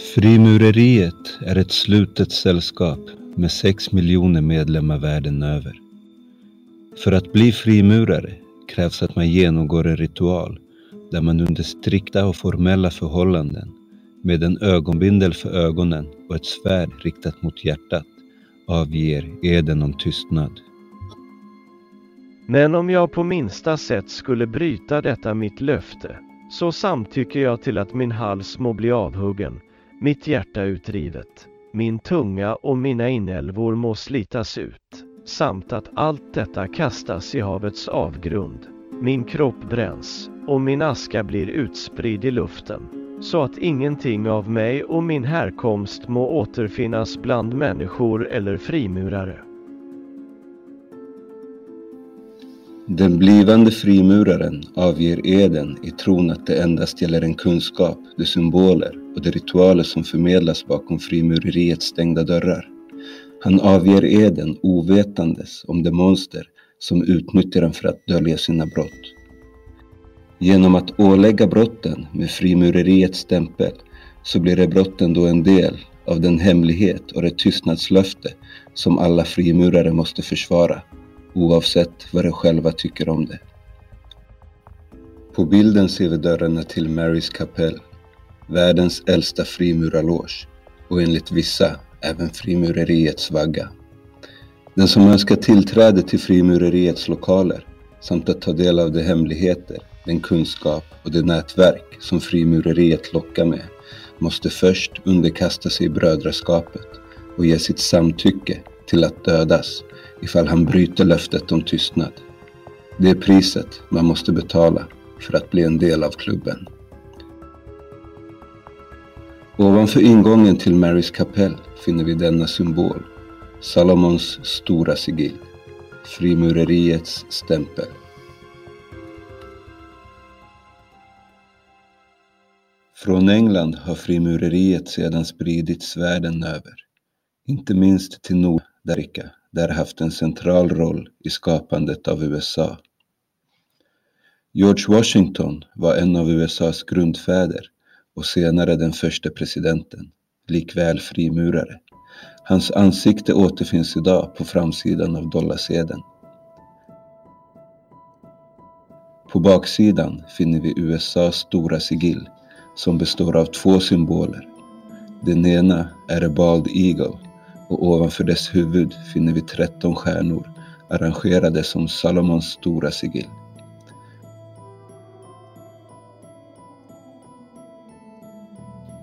Frimureriet är ett slutet sällskap med sex miljoner medlemmar världen över. För att bli frimurare krävs att man genomgår en ritual där man under strikta och formella förhållanden med en ögonbindel för ögonen och ett svärd riktat mot hjärtat avger eden om tystnad. Men om jag på minsta sätt skulle bryta detta mitt löfte, så samtycker jag till att min hals må bli avhuggen, mitt hjärta utrivet, min tunga och mina inälvor må slitas ut, samt att allt detta kastas i havets avgrund. Min kropp bränns och min aska blir utspridd i luften, så att ingenting av mig och min härkomst må återfinnas bland människor eller frimurare. Den blivande frimuraren avger eden i tron att det endast gäller en kunskap, de symboler och de ritualer som förmedlas bakom frimureriets stängda dörrar. Han avger eden ovetandes om det monster som utnyttjar den för att dölja sina brott. Genom att ålägga brotten med frimureriets stämpel så blir det brotten då en del av den hemlighet och det tystnadslöfte som alla frimurare måste försvara oavsett vad de själva tycker om det. På bilden ser vi dörrarna till Marys kapell, världens äldsta frimurarloge och enligt vissa även frimureriets vagga. Den som önskar tillträde till frimureriets lokaler samt att ta del av de hemligheter, den kunskap och det nätverk som frimureriet lockar med måste först underkasta sig brödraskapet och ge sitt samtycke till att dödas ifall han bryter löftet om tystnad. Det är priset man måste betala för att bli en del av klubben. Ovanför ingången till Marys kapell finner vi denna symbol, Salomons stora sigill, frimureriets stämpel. Från England har frimureriet sedan spridits världen över, inte minst till Nordamerika där haft en central roll i skapandet av USA. George Washington var en av USAs grundfäder och senare den första presidenten, likväl frimurare. Hans ansikte återfinns idag på framsidan av dollarsedeln. På baksidan finner vi USAs stora sigill som består av två symboler. Den ena är en bald eagle och ovanför dess huvud finner vi 13 stjärnor arrangerade som Salomons stora sigill.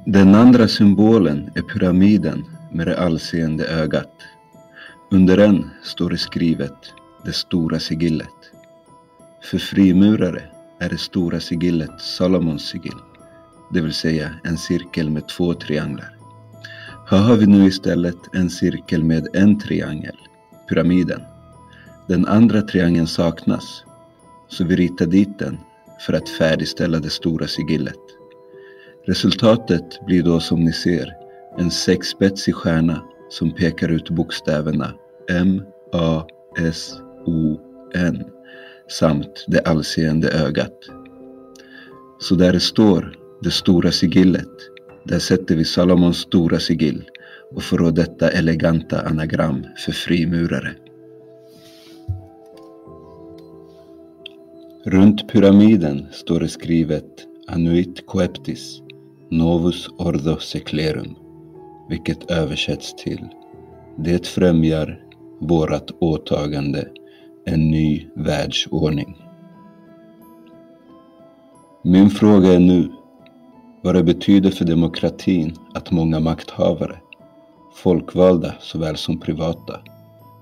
Den andra symbolen är pyramiden med det allseende ögat. Under den står det skrivet det stora sigillet. För frimurare är det stora sigillet Salomons sigill, det vill säga en cirkel med två trianglar. Här har vi nu istället en cirkel med en triangel, pyramiden. Den andra triangeln saknas, så vi ritar dit den för att färdigställa det stora sigillet. Resultatet blir då som ni ser en sexspetsig stjärna som pekar ut bokstäverna M, A, S, O, N samt det allseende ögat. Så där det står det stora sigillet där sätter vi Salomons stora sigill och får detta eleganta anagram för frimurare. Runt pyramiden står det skrivet Anuit Coeptis Novus Ordo Seclerum, vilket översätts till Det främjar vårat åtagande en ny världsordning. Min fråga är nu, vad det betyder för demokratin att många makthavare, folkvalda såväl som privata,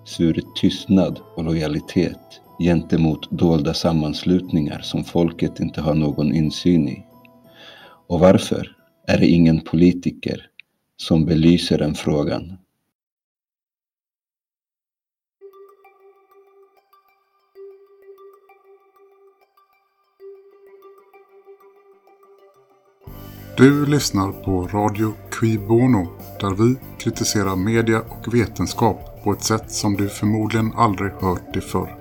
svurit tystnad och lojalitet gentemot dolda sammanslutningar som folket inte har någon insyn i. Och varför är det ingen politiker som belyser den frågan Du lyssnar på Radio Qui Bono där vi kritiserar media och vetenskap på ett sätt som du förmodligen aldrig hört det förr.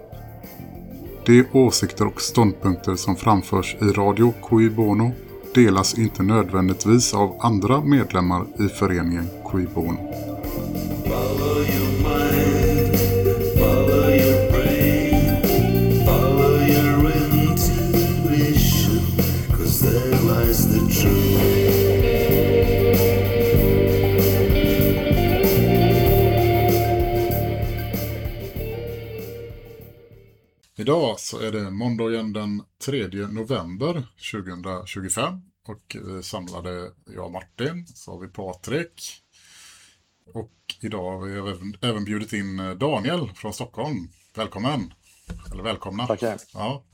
De åsikter och ståndpunkter som framförs i Radio Qui Bono delas inte nödvändigtvis av andra medlemmar i föreningen Quibono. Idag så är det måndagen den 3 november 2025 och vi samlade jag och Martin, så har vi Patrik och idag har vi även, även bjudit in Daniel från Stockholm. Välkommen! Eller välkomna! Tackar! Ja.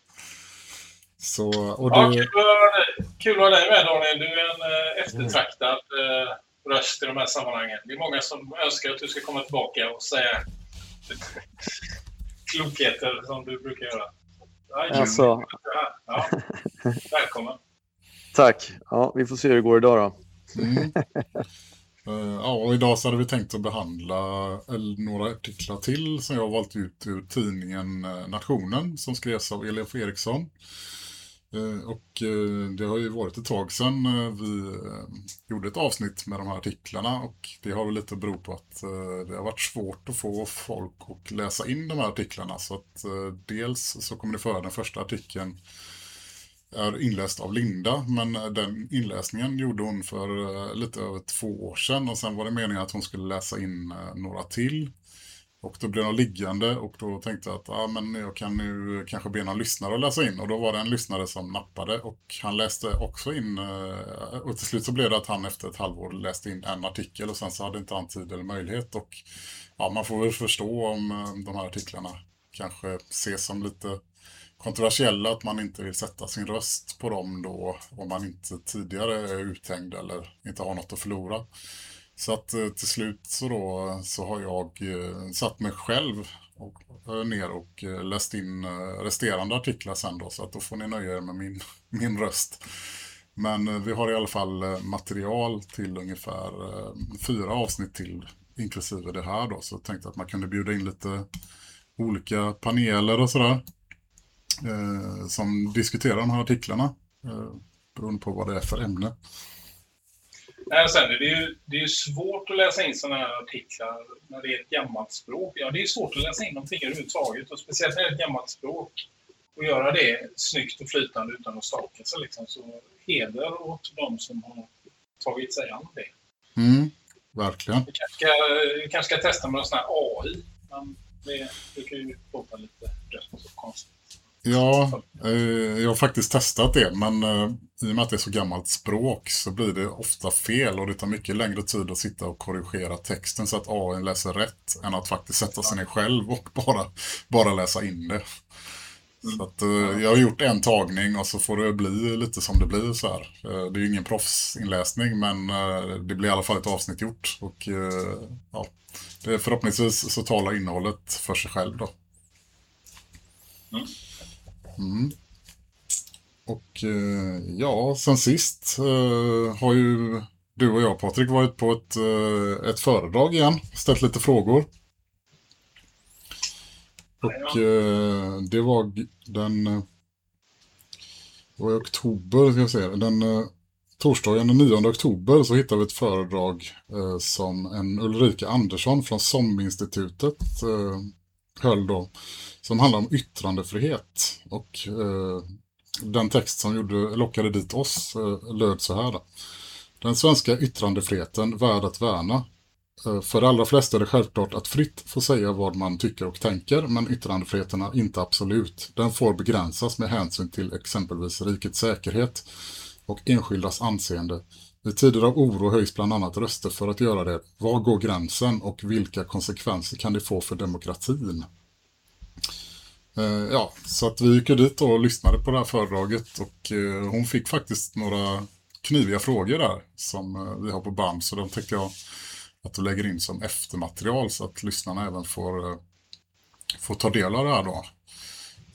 så, och du... ja, kul, kul att ha dig med Daniel. Du är en eh, eftertraktad mm. röst i de här sammanhangen. Det är många som önskar att du ska komma tillbaka och säga klokheter som du brukar göra. Ja, alltså. ja. Välkommen. Tack. Ja, vi får se hur det går idag då. Mm. Uh, ja, och idag så hade vi tänkt att behandla några artiklar till som jag har valt ut ur tidningen eh, Nationen som skrevs av Elof Eriksson. Eh, och eh, det har ju varit ett tag sedan eh, vi gjorde ett avsnitt med de här artiklarna. Och det har väl lite berott på att det har varit svårt att få folk att läsa in de här artiklarna. Så att dels så kommer ni föra den första artikeln är inläst av Linda. Men den inläsningen gjorde hon för lite över två år sedan. Och sen var det meningen att hon skulle läsa in några till. Och då blev de liggande och då tänkte jag att ah, men jag kan nu kanske be någon lyssnare att läsa in. Och då var det en lyssnare som nappade och han läste också in. Eh, och till slut så blev det att han efter ett halvår läste in en artikel och sen så hade inte han tid eller möjlighet. Och ja, man får väl förstå om eh, de här artiklarna kanske ses som lite kontroversiella. Att man inte vill sätta sin röst på dem då om man inte tidigare är uthängd eller inte har något att förlora. Så att eh, till slut så då så har jag eh, satt mig själv och, eh, ner och läst in resterande artiklar sen då så att då får ni nöja er med min, min röst. Men vi har i alla fall material till ungefär fyra avsnitt till inklusive det här då så jag tänkte att man kunde bjuda in lite olika paneler och sådär eh, som diskuterar de här artiklarna eh, beroende på vad det är för ämne. Nej, sen är det, ju, det är svårt att läsa in sådana här artiklar när det är ett gammalt språk. Ja, det är svårt att läsa in någonting överhuvudtaget. Och speciellt när det är ett gammalt språk. Och göra det snyggt och flytande utan att staka sig. Liksom. Så heder åt de som har tagit sig an det. Mm, verkligen. Vi kanske ska, vi kanske ska testa med någon sån här AI. Men det, kan ju låta lite rött och konstigt. Ja, eh, jag har faktiskt testat det men eh, i och med att det är så gammalt språk så blir det ofta fel och det tar mycket längre tid att sitta och korrigera texten så att AI läser rätt än att faktiskt sätta sig ner själv och bara, bara läsa in det. Så att, eh, jag har gjort en tagning och så får det bli lite som det blir så här. Det är ju ingen proffsinläsning men det blir i alla fall ett avsnitt gjort och ja, förhoppningsvis så talar innehållet för sig själv då. Mm. Mm. Och eh, ja, sen sist eh, har ju du och jag Patrik varit på ett, eh, ett föredrag igen. Ställt lite frågor. Och eh, det var den... Det var i oktober, ska jag säga. Den eh, torsdagen den 9 oktober så hittade vi ett föredrag eh, som en Ulrika Andersson från SOM-institutet eh, höll då som handlar om yttrandefrihet. Och eh, den text som gjorde, lockade dit oss eh, löd så här. Då. Den svenska yttrandefriheten värd att värna. Eh, för de allra flesta är det självklart att fritt få säga vad man tycker och tänker, men yttrandefriheten är inte absolut. Den får begränsas med hänsyn till exempelvis rikets säkerhet och enskildas anseende. I tider av oro höjs bland annat röster för att göra det. Var går gränsen och vilka konsekvenser kan det få för demokratin? Eh, ja, så att vi gick dit och lyssnade på det här föredraget och eh, hon fick faktiskt några kniviga frågor där som eh, vi har på band så de tänkte jag att du lägger in som eftermaterial så att lyssnarna även får, eh, får ta del av det här då.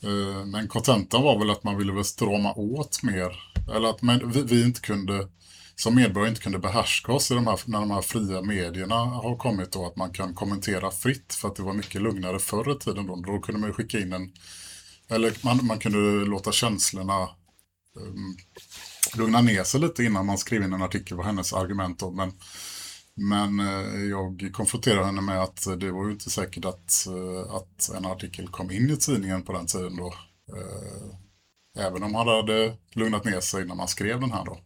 Eh, men kontentan var väl att man ville väl strama åt mer eller att vi, vi inte kunde som medborgare inte kunde behärska oss i de här, när de här fria medierna har kommit då, att man kan kommentera fritt för att det var mycket lugnare förr i tiden då. Då kunde man ju skicka in en, eller man, man kunde låta känslorna um, lugna ner sig lite innan man skrev in en artikel på hennes argument. Då, men men eh, jag konfronterade henne med att det var ju inte säkert att, eh, att en artikel kom in i tidningen på den tiden då. Eh, även om han hade lugnat ner sig när man skrev den här då.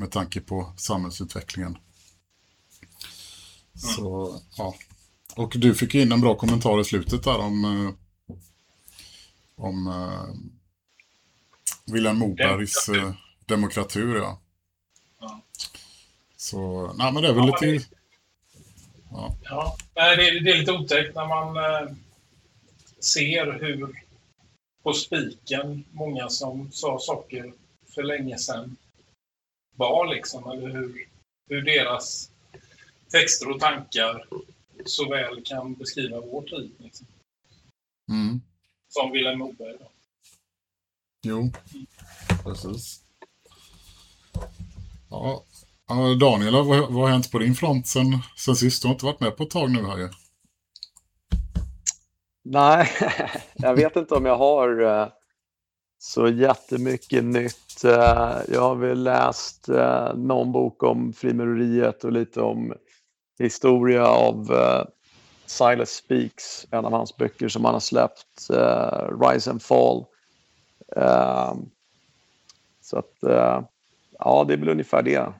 Med tanke på samhällsutvecklingen. Så, ja. Och du fick in en bra kommentar i slutet där om, om William Mobergs demokratur. Ja. Så, nej men det är väl ja, lite... Ja, ja. Nej, det, är, det är lite otäckt när man eh, ser hur på spiken många som sa saker för länge sedan var liksom, eller hur, hur deras texter och tankar så väl kan beskriva vår tid. Liksom. Mm. Som Vilhelm Moberg. Då. Jo, precis. Ja, Daniel, vad, vad har hänt på din front sen, sen sist? Du har inte varit med på ett tag nu här ju. Nej, jag vet inte om jag har uh, så jättemycket nytt. Eh, jag har väl läst eh, någon bok om frimureriet och lite om historia av eh, Silas Speaks, en av hans böcker som han har släppt, Rise and Fall. så att, ja, det är väl ungefär det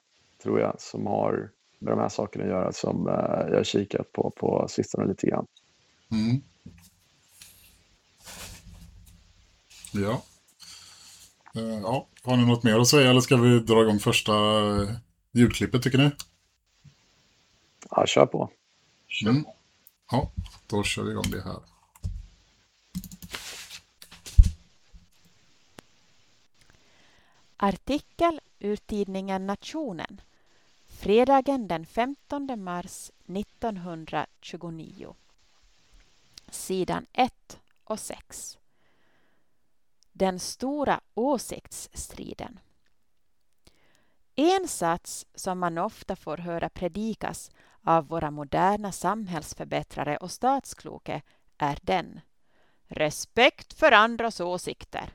tror jag, som har med de här sakerna att göra som jag har kikat på på sistone lite grann. Mm. Ja. Uh, ja. Har ni något mer att säga eller ska vi dra igång första uh, ljudklippet tycker ni? Ja, kör på. Mm. Ja, då kör vi igång det här. Artikel ur tidningen Nationen Fredagen den 15 mars 1929. Sidan 1 och 6. Den stora åsiktsstriden. En sats som man ofta får höra predikas av våra moderna samhällsförbättrare och statskloke är den. Respekt för andras åsikter.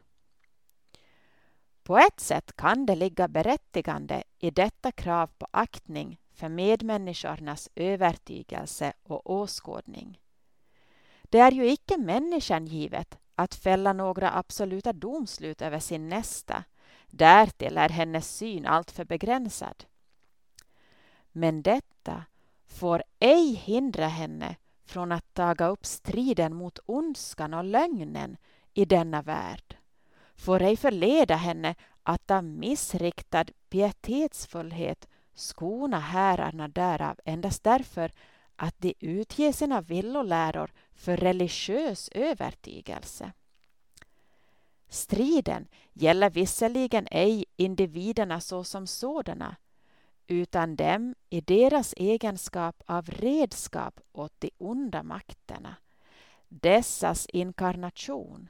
På ett sätt kan det ligga berättigande i detta krav på aktning för medmänniskornas övertygelse och åskådning. Det är ju icke människan givet att fälla några absoluta domslut över sin nästa. Därtill är hennes syn alltför begränsad. Men detta får ej hindra henne från att taga upp striden mot ondskan och lögnen i denna värld får ej förleda henne att av missriktad pietetsfullhet skona härarna därav endast därför att de utger sina villoläror för religiös övertygelse. Striden gäller visserligen ej individerna såsom sådana utan dem i deras egenskap av redskap åt de onda makterna, dessas inkarnation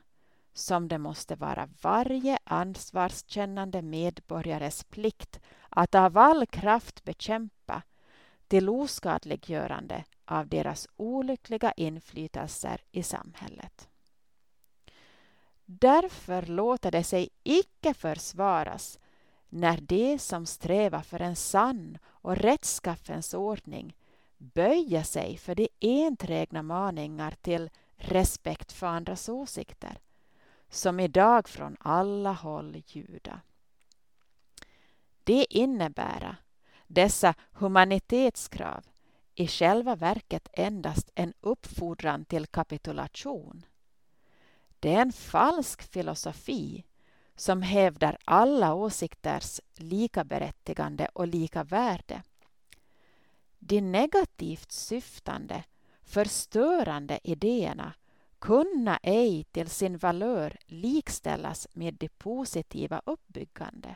som det måste vara varje ansvarskännande medborgares plikt att av all kraft bekämpa till oskadliggörande av deras olyckliga inflytelser i samhället. Därför låter det sig icke försvaras när de som strävar för en sann och rättskaffens ordning böjer sig för de enträgna maningar till respekt för andras åsikter som idag från alla håll ljuda. Det innebär dessa humanitetskrav i själva verket endast en uppfordran till kapitulation. Det är en falsk filosofi som hävdar alla åsikters likaberättigande och lika värde. De negativt syftande, förstörande idéerna kunna ej till sin valör likställas med de positiva uppbyggande.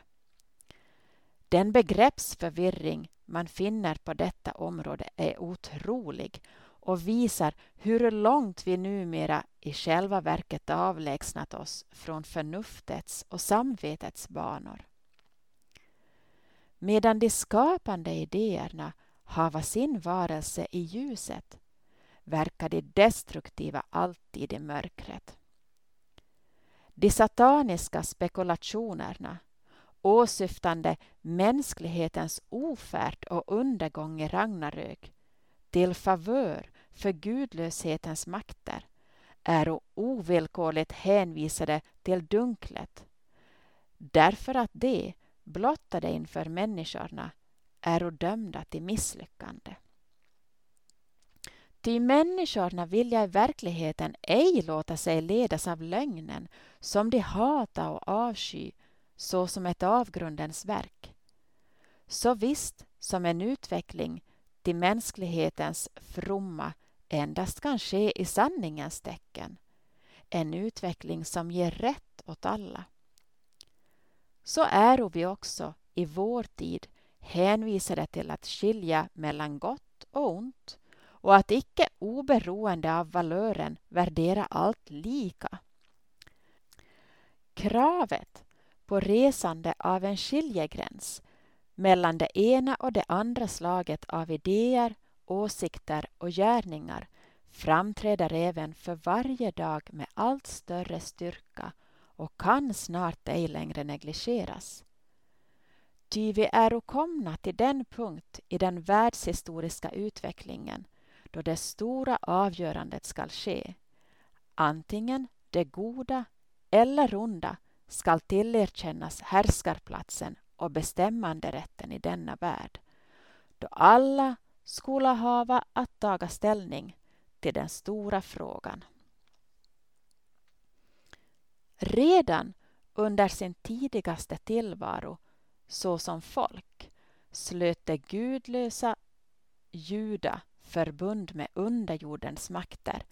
Den begreppsförvirring man finner på detta område är otrolig och visar hur långt vi numera i själva verket avlägsnat oss från förnuftets och samvetets banor. Medan de skapande idéerna hava sin varelse i ljuset verkar de destruktiva alltid i mörkret. De sataniska spekulationerna åsyftande mänsklighetens ofärd och undergång i Ragnarök till favör för gudlöshetens makter är ovillkorligt hänvisade till dunklet därför att de, blottade inför människorna, är dömda till misslyckande. Ty människorna vilja i verkligheten ej låta sig ledas av lögnen som de hata och avsky så som ett avgrundens verk. Så visst som en utveckling till mänsklighetens fromma endast kan ske i sanningens tecken. En utveckling som ger rätt åt alla. Så är vi också i vår tid hänvisade till att skilja mellan gott och ont och att icke oberoende av valören värdera allt lika. Kravet på resande av en skiljegräns mellan det ena och det andra slaget av idéer, åsikter och gärningar framträder även för varje dag med allt större styrka och kan snart ej längre negligeras. Ty vi är komna till den punkt i den världshistoriska utvecklingen då det stora avgörandet skall ske. Antingen det goda eller onda skall tillerkännas härskarplatsen och bestämmanderätten i denna värld, då alla skola hava att taga ställning till den stora frågan. Redan under sin tidigaste tillvaro såsom folk slöt det gudlösa Juda förbund med underjordens makter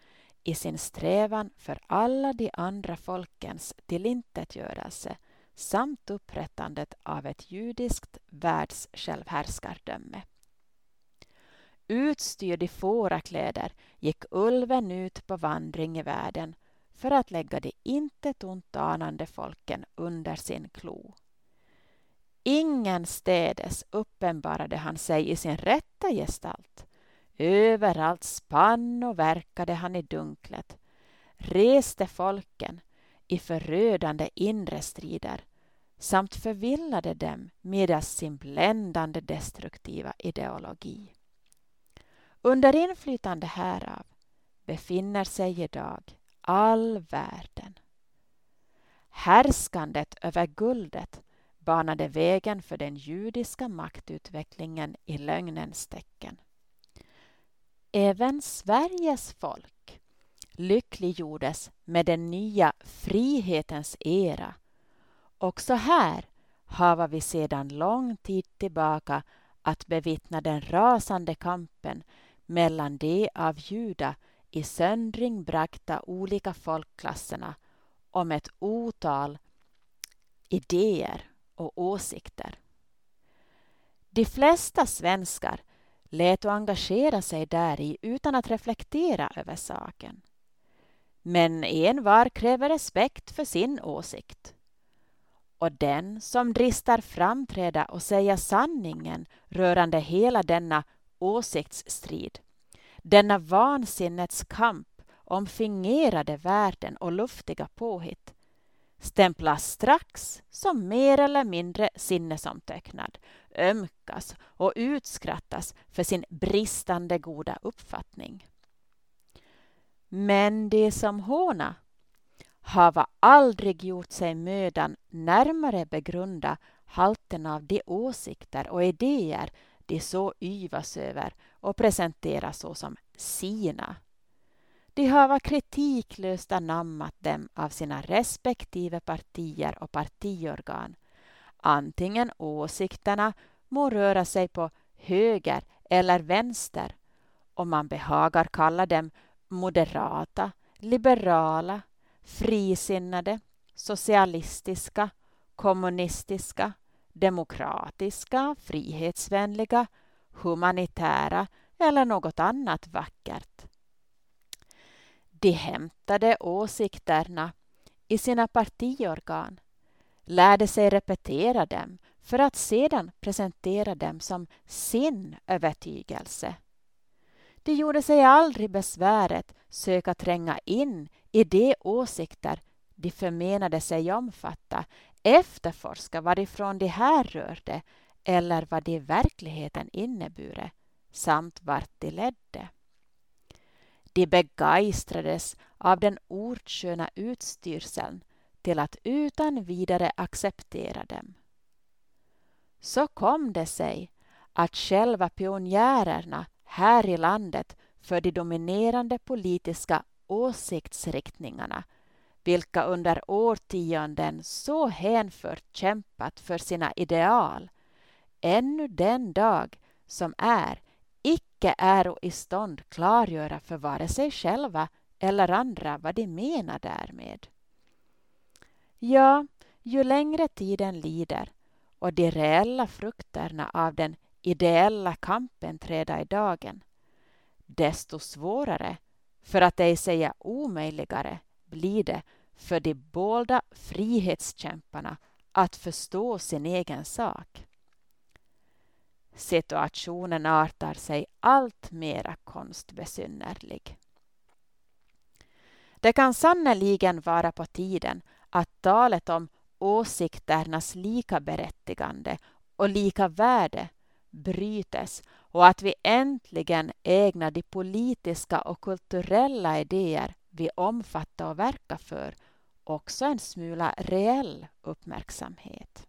i sin strävan för alla de andra folkens tillintetgörelse samt upprättandet av ett judiskt världssjälvhärskardöme. Utstyrd i fårakläder gick ulven ut på vandring i världen för att lägga de intet ont anande folken under sin klo. Ingenstädes uppenbarade han sig i sin rätta gestalt. Överallt spann och verkade han i dunklet, reste folken i förödande inre strider samt förvillade dem med sin bländande destruktiva ideologi. Under inflytande härav befinner sig idag all världen. Härskandet över guldet banade vägen för den judiska maktutvecklingen i lögnens tecken. Även Sveriges folk lyckliggjordes med den nya frihetens era. Också här har vi sedan lång tid tillbaka att bevittna den rasande kampen mellan de av Juda i söndring bragta olika folkklasserna om ett otal idéer och åsikter. De flesta svenskar lät och engagera sig där i utan att reflektera över saken. Men en var kräver respekt för sin åsikt. Och den som dristar framträda och säga sanningen rörande hela denna åsiktsstrid, denna vansinnets kamp om fingerade värden och luftiga påhitt, stämplas strax som mer eller mindre sinnesomtöcknad, ömkas och utskrattas för sin bristande goda uppfattning. Men de som håna hava aldrig gjort sig mödan närmare begrunda halten av de åsikter och idéer de så yvas över och presenterar såsom sina. De hava kritiklöst anammat dem av sina respektive partier och partiorgan, antingen åsikterna må röra sig på höger eller vänster och man behagar kalla dem moderata, liberala, frisinnade, socialistiska, kommunistiska, demokratiska, frihetsvänliga, humanitära eller något annat vackert. De hämtade åsikterna i sina partiorgan, lärde sig repetera dem för att sedan presentera dem som sin övertygelse. De gjorde sig aldrig besväret söka tränga in i de åsikter de förmenade sig omfatta efterforska varifrån de härrörde eller vad de i verkligheten innebure samt vart de ledde. De begeistrades av den ordsköna utstyrseln till att utan vidare acceptera dem. Så kom det sig att själva pionjärerna här i landet för de dominerande politiska åsiktsriktningarna vilka under årtionden så hänfört kämpat för sina ideal ännu den dag som är icke är i stånd klargöra för vare sig själva eller andra vad de menar därmed. Ja, ju längre tiden lider och de reella frukterna av den ideella kampen träda i dagen, desto svårare, för att ej säga omöjligare, blir det för de båda frihetskämparna att förstå sin egen sak. Situationen artar sig allt mera konstbesynnerlig. Det kan sannerligen vara på tiden att talet om åsikternas likaberättigande och lika värde brytes och att vi äntligen ägnar de politiska och kulturella idéer vi omfattar och verkar för också en smula reell uppmärksamhet.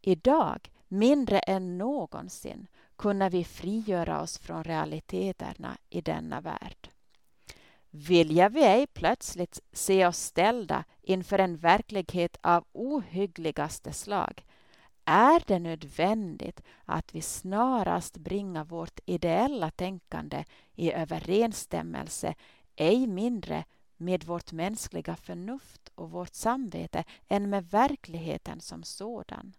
Idag, mindre än någonsin, kunna vi frigöra oss från realiteterna i denna värld. Vilja vi ej plötsligt se oss ställda inför en verklighet av ohyggligaste slag är det nödvändigt att vi snarast bringar vårt ideella tänkande i överensstämmelse ej mindre med vårt mänskliga förnuft och vårt samvete än med verkligheten som sådan.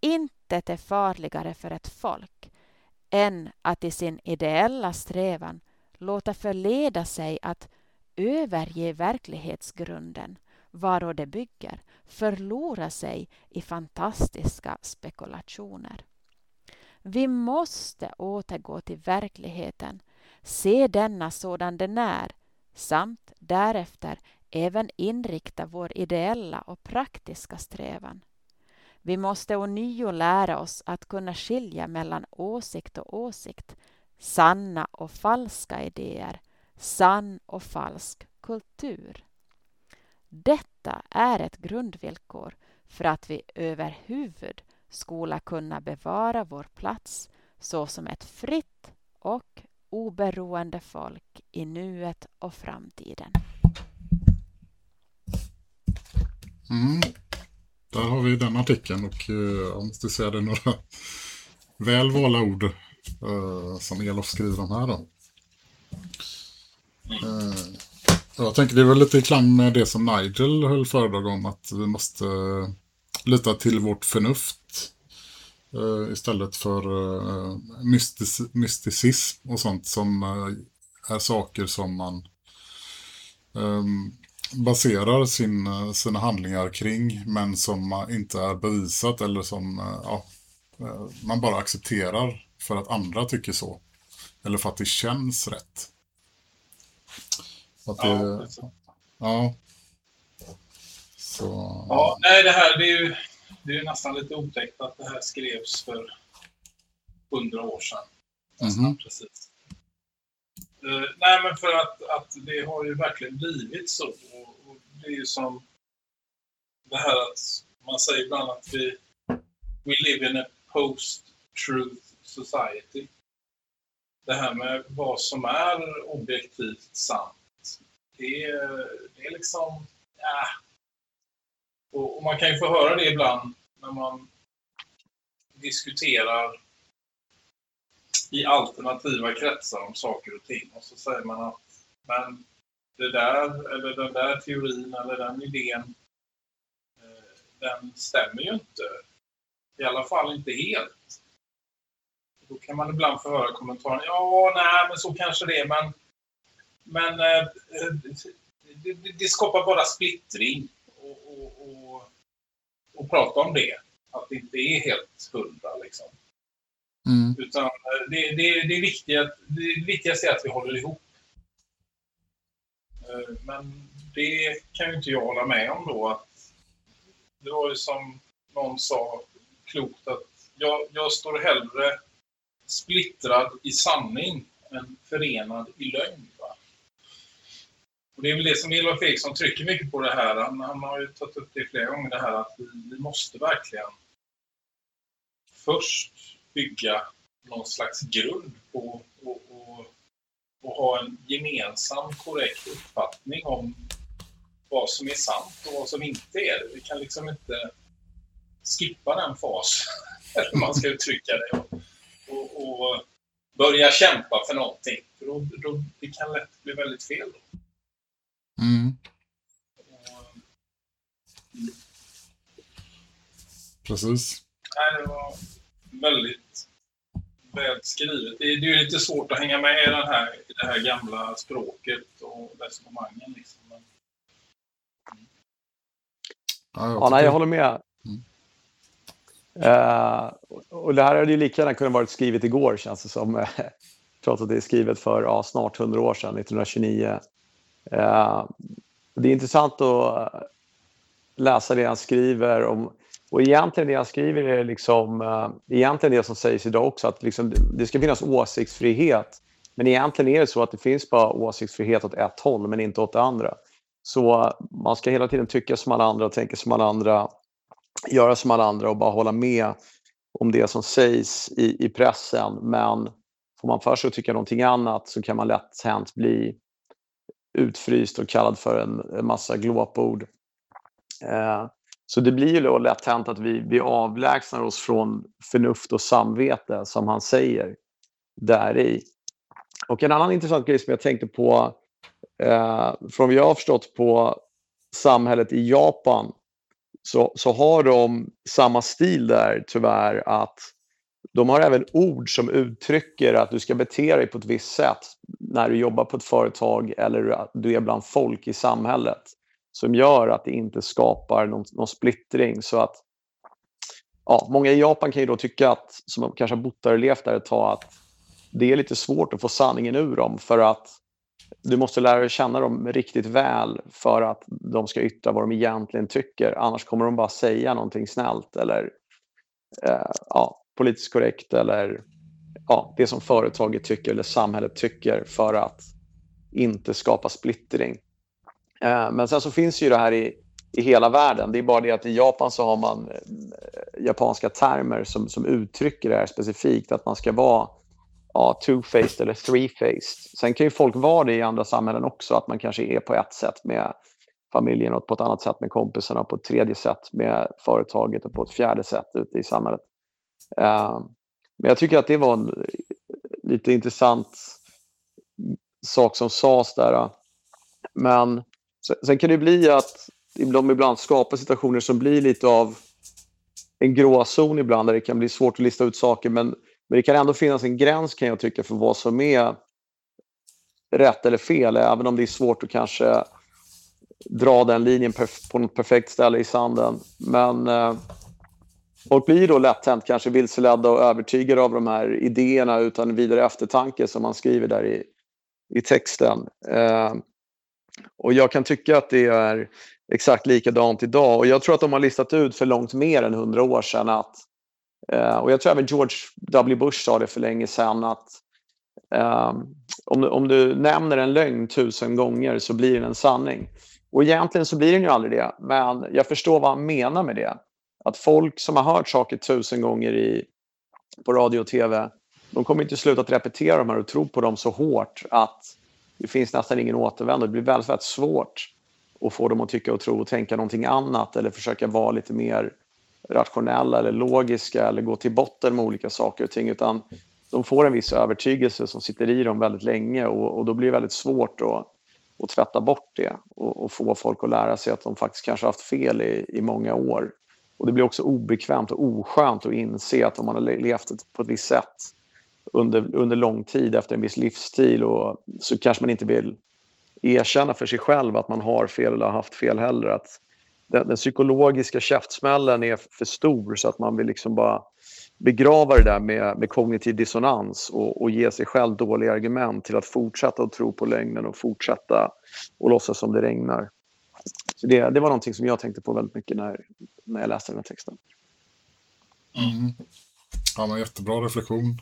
Intet är farligare för ett folk än att i sin ideella strävan låta förleda sig att överge verklighetsgrunden varå det bygger, förlora sig i fantastiska spekulationer. Vi måste återgå till verkligheten, se denna sådan den är samt därefter även inrikta vår ideella och praktiska strävan. Vi måste ånyo lära oss att kunna skilja mellan åsikt och åsikt, sanna och falska idéer, sann och falsk kultur. Detta är ett grundvillkor för att vi överhuvud skola kunna bevara vår plats såsom ett fritt och oberoende folk i nuet och framtiden. Mm. Där har vi den artikeln och eh, jag måste säga det är några väl valda ord Eh, som Elof skriver om här då. Uh, jag tänker det är väl lite i klang med det som Nigel höll föredrag om att vi måste eh, lita till vårt förnuft uh, istället för uh, mystic mysticism och sånt som är saker som man um, baserar sin, sina handlingar kring men som inte är bevisat eller som ja, man bara accepterar för att andra tycker så. Eller för att det känns rätt. Att det, ja, ja. Så... Ja, nej, det här det är ju det är nästan lite otäckt att det här skrevs för hundra år sedan. Nästan mm -hmm. precis. Uh, nej, men för att, att det har ju verkligen blivit så. Och, och det är ju som det här att man säger ibland att vi we live in a post-truth society. Det här med vad som är objektivt sant det, det är liksom... Ja. Och, och, man kan ju få höra det ibland när man diskuterar i alternativa kretsar om saker och ting. Och så säger man att men det där, eller den där teorin eller den idén, eh, den stämmer ju inte. I alla fall inte helt. Då kan man ibland få höra kommentaren, ja, nej, men så kanske det är, men men eh, det, det, skapar bara splittring och, och, och, och, prata om det. Att det inte är helt hundra liksom. Mm. Utan eh, det, det, det, viktiga, det viktigaste är att vi håller ihop. Eh, men det kan ju inte jag hålla med om då att det var ju som någon sa klokt att jag, jag står hellre splittrad i sanning än förenad i lögn. Va? Och det är väl det som Elof Eriksson trycker mycket på det här. Han, han, har ju tagit upp det flera gånger, det här att vi, vi måste verkligen först bygga någon slags grund på och, och, och ha en gemensam korrekt uppfattning om vad som är sant och vad som inte är det. Vi kan liksom inte skippa den fasen, eller man ska uttrycka det, och, och, börja kämpa för någonting. För då, då, det kan lätt bli väldigt fel. Då. Mm. Precis. Nej, det var väldigt väl skrivet. Det är, det är lite svårt att hänga med i, den här, i det här gamla språket och resonemangen. Liksom. Men... Ja, jag, ja, nej, jag håller med. Uh, och det här hade ju lika gärna kunnat varit skrivet igår känns det som. Trots att det är skrivet för ja, snart 100 år sedan, 1929. Uh, eh, det är intressant att eh, läsa det han skriver om och egentligen det han skriver är liksom, uh, egentligen det som sägs idag också, att liksom, det ska finnas åsiktsfrihet. Men egentligen är det så att det finns bara åsiktsfrihet åt ett håll, men inte åt det andra. Så uh, man ska hela tiden tycka som alla andra, och tänka som alla andra, göra som alla andra och bara hålla med om det som sägs i, i pressen. Men får man för sig att tycka någonting annat så kan man lätt hänt bli utfryst och kallad för en, massa glåpord. Eh, så det blir ju då lätt hänt att vi, vi avlägsnar oss från förnuft och samvete, som han säger, där i. Och en annan intressant grej som jag tänkte på, eh, från vad jag har förstått på samhället i Japan, så, så har de samma stil där tyvärr, att de har även ord som uttrycker att du ska bete dig på ett visst sätt när du jobbar på ett företag eller att du är bland folk i samhället som gör att det inte skapar någon, någon splittring. Så att ja, Många i Japan kan ju då tycka att, som kanske har bott där och levt där ett tag, att det är lite svårt att få sanningen ur dem för att du måste lära dig känna dem riktigt väl för att de ska yttra vad de egentligen tycker. Annars kommer de bara säga någonting snällt eller eh, ja, politiskt korrekt eller ja, det som företaget tycker eller samhället tycker för att inte skapa splittring. Eh, men sen så finns ju det här i, i hela världen. Det är bara det att i Japan så har man eh, japanska termer som, som uttrycker det här specifikt, att man ska vara ja, two-faced eller three-faced. Sen kan ju folk vara det i andra samhällen också, att man kanske är på ett sätt med familjen och på ett annat sätt med kompisarna och på ett tredje sätt med företaget och på ett fjärde sätt ute i samhället. Uh, men jag tycker att det var en lite intressant sak som sades där. Men Sen kan det bli att de ibland skapar situationer som blir lite av en gråzon ibland där det kan bli svårt att lista ut saker men, men det kan ändå finnas en gräns kan jag tycka för vad som är rätt eller fel även om det är svårt att kanske dra den linjen på något perfekt ställe i sanden. Men eh, folk blir då lätt hänt kanske vilseledda och övertygade av de här idéerna utan vidare eftertanke som man skriver där i, i texten. Eh, och jag kan tycka att det är exakt likadant idag. Och jag tror att de har listat ut för långt mer än hundra år sedan att eh, Eh, och jag tror även George W. Bush sa det för länge sedan att um, om, du, om du nämner en lögn tusen gånger så blir den en sanning. Och egentligen så blir den ju aldrig det, men jag förstår vad han menar med det. Att folk som har hört saker tusen gånger i, på radio och tv, de kommer inte sluta att repetera dem här och tro på dem så hårt att det finns nästan ingen återvändo. Det blir väldigt, väldigt svårt att få dem att tycka och tro och tänka någonting annat eller försöka vara lite mer rationella eller logiska eller gå till botten med olika saker och ting. Utan de får en viss övertygelse som sitter i dem väldigt länge och, och då blir det väldigt svårt att, att tvätta bort det och, och, få folk att lära sig att de faktiskt kanske haft fel i, i många år. Och det blir också obekvämt och oskönt att inse att om man har levt på ett visst sätt under, under lång tid efter en viss livsstil och så kanske man inte vill erkänna för sig själv att man har fel eller har haft fel heller. Att den, den psykologiska käftsmällen är för stor så att man vill liksom bara begrava det där med, med kognitiv dissonans och, och ge sig själv dåliga argument till att fortsätta att tro på lögnen och fortsätta och låtsas som det regnar. Så det, det var någonting som jag tänkte på väldigt mycket när, när jag läste den här texten. Mm. Ja, men jättebra reflektion.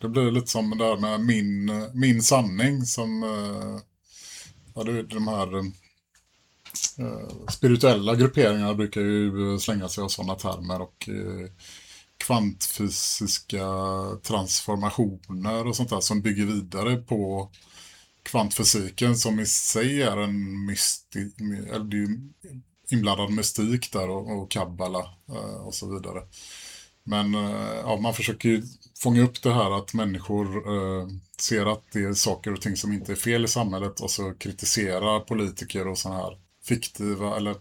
Det blir lite som det där med min, min sanning som eh, ja, det, de här eh, Eh, spirituella grupperingar brukar ju eh, slänga sig av sådana termer och eh, kvantfysiska transformationer och sånt där som bygger vidare på kvantfysiken som i sig är en mystik, eller inblandad mystik där och, och kabbala och så vidare. Men ja, man försöker ju fånga upp det här att människor eh, ser att det är saker och ting som inte är fel i samhället och så kritiserar politiker och sådana här fiktiva eller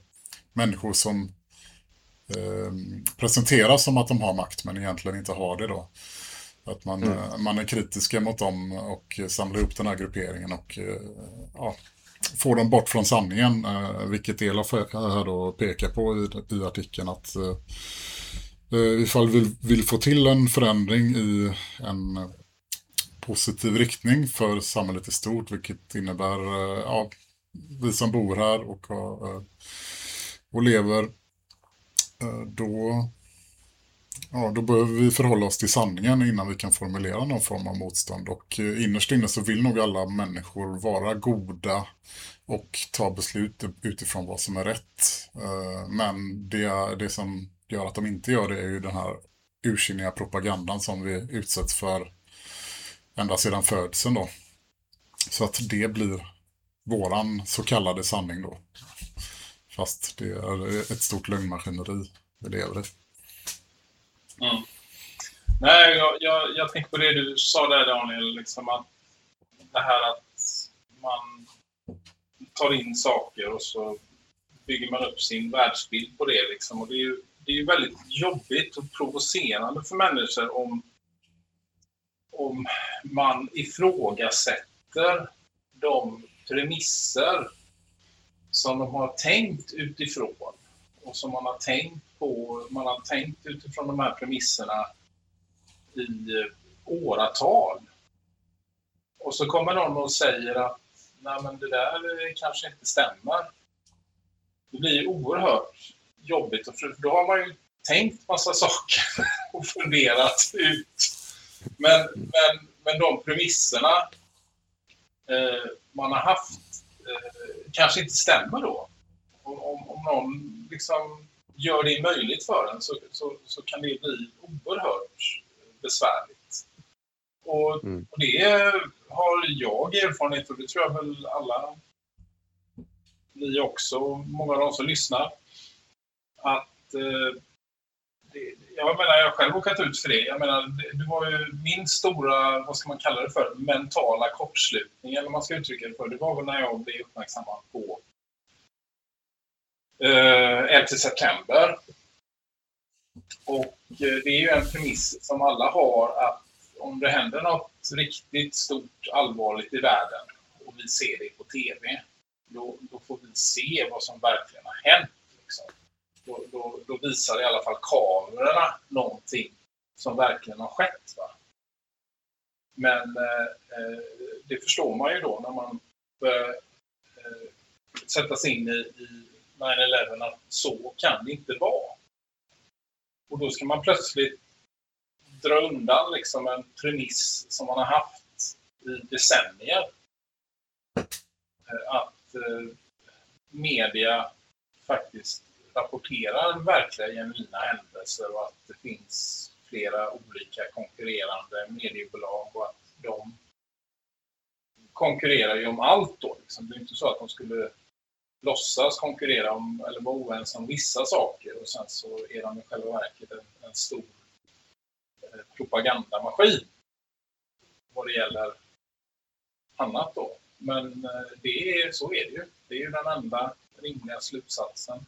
människor som eh, presenteras som att de har makt men egentligen inte har det då. Att man, mm. Eh, man är kritiska mot dem och samlar upp den här grupperingen och eh, ja, får dem bort från sanningen. Eh, vilket Elof här då pekar på i, i artikeln att eh, ifall vi vill få till en förändring i en positiv riktning för samhället i stort, vilket innebär ja, vi som bor här och, eh, och lever, eh, då Ja, då behöver vi förhålla oss till sanningen innan vi kan formulera någon form av motstånd. Och eh, innerst inne så vill nog alla människor vara goda och ta beslut utifrån vad som är rätt. Men det, det som gör att de inte gör det är ju den här ursinniga propagandan som vi utsätts för ända sedan födseln då. Så att det blir våran så kallade sanning då. Fast det är ett stort lögnmaskineri vi lever i. Mm. Nej, jag, jag, jag tänker på det du sa där Daniel, liksom att det här att man tar in saker och så bygger man upp sin världsbild på det. Liksom. Och det är ju det är ju väldigt jobbigt och provocerande för människor om, om man ifrågasätter de premisser som de har tänkt utifrån och som man har tänkt på, man har tänkt utifrån de här premisserna i eh, åratal. Och så kommer någon och säger att nej men det där eh, kanske inte stämmer. Det blir oerhört jobbigt, för då har man ju tänkt massa saker och funderat ut. Men, men, men de premisserna eh, man har haft eh, kanske inte stämmer då. Om, om, om någon liksom gör det möjligt för en så, så, så kan det bli oerhört besvärligt. Och, mm. och, det har jag erfarenhet och det tror jag väl alla ni också, många av de som lyssnar, att eh, det, jag menar, jag har själv råkat ut för det. Jag menar, det, det, var ju min stora, vad ska man kalla det för, mentala kortslutning, eller vad man ska uttrycka det för. Det var väl när jag blev uppmärksammad på eh, 11 september. Och eh, det är ju en premiss som alla har att om det händer något riktigt stort allvarligt i världen och vi ser det på TV, då, då får vi se vad som verkligen har hänt. Liksom. Då, då, då, visar i alla fall kamerorna någonting som verkligen har skett. Va? Men eh, eh det förstår man ju då när man börjar eh, sätta sig in i, i 9-11 att så kan det inte vara. Och då ska man plötsligt dra undan liksom en premiss som man har haft i decennier. Eh, att eh, media faktiskt rapporterar verkliga genuina händelser och att det finns flera olika konkurrerande mediebolag och att de konkurrerar ju om allt då. Liksom. Det är inte så att de skulle låtsas konkurrera om, eller vara oense om vissa saker och sen så är de i själva verket en, en stor eh, propagandamaskin vad det gäller annat då. Men eh, det är, så är det ju. Det är ju den enda rimliga slutsatsen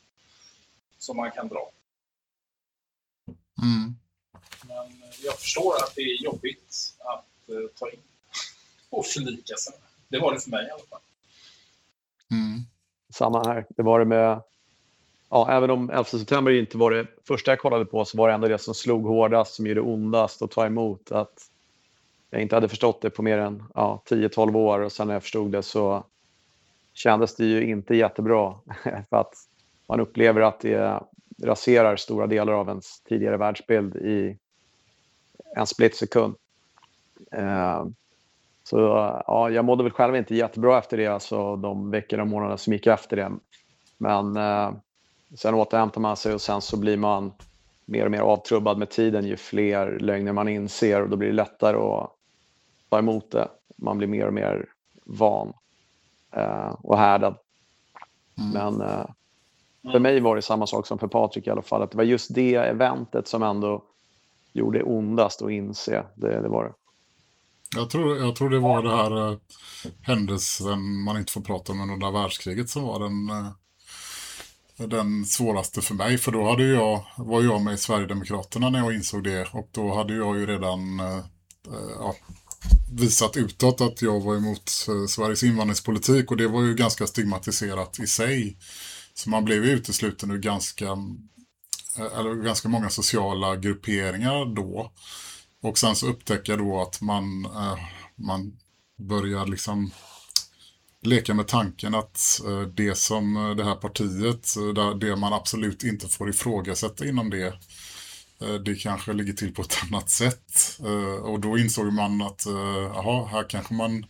som man kan dra. Mm. Men eh, jag förstår att det är jobbigt att uh, ta in och förlika sig. Det var det för mig i alla fall. Mm. Samma här. Det var det med... Ja, även om 11 september inte var det första jag kollade på så var det ändå det som slog hårdast, som gjorde ondast att ta emot. Att jag inte hade förstått det på mer än ja, 10-12 år och sen när jag förstod det så kändes det ju inte jättebra. för att man upplever att det raserar stora delar av ens tidigare världsbild i en split sekund. Eh, så ja, jag mådde väl själv inte jättebra efter det, alltså de veckor och månader som gick efter det. Men eh, sen återhämtar man sig och sen så blir man mer och mer avtrubbad med tiden ju fler lögner man inser och då blir det lättare att ta emot det. Man blir mer och mer van eh, och härdad. Mm. Men eh, för mig var det samma sak som för Patrik i alla fall. Att det var just det eventet som ändå gjorde ondast att inse. Det, det var det. Jag tror, jag tror det var det här eh, händelsen man inte får prata om under världskriget som var den, eh, den svåraste för mig. För då hade jag, var jag med i Sverigedemokraterna när jag insåg det. Och då hade jag ju redan eh, ja, visat utåt att jag var emot eh, Sveriges invandringspolitik. Och det var ju ganska stigmatiserat i sig. Så man blev utesluten ur ganska, eh, eller ganska många sociala grupperingar då. Och sen så upptäcker jag då att man, eh, man börjar liksom leka med tanken att eh, det som det här partiet, det man absolut inte får ifrågasätta inom det, det kanske ligger till på ett annat sätt. Och då insåg man att aha, här kanske man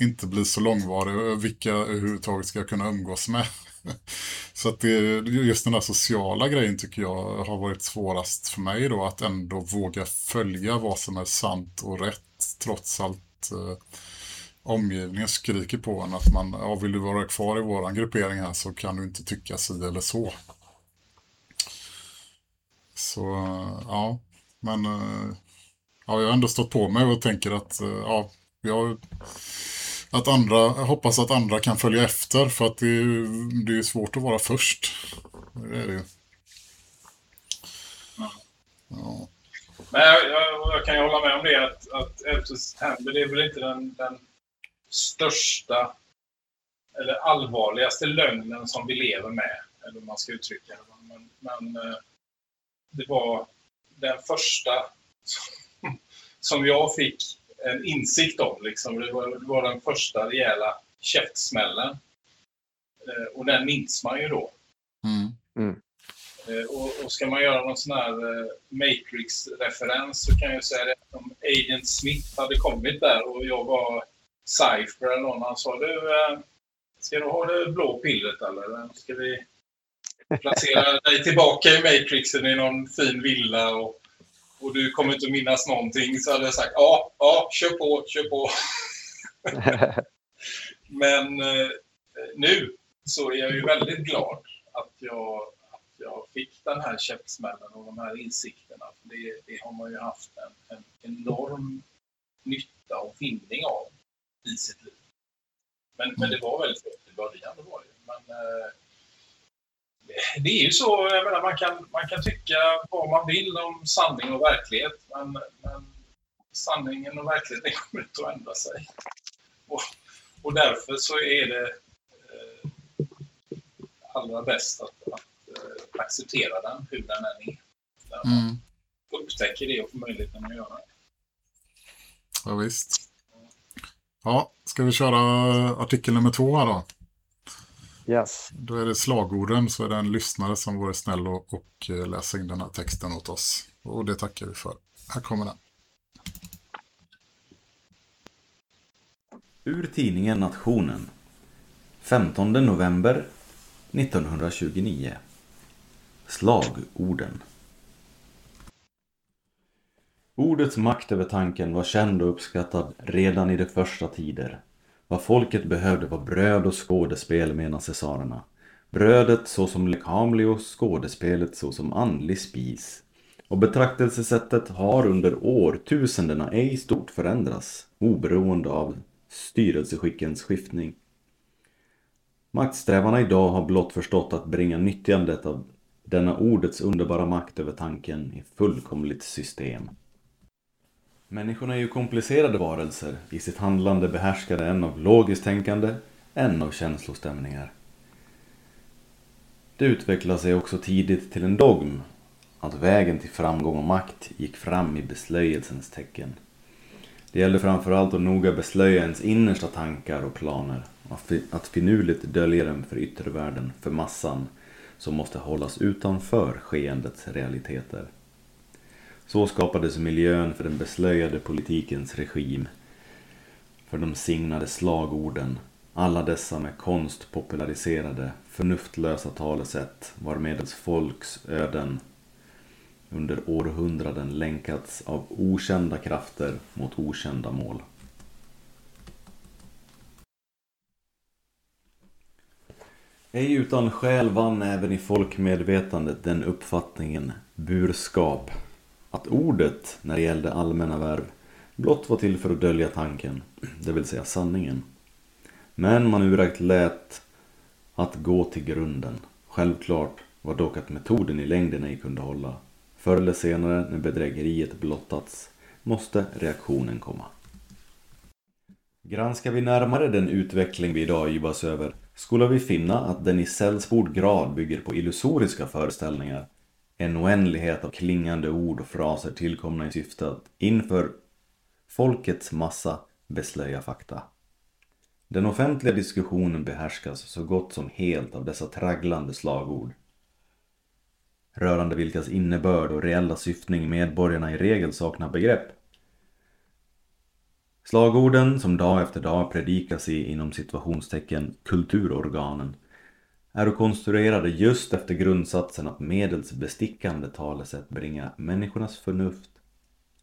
inte blir så långvarig. Vilka överhuvudtaget ska jag kunna umgås med? Så att det, just den där sociala grejen tycker jag har varit svårast för mig då. Att ändå våga följa vad som är sant och rätt trots allt eh, omgivningen skriker på en att man, ja, vill du vara kvar i våran gruppering här så kan du inte tycka si eller så. Så ja, men eh, ja, jag har ändå stått på mig och tänker att eh, ja, jag att andra, jag hoppas att andra kan följa efter för att det är, det är svårt att vara först. Det är det ju. Ja. Men jag, jag, jag, kan ju hålla med om det att, att 11 september det är väl inte den, den största eller allvarligaste lögnen som vi lever med, eller hur man ska uttrycka det. Men, men eh, det var den första som jag fick en insikt om. Liksom. Det, var, det var den första rejäla käftsmällen. Eh, och den minns man ju då. Mm. Mm. Eh, och, och, ska man göra någon sån här eh, Matrix-referens så kan jag säga det om Agent Smith hade kommit där och jag var Cypher eller någon. Han sa du, eh, ska du ha det blå pillret eller ska vi placera dig tillbaka i Matrixen i någon fin villa och och du kommer inte att minnas någonting så hade jag sagt ja, ja, kör på, kör på. Men eh, nu så är jag ju väldigt glad att jag, att jag fick den här käftsmällen och de här insikterna. För det, det har man ju haft en, en enorm nytta och vinning av i sitt liv. Men, men det var väldigt svårt i början. Det var det. Men, eh, det är ju så, jag menar, man, kan, man kan tycka vad man vill om sanning och verklighet, men, men sanningen och verkligheten kommer inte att ändra sig. Och, och därför så är det eh, allra bäst att, att eh, acceptera den, hur den än är. mm. upptäcker det och får möjligheten att göra det. Ja, visst. Ja, ska vi köra artikel nummer två här då? Yes. Då är det slagorden så är det en lyssnare som vore snäll och, och eh, läsa in den här texten åt oss. Och det tackar vi för. Här kommer den. Ur tidningen Nationen 15 november 1929 Slagorden Ordets makt över tanken var känd och uppskattad redan i de första tider vad folket behövde var bröd och skådespel, menar cesarerna. Brödet såsom lekamlig och skådespelet såsom andlig spis. Och betraktelsesättet har under årtusendena ej stort förändrats, oberoende av styrelseskickens skiftning. Maktsträvarna idag har blott förstått att bringa nyttjandet av denna ordets underbara makt över tanken i fullkomligt system. Människorna är ju komplicerade varelser, i sitt handlande behärskade en av logiskt tänkande, en av känslostämningar. Det utvecklade sig också tidigt till en dogm, att vägen till framgång och makt gick fram i beslöjelsens tecken. Det gällde framförallt att noga beslöja ens innersta tankar och planer att finurligt dölja dem för yttervärlden, för massan, som måste hållas utanför skeendets realiteter. Så skapades miljön för den beslöjade politikens regim, för de signade slagorden, alla dessa med konst populariserade, förnuftlösa talesätt varmedels folks öden under århundraden länkats av okända krafter mot okända mål. Ej utan skäl vann även i folkmedvetandet den uppfattningen burskap att ordet när det gällde allmänna värv blott var till för att dölja tanken, det vill säga sanningen. Men man urakt lät att gå till grunden. Självklart var dock att metoden i längden ej kunde hålla. Förr eller senare, när bedrägeriet blottats, måste reaktionen komma. Granskar vi närmare den utveckling vi idag yvas över skulle vi finna att den i sällspord grad bygger på illusoriska föreställningar. En oändlighet av klingande ord och fraser tillkomna i syfte att inför folkets massa beslöja fakta. Den offentliga diskussionen behärskas så gott som helt av dessa tragglande slagord. Rörande vilkas innebörd och reella syftning medborgarna i regel saknar begrepp. Slagorden som dag efter dag predikas i inom situationstecken kulturorganen är konstruerade just efter grundsatsen att medels bestickande talesätt bringa människornas förnuft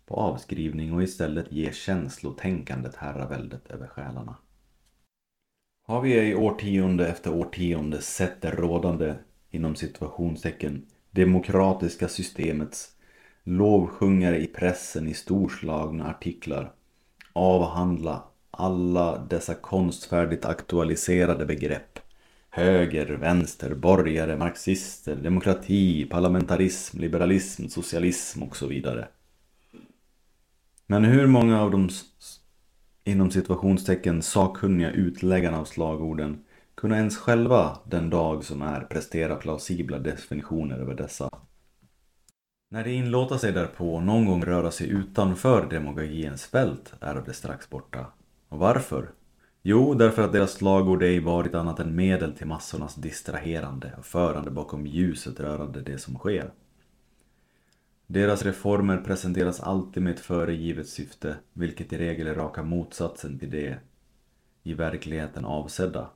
på avskrivning och istället ge känslotänkandet herraväldet över själarna. Har vi i årtionde efter årtionde sett det rådande, inom situationstecken, demokratiska systemets lovsjungare i pressen i storslagna artiklar avhandla alla dessa konstfärdigt aktualiserade begrepp. Höger, vänster, borgare, marxister, demokrati, parlamentarism, liberalism, socialism och så vidare. Men hur många av de inom situationstecken sakkunniga utläggarna av slagorden kunna ens själva den dag som är prestera plausibla definitioner över dessa. När de inlåta sig därpå någon gång röra sig utanför demagogiens fält är det strax borta. Och varför? Jo, därför att deras slagord ej varit annat än medel till massornas distraherande och förande bakom ljuset rörande det som sker. Deras reformer presenteras alltid med ett föregivet syfte, vilket i regel är raka motsatsen till det i verkligheten avsedda.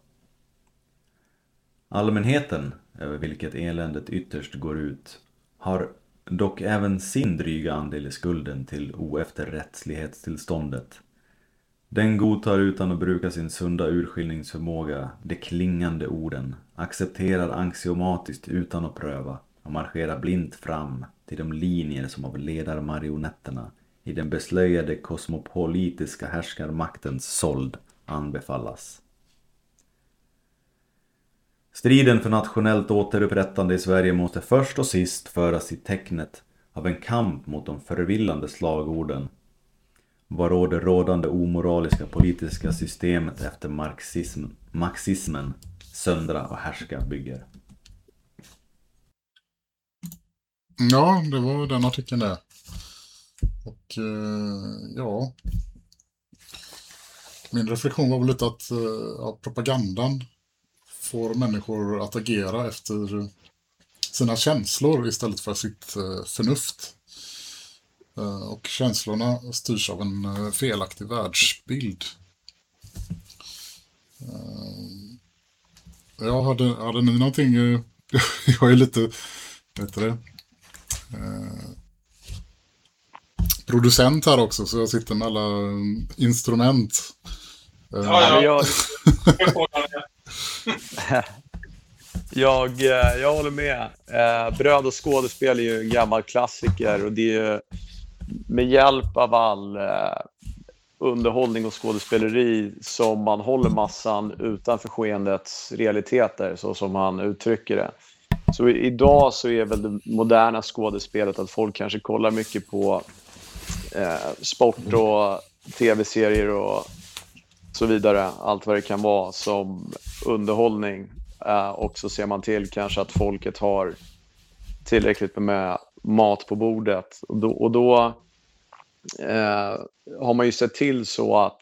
Allmänheten, över vilket eländet ytterst går ut, har dock även sin dryga andel i skulden till oefterrättslighetstillståndet. Den godtar utan att bruka sin sunda urskiljningsförmåga de klingande orden, accepterar axiomatiskt utan att pröva och marscherar blint fram till de linjer som av ledarmarionetterna i den beslöjade kosmopolitiska härskarmaktens sold anbefallas. Striden för nationellt återupprättande i Sverige måste först och sist föras i tecknet av en kamp mot de förvillande slagorden vad det rådande omoraliska politiska systemet efter marxism, marxismen söndra och härska bygger. Ja, det var den artikeln där. Och eh, ja, min reflektion var väl lite att eh, att propagandan får människor att agera efter sina känslor istället för sitt eh, förnuft. Eh, och känslorna styrs av en eh, felaktig världsbild. Jag hade, hade ni någonting, jag är lite, vet det, producent här också så jag sitter med alla instrument. Ja, ja. jag, eh, jag håller med. Eh, Bröd och skådespel är ju en gammal klassiker och det är ju med hjälp av all eh, underhållning och skådespeleri som man håller massan utanför skeendets realiteter, så som han uttrycker det. Så idag så är väl det moderna skådespelet att folk kanske kollar mycket på eh, sport och tv-serier och så vidare. Allt vad det kan vara som underhållning. Eh, och så ser man till kanske att folket har tillräckligt med mat på bordet. Och då, och då eh, har man ju sett till så att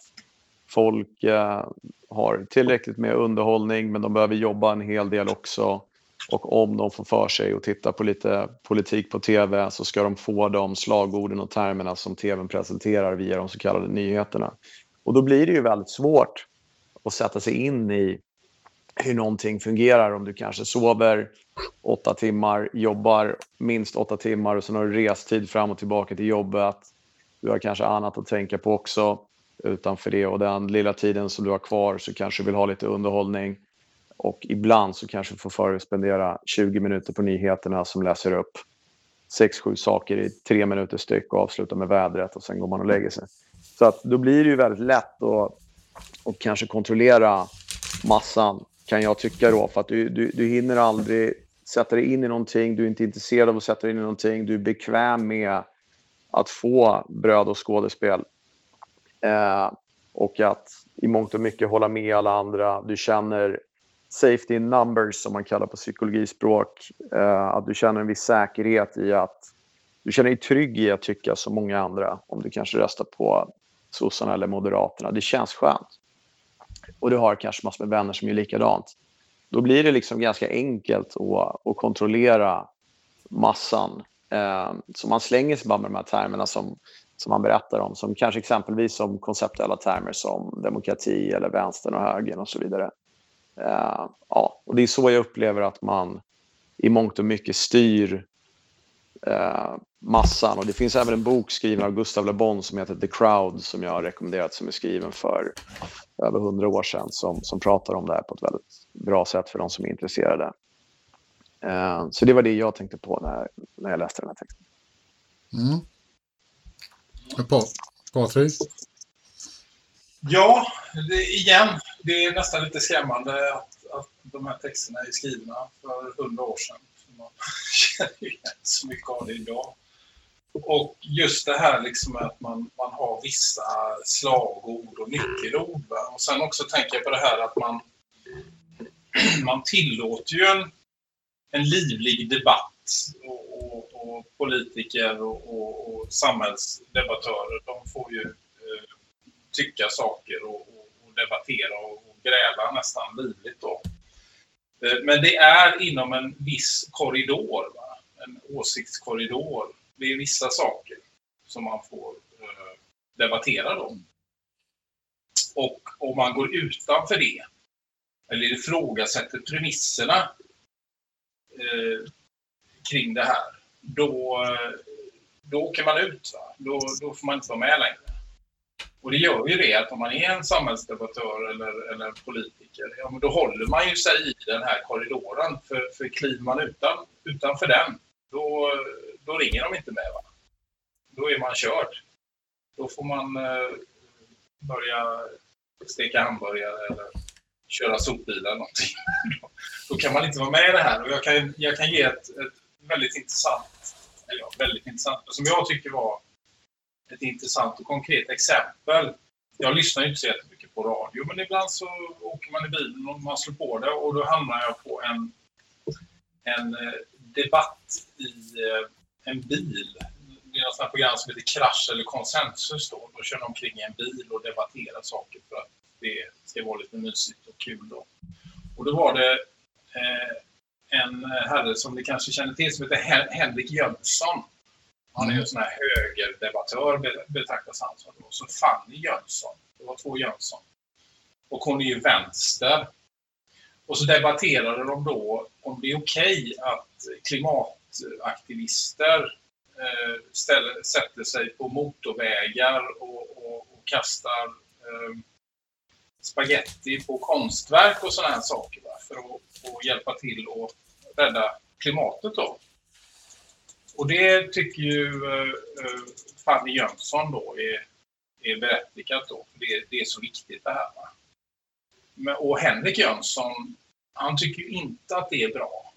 folk eh, har tillräckligt med underhållning men de behöver jobba en hel del också. Och om de får för sig att titta på lite politik på tv så ska de få de slagorden och termerna som tvn presenterar via de så kallade nyheterna. Och då blir det ju väldigt svårt att sätta sig in i hur någonting fungerar om du kanske sover åtta timmar, jobbar minst åtta timmar och sen har du restid fram och tillbaka till jobbet. Du har kanske annat att tänka på också utanför det och den lilla tiden som du har kvar så kanske du vill ha lite underhållning. Och ibland så kanske du får för spendera 20 minuter på nyheterna som läser upp 6-7 saker i tre minuter styck och avslutar med vädret och sen går man och lägger sig. Så att då blir det ju väldigt lätt att, och kanske kontrollera massan kan jag tycka då. För att du, du, du hinner aldrig sätta dig in i någonting. Du är inte intresserad av att sätta dig in i någonting. Du är bekväm med att få bröd och skådespel. Eh, och att i mångt och mycket hålla med alla andra. Du känner safety in numbers som man kallar på psykologispråk. Eh, att du känner en viss säkerhet i att du känner dig trygg i att tycka som många andra om du kanske röstar på sossarna eller moderaterna. Det känns skönt. Och du har kanske massor med vänner som gör likadant. Då blir det liksom ganska enkelt att, att kontrollera massan. Eh, så man slänger sig bara med de här termerna som, som man berättar om. Som kanske exempelvis som konceptuella termer som demokrati eller vänstern och högern och så vidare. Eh, ja, och det är så jag upplever att man i mångt och mycket styr eh, massan. Och det finns även en bok skriven av Gustav Le Bon som heter The Crowd som jag har rekommenderat som är skriven för över hundra år sedan som, som pratar om det här på ett väldigt bra sätt för de som är intresserade. Uh, så det var det jag tänkte på när, när jag läste den här texten. Mm. Patrik? Ja, det, igen, det är nästan lite skrämmande att, att de här texterna är skrivna för hundra år sedan. Man känner igen så mycket av det idag. Och just det här liksom att man, man har vissa slagord och nyckelord. Va? Och sen också tänker jag på det här att man, man tillåter ju en, en livlig debatt och, och, och politiker och, och, och, samhällsdebattörer de får ju eh, tycka saker och, debattera och, gräla nästan livligt då. Eh, men det är inom en viss korridor, va? en åsiktskorridor. Det är vissa saker som man får eh, debattera då. Och om man går utanför det, eller ifrågasätter premisserna eh, kring det här, då, då åker man ut. Va? Då, då får man inte vara med längre. Och det gör ju det att om man är en samhällsdebattör eller, eller politiker, ja, men då håller man ju sig i den här korridoren. För, för kliver man utan, utanför den, då, då ringer de inte med. Va? Då är man körd. Då får man eh, börja steka hamburgare eller köra sopbil eller någonting. då kan man inte vara med i det här. Och jag kan, jag kan ge ett, ett väldigt intressant, eller ja, väldigt intressant, som jag tycker var ett intressant och konkret exempel. Jag lyssnar inte så jättemycket på radio, men ibland så åker man i bilen och man slår på det och då hamnar jag på en, en eh, debatt i eh, en bil. Det är ett program som heter Krasch eller konsensus. Då. då kör de omkring i en bil och debatterar saker för att det ska vara lite mysigt och kul. Då. Och då var det eh, en herre som ni kanske känner till som heter Henrik Jönsson. Han är ju en sån här högerdebattör betraktas han som. Då. så Fanny Jönsson. Det var två Jönsson. Och hon är ju vänster. Och så debatterade de då om det är okej okay att klimataktivister eh, ställer, sätter sig på motorvägar och, och, och kastar eh, spaghetti på konstverk och sådana här saker va? för att, att hjälpa till att rädda klimatet då. Och det tycker ju eh, eh Fanny Jönsson då är, är berättigat då. Det, det är så viktigt det här. Va? Men, och Henrik Jönsson, han tycker ju inte att det är bra.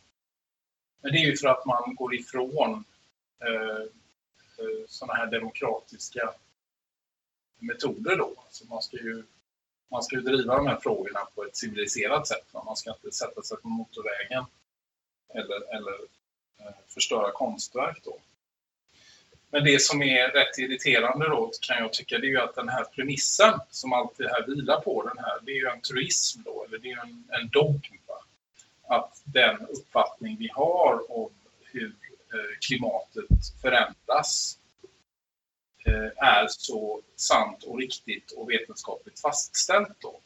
Men det är ju för att man går ifrån eh, eh sådana här demokratiska metoder då. Alltså man ska ju man ska ju driva de här frågorna på ett civiliserat sätt. Man ska inte sätta sig på motorvägen eller, eller Eh, förstöra konstverk då. Men det som är rätt irriterande då kan jag tycka det är ju att den här premissen som allt det här vilar på den här, det är ju en truism då, eller det är ju en, en dogm. Att den uppfattning vi har om hur eh, klimatet förändras Eh, är så sant och riktigt och vetenskapligt fastställt då.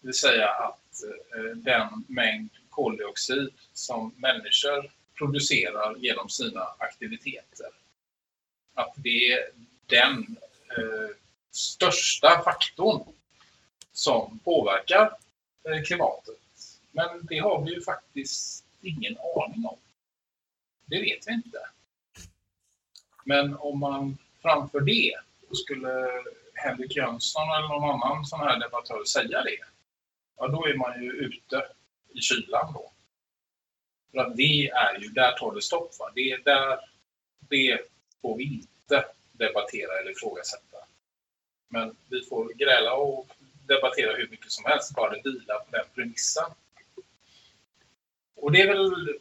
Det vill säga att eh, den mängd koldioxid som människor producerar genom sina aktiviteter att det är den eh, största faktorn som påverkar eh, klimatet. Men det har vi ju faktiskt ingen aning om. Det vet vi inte. Men om man framför det, skulle Henrik Jönsson eller någon annan sån här debattör säga det, ja då är man ju ute i kylan då. För att det är ju, där tar det stopp. Va? Det är där, det får vi inte debattera eller ifrågasätta. Men vi får gräla och debattera hur mycket som helst, bara det vilar på den premissen. Och det är väl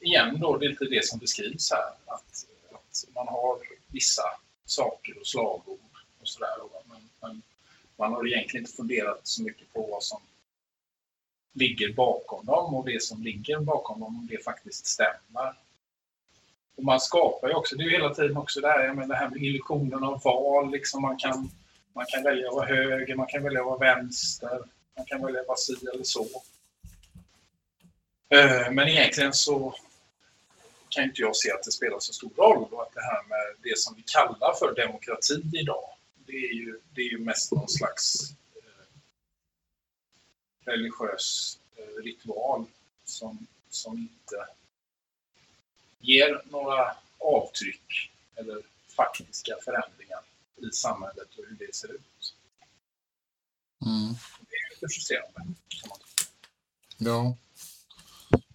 igen då lite det som beskrivs här, att, att man har vissa saker och slagord och sådär. Men, men man har egentligen inte funderat så mycket på vad som ligger bakom dem och det som ligger bakom dem, om det faktiskt stämmer. Och man skapar ju också, det är ju hela tiden också det här, jag menar, det här med illusionen av val. Liksom man, kan, man kan välja att vara höger, man kan välja att vara vänster, man kan välja att vara si eller så. Eh, men egentligen så kan inte jag se att det spelar så stor roll och att det här med det som vi kallar för demokrati idag, det är ju, det är ju mest någon slags eh, religiös eh, ritual som, som inte ger några avtryck eller faktiska förändringar i samhället och hur det ser ut. Mm. Det är lite frustrerande. Ja.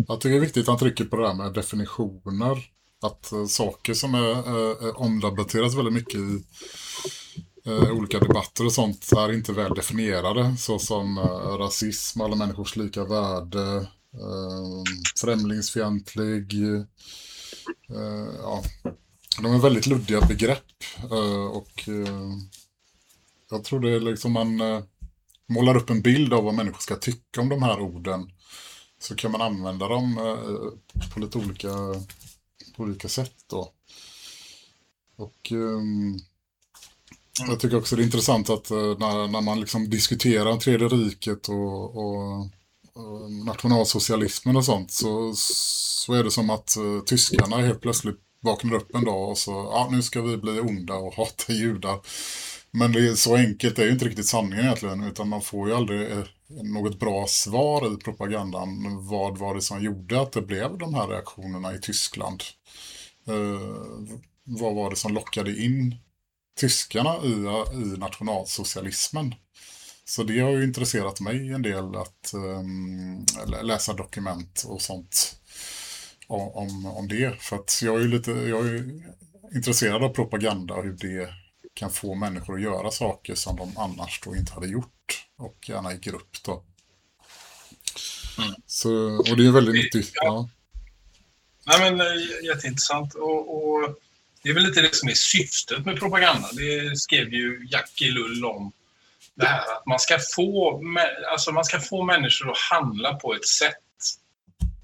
Jag tycker det är viktigt att han trycker på det här med definitioner. Att uh, saker som är eh, uh, omdebatteras väldigt mycket i uh, olika debatter och sånt är inte väl definierade. Såsom uh, rasism, alla människors lika värde, uh, främlingsfientlig, ja, de är väldigt luddiga begrepp och jag tror det är liksom man målar upp en bild av vad människor ska tycka om de här orden så kan man använda dem eh, på lite olika, på olika sätt då. Och eh, jag tycker också det är intressant att eh, när, när man liksom diskuterar tredje riket och, och, och nationalsocialismen och sånt så, så är det som att eh, tyskarna helt plötsligt vaknar upp en dag och så, ja nu ska vi bli onda och hata judar. Men det är så enkelt, det är ju inte riktigt sanningen egentligen, utan man får ju aldrig eh, något bra svar i propagandan. Vad var det som gjorde att det blev de här reaktionerna i Tyskland? Eh, vad var det som lockade in tyskarna i, i nationalsocialismen? Så det har ju intresserat mig en del att eh, läsa dokument och sånt om, om det. För att jag är lite jag är intresserad av propaganda och hur det kan få människor att göra saker som de annars då inte hade gjort. Och gärna i grupp då. Mm. Så, och det är väldigt nyttigt. Ja. Nej, men, eh, jätteintressant. Och, och, det är väl lite det som är syftet med propaganda. Det skrev ju Jackie Lull om. Det här att man ska få, alltså man ska få människor att handla på ett sätt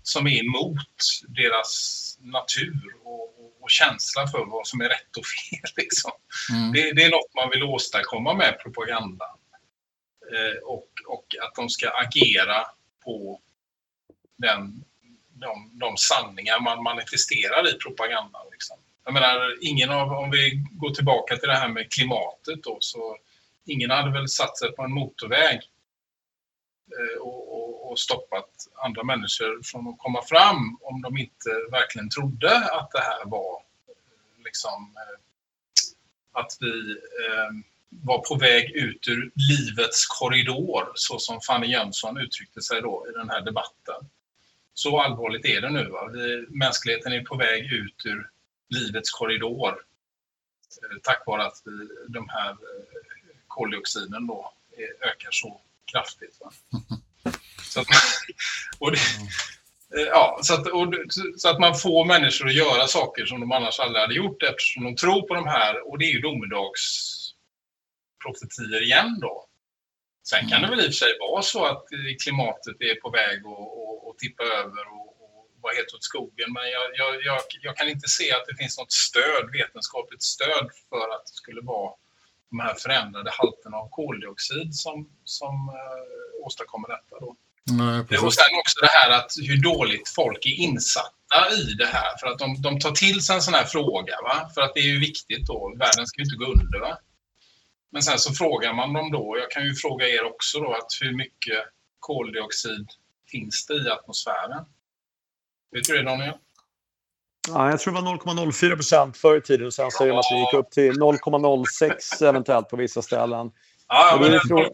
som är emot deras natur och, och, känsla för vad som är rätt och fel. Liksom. Mm. Det, det, är något man vill åstadkomma med propagandan. Eh, och, och att de ska agera på den, de, de sanningar man manifesterar i propagandan. Liksom. Jag menar, ingen av, om vi går tillbaka till det här med klimatet då, så ingen hade väl satt sig på en motorväg eh, och, och, och stoppat andra människor från att komma fram om de inte verkligen trodde att det här var liksom eh, att vi eh, var på väg ut ur livets korridor så som Fanny Jönsson uttryckte sig då i den här debatten. Så allvarligt är det nu. Va? Vi, mänskligheten är på väg ut ur livets korridor eh, tack vare att vi, de här koldioxiden då ökar så kraftigt. Va? Så att, och det, Eh, ja, så att, och, så att man får människor att göra saker som de annars aldrig hade gjort eftersom de tror på de här. Och det är ju domedagsprofetier igen då. Sen kan det väl i och för sig vara så att klimatet är på väg att, att, att tippa över och, och vara helt åt skogen. Men jag, jag, jag, jag, kan inte se att det finns något stöd, vetenskapligt stöd för att det skulle vara de här förändrade halterna av koldioxid som, som äh, åstadkommer detta. Då. Nej, och sen också det här att hur dåligt folk är insatta i det här. För att de, de tar till sig en sån här fråga. Va? För att det är ju viktigt då. Världen ska ju inte gå under. Va? Men sen så frågar man dem då. Jag kan ju fråga er också då att hur mycket koldioxid finns det i atmosfären? Vet du det Daniel? Ja, jag tror det var 0,04 procent förr i tiden och sen säger de att det gick upp till 0,06 eventuellt på vissa ställen. Ja, men, det, är,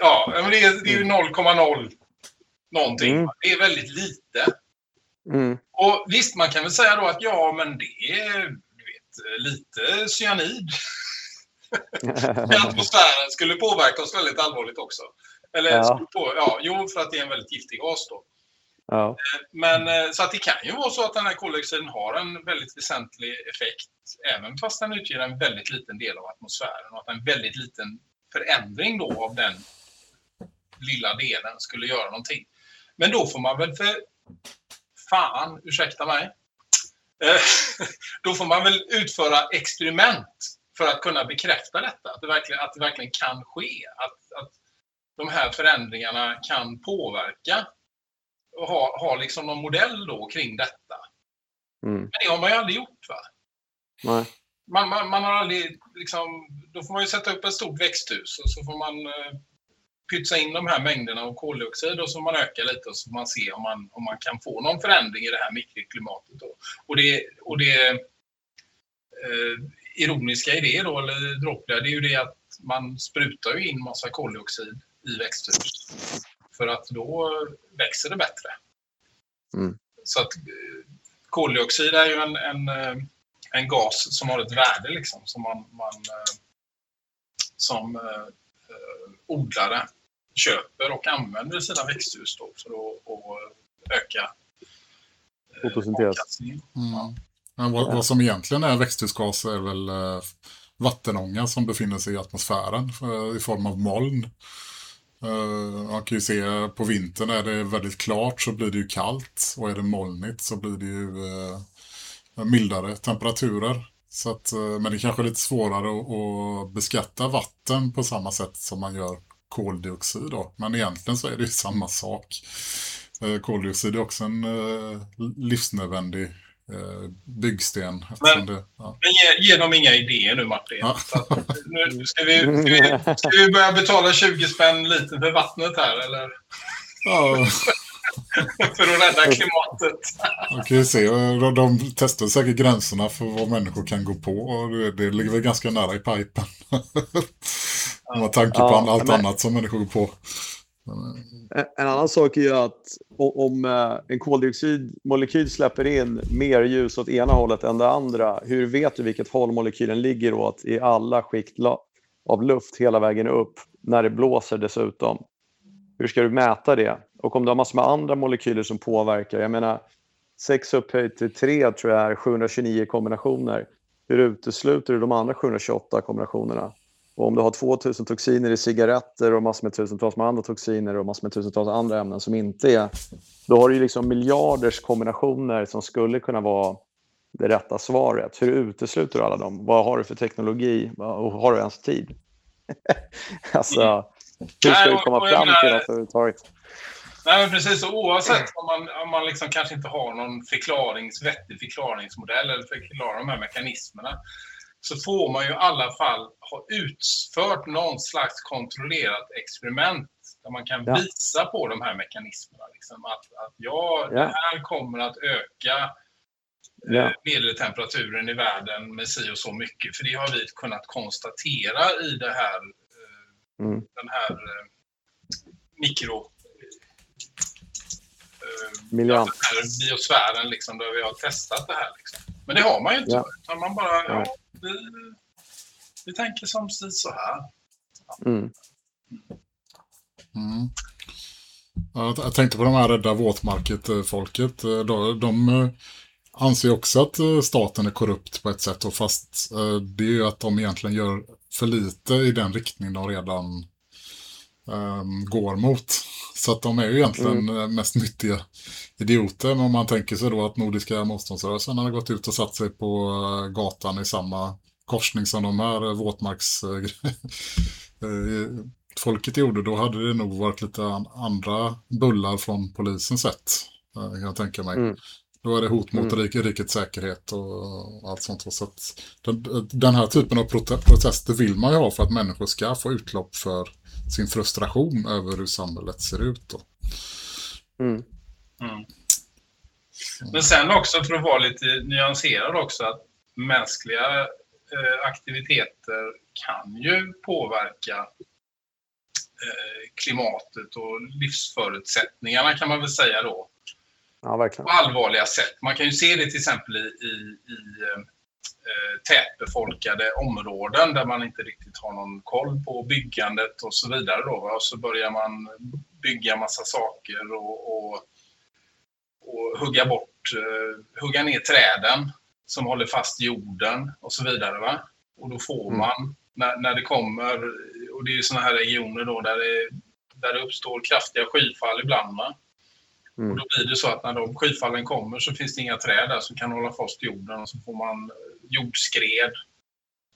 ja, men det är, det är ju 0,0 någonting. Mm. Det är väldigt lite. Mm. Och visst, man kan väl säga då att ja, men det är vet, lite cyanid atmosfären skulle påverka oss väldigt allvarligt också. Eller, ja. På, ja, jo, för att det är en väldigt giftig gas då. Ja. Eh, men eh, så att det kan ju vara så att den här koldioxiden har en väldigt väsentlig effekt även fast den utgör en väldigt liten del av atmosfären och att en väldigt liten förändring då av den lilla delen skulle göra någonting. Men då får man väl för fan, ursäkta mig, eh, då får man väl utföra experiment för att kunna bekräfta detta, att det verkligen, att det verkligen kan ske, att, att de här förändringarna kan påverka och ha, ha liksom någon modell då kring detta. Mm. Men det har man ju aldrig gjort va? Nej. Man, man, man, har aldrig liksom, då får man ju sätta upp ett stort växthus och så får man eh, pytsa in de här mängderna av koldioxid och så man ökar lite och så får man se om man, om man kan få någon förändring i det här mikroklimatet. Då. Och det, och det eh, ironiska i det då, eller dråpliga, det är ju det att man sprutar ju in massa koldioxid i växthus. För att då växer det bättre. Mm. Så att eh, koldioxid är ju en, en, eh, en gas som har ett värde liksom, som man, man eh, som odlare köper och använder i sina växthus då för att, öka fotosyntes. Mm. Men vad, vad, som egentligen är växthusgaser är väl eh, vattenånga som befinner sig i atmosfären för, i form av moln. Uh, man kan ju se på vintern är det väldigt klart så blir det ju kallt och är det molnigt så blir det ju uh, mildare temperaturer. Så att, uh, men det är kanske är lite svårare att, att beskatta vatten på samma sätt som man gör koldioxid då. Men egentligen så är det ju samma sak. Koldioxid är också en livsnövändig Eh, byggsten. Men, det, ja. men ge, ge, dem inga idéer nu Martin. Ja. nu ska vi, ska, vi, ska vi börja betala 20 spänn lite för vattnet här eller? Ja. för att rädda klimatet. Man kan ju se, de, de testar säkert gränserna för vad människor kan gå på. Och det, det ligger väl ganska nära i pipen. Med tanke på ja, allt men... annat som människor går på. Eh, en annan sak är ju att om eh, en koldioxidmolekyl släpper in mer ljus åt ena hållet än det andra, hur vet du vilket håll molekylen ligger åt i alla skikt av luft hela vägen upp när det blåser dessutom? Hur ska du mäta det? Och om du har massor med andra molekyler som påverkar, jag menar 6 upphöjt till 3 tror jag är 729 kombinationer. Hur utesluter du de andra 728 kombinationerna? Och om du har 2000 toxiner i cigaretter och massor med tusentals med andra toxiner och massor med tusentals andra ämnen som inte är... Då har du liksom miljarders kombinationer som skulle kunna vara det rätta svaret. Hur utesluter du alla dem? Vad har du för teknologi? Och har du ens tid? alltså, hur ska du komma fram till något överhuvudtaget? Nej, men precis. Oavsett om man, om man liksom kanske inte har någon förklarings, vettig förklaringsmodell eller förklarar de här mekanismerna så får man ju i alla fall ha utfört någon slags kontrollerat experiment där man kan ja. visa på de här mekanismerna. Liksom, att, att ja, ja. det här kommer att öka eh, ja. medeltemperaturen i världen med si och så mycket. För det har vi kunnat konstatera i det här, eh, mm. den här eh, mikro... Miljön. Den här biosfären liksom, där vi har testat det här. Liksom. Men det har man ju inte. Ja. Man bara, ja, vi, vi tänker som så här. Mm. Mm. Jag tänkte på de här rädda våtmarket-folket. De, de anser också att staten är korrupt på ett sätt. Och fast det är ju att de egentligen gör för lite i den riktning de redan um, går mot. Så att de är ju egentligen mm. mest nyttiga idioter. Men om man tänker sig då att Nordiska motståndsrörelsen hade gått ut och satt sig på gatan i samma korsning som de här våtmarks folket gjorde, då hade det nog varit lite andra bullar från polisens sätt. Kan jag tänka mig. Mm. Då är det hot mot mm. rikets säkerhet och allt sånt. Så den, den, här typen av protester vill man ju ha för att människor ska få utlopp för sin frustration över hur samhället ser ut. Då. Mm. Mm. Men sen också för att vara lite nyanserad också att mänskliga eh, aktiviteter kan ju påverka eh, klimatet och livsförutsättningarna kan man väl säga då. Ja, verkligen. På allvarliga sätt. Man kan ju se det till exempel i, i, i eh, tätbefolkade områden där man inte riktigt har någon koll på byggandet och så vidare. Då? Och så börjar man bygga massa saker och, och, och hugga bort, eh, hugga ner träden som håller fast jorden och så vidare. Va? Och då får mm. man, när, när det kommer, och det är sådana här regioner då där det, där det uppstår kraftiga skyfall ibland. Va? Mm. Och då blir det så att när de skyfallen kommer så finns det inga träd där som kan hålla fast jorden och så får man jordskred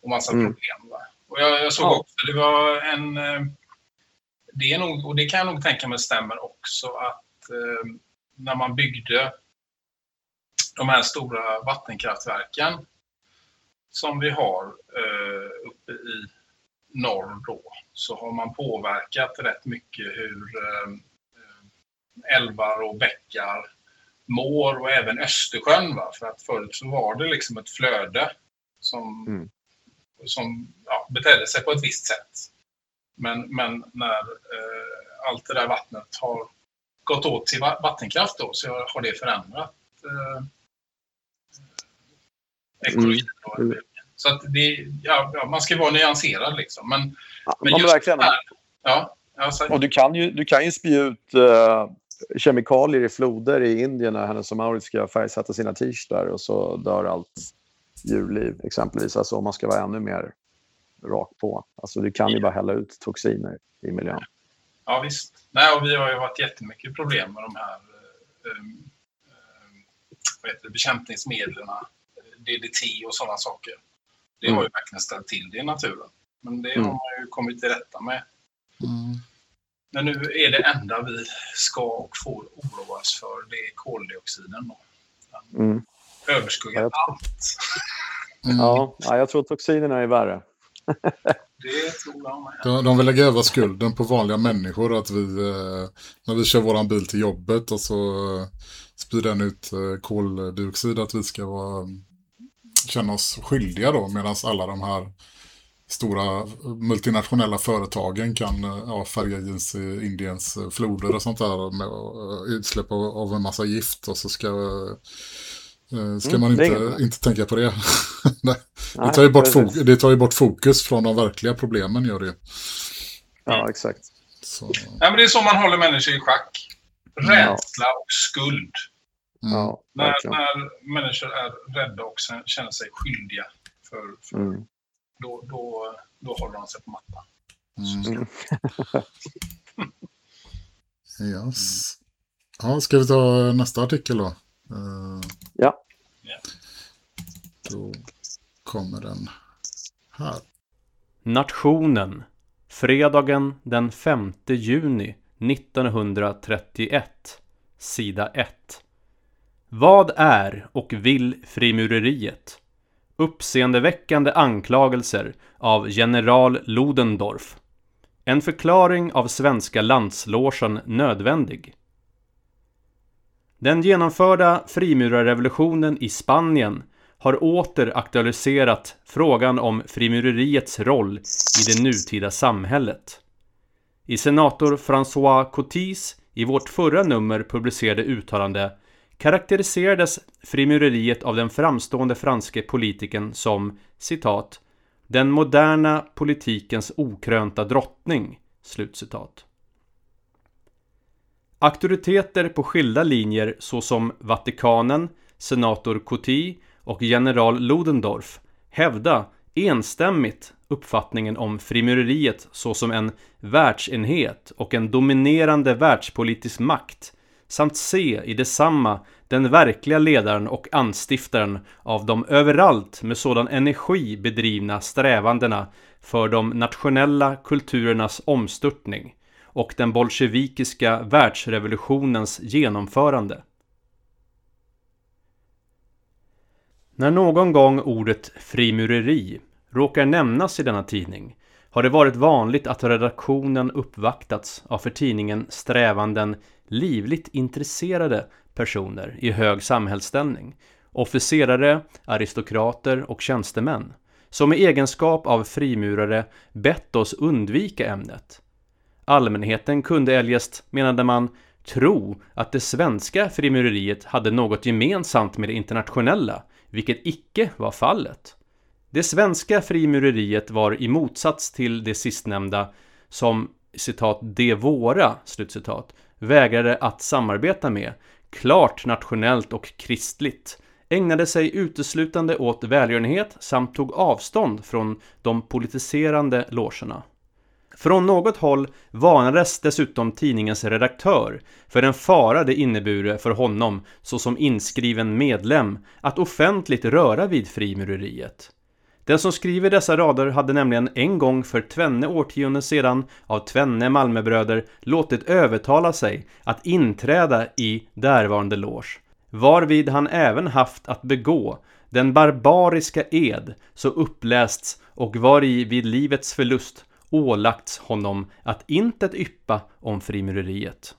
och massa mm. problem. Va? Och jag, jag såg ja. också, det var en... Eh, det är nog, och det kan jag nog tänka mig stämmer också, att eh, när man byggde de här stora vattenkraftverken som vi har eh, uppe i norr då, så har man påverkat rätt mycket hur eh, älvar och bäckar mår och även Östersjön. Va? För att förut så var det liksom ett flöde som, mm. som ja, betedde sig på ett visst sätt. Men, men när eh, allt det där vattnet har gått åt till vattenkraft då, så har det förändrat eh, ekologin. Mm. Så att det, ja, man ska vara nyanserad liksom. Men, ja, men just verkligen. Här, ja, alltså, och du kan ju, du kan ju spy ut uh, kemikalier i floder i Indien när Hennes och Mauritz ska färgsätta sina t-shirtar och så dör allt djurliv exempelvis. Alltså om man ska vara ännu mer rak på. Alltså du kan ju bara hälla ut toxiner i miljön. Ja visst. Nej, och vi har ju haft jättemycket problem med de här um, det, bekämpningsmedlen, DDT och sådana saker. Det har ju mm. verkligen ställt till det i naturen. Men det mm. har man ju kommit till rätta med. Mm. Men nu är det enda vi ska och får oroa oss för, det är koldioxiden. Den mm. överskuggar tror... allt. Mm. Ja, jag tror toxinerna är värre. det tror jag med. De, de vill lägga över skulden på vanliga människor. Att vi, eh, när vi kör våran bil till jobbet och så eh, spyr den ut eh, koldioxid, att vi ska vara, känna oss skyldiga då. Medan alla de här stora multinationella företagen kan eh, ja, färga i sig Indiens eh, floder och sånt där med eh, utsläpp av, av en massa gift och så ska, ska mm, man inte, inte tänka på det. Nej, det, tar ju bort fokus, det tar ju bort fokus från de verkliga problemen gör det. Ja, exakt. Så. Ja, men det är så man håller människor i schack. Rädsla ja. och skuld. Mm. Ja, när, när människor är rädda och känner sig skyldiga för, för mm då, då, då håller de sig på mattan. Mm. yes. Ja, ska vi ta nästa artikel då? Uh, ja. Då kommer den här. Nationen. Fredagen den 5 juni 1931. Sida 1. Vad är och vill frimureriet? Uppseendeväckande anklagelser av general Ludendorff. En förklaring av svenska landslogen nödvändig. Den genomförda frimurarrevolutionen i Spanien har åter aktualiserat frågan om frimureriets roll i det nutida samhället. I senator François Cotis i vårt förra nummer publicerade uttalande karaktäriserades frimureriet av den framstående franske politikern som citat ”den moderna politikens okrönta drottning”. Slutcitat. Auktoriteter på skilda linjer såsom Vatikanen, senator Coty och general Ludendorff hävda enstämmigt uppfattningen om frimureriet såsom en världsenhet och en dominerande världspolitisk makt samt se i detsamma den verkliga ledaren och anstiftaren av de överallt med sådan energi bedrivna strävandena för de nationella kulturernas omstörtning och den bolsjevikiska världsrevolutionens genomförande. När någon gång ordet frimureri råkar nämnas i denna tidning har det varit vanligt att redaktionen uppvaktats av för tidningen strävanden livligt intresserade personer i hög samhällsställning, officerare, aristokrater och tjänstemän, som i egenskap av frimurare bett oss undvika ämnet. Allmänheten kunde eljest, menade man, tro att det svenska frimureriet hade något gemensamt med det internationella, vilket icke var fallet. Det svenska frimureriet var i motsats till det sistnämnda som citat ”de våra” slutcitat, vägrade att samarbeta med, klart nationellt och kristligt, ägnade sig uteslutande åt välgörenhet samt tog avstånd från de politiserande logerna. Från något håll varnades dessutom tidningens redaktör för den fara det innebure för honom såsom inskriven medlem att offentligt röra vid frimureriet. Den som skriver dessa rader hade nämligen en gång för tvenne årtionden sedan av tvenne Malmöbröder låtit övertala sig att inträda i därvarande loge, varvid han även haft att begå den barbariska ed så upplästs och vari vid livets förlust ålagts honom att intet yppa om frimureriet.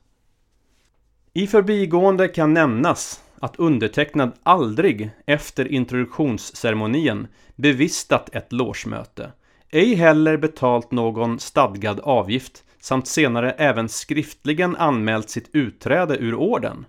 I förbigående kan nämnas att undertecknad aldrig efter introduktionsceremonien bevistat ett logemöte, ej heller betalt någon stadgad avgift samt senare även skriftligen anmält sitt utträde ur orden.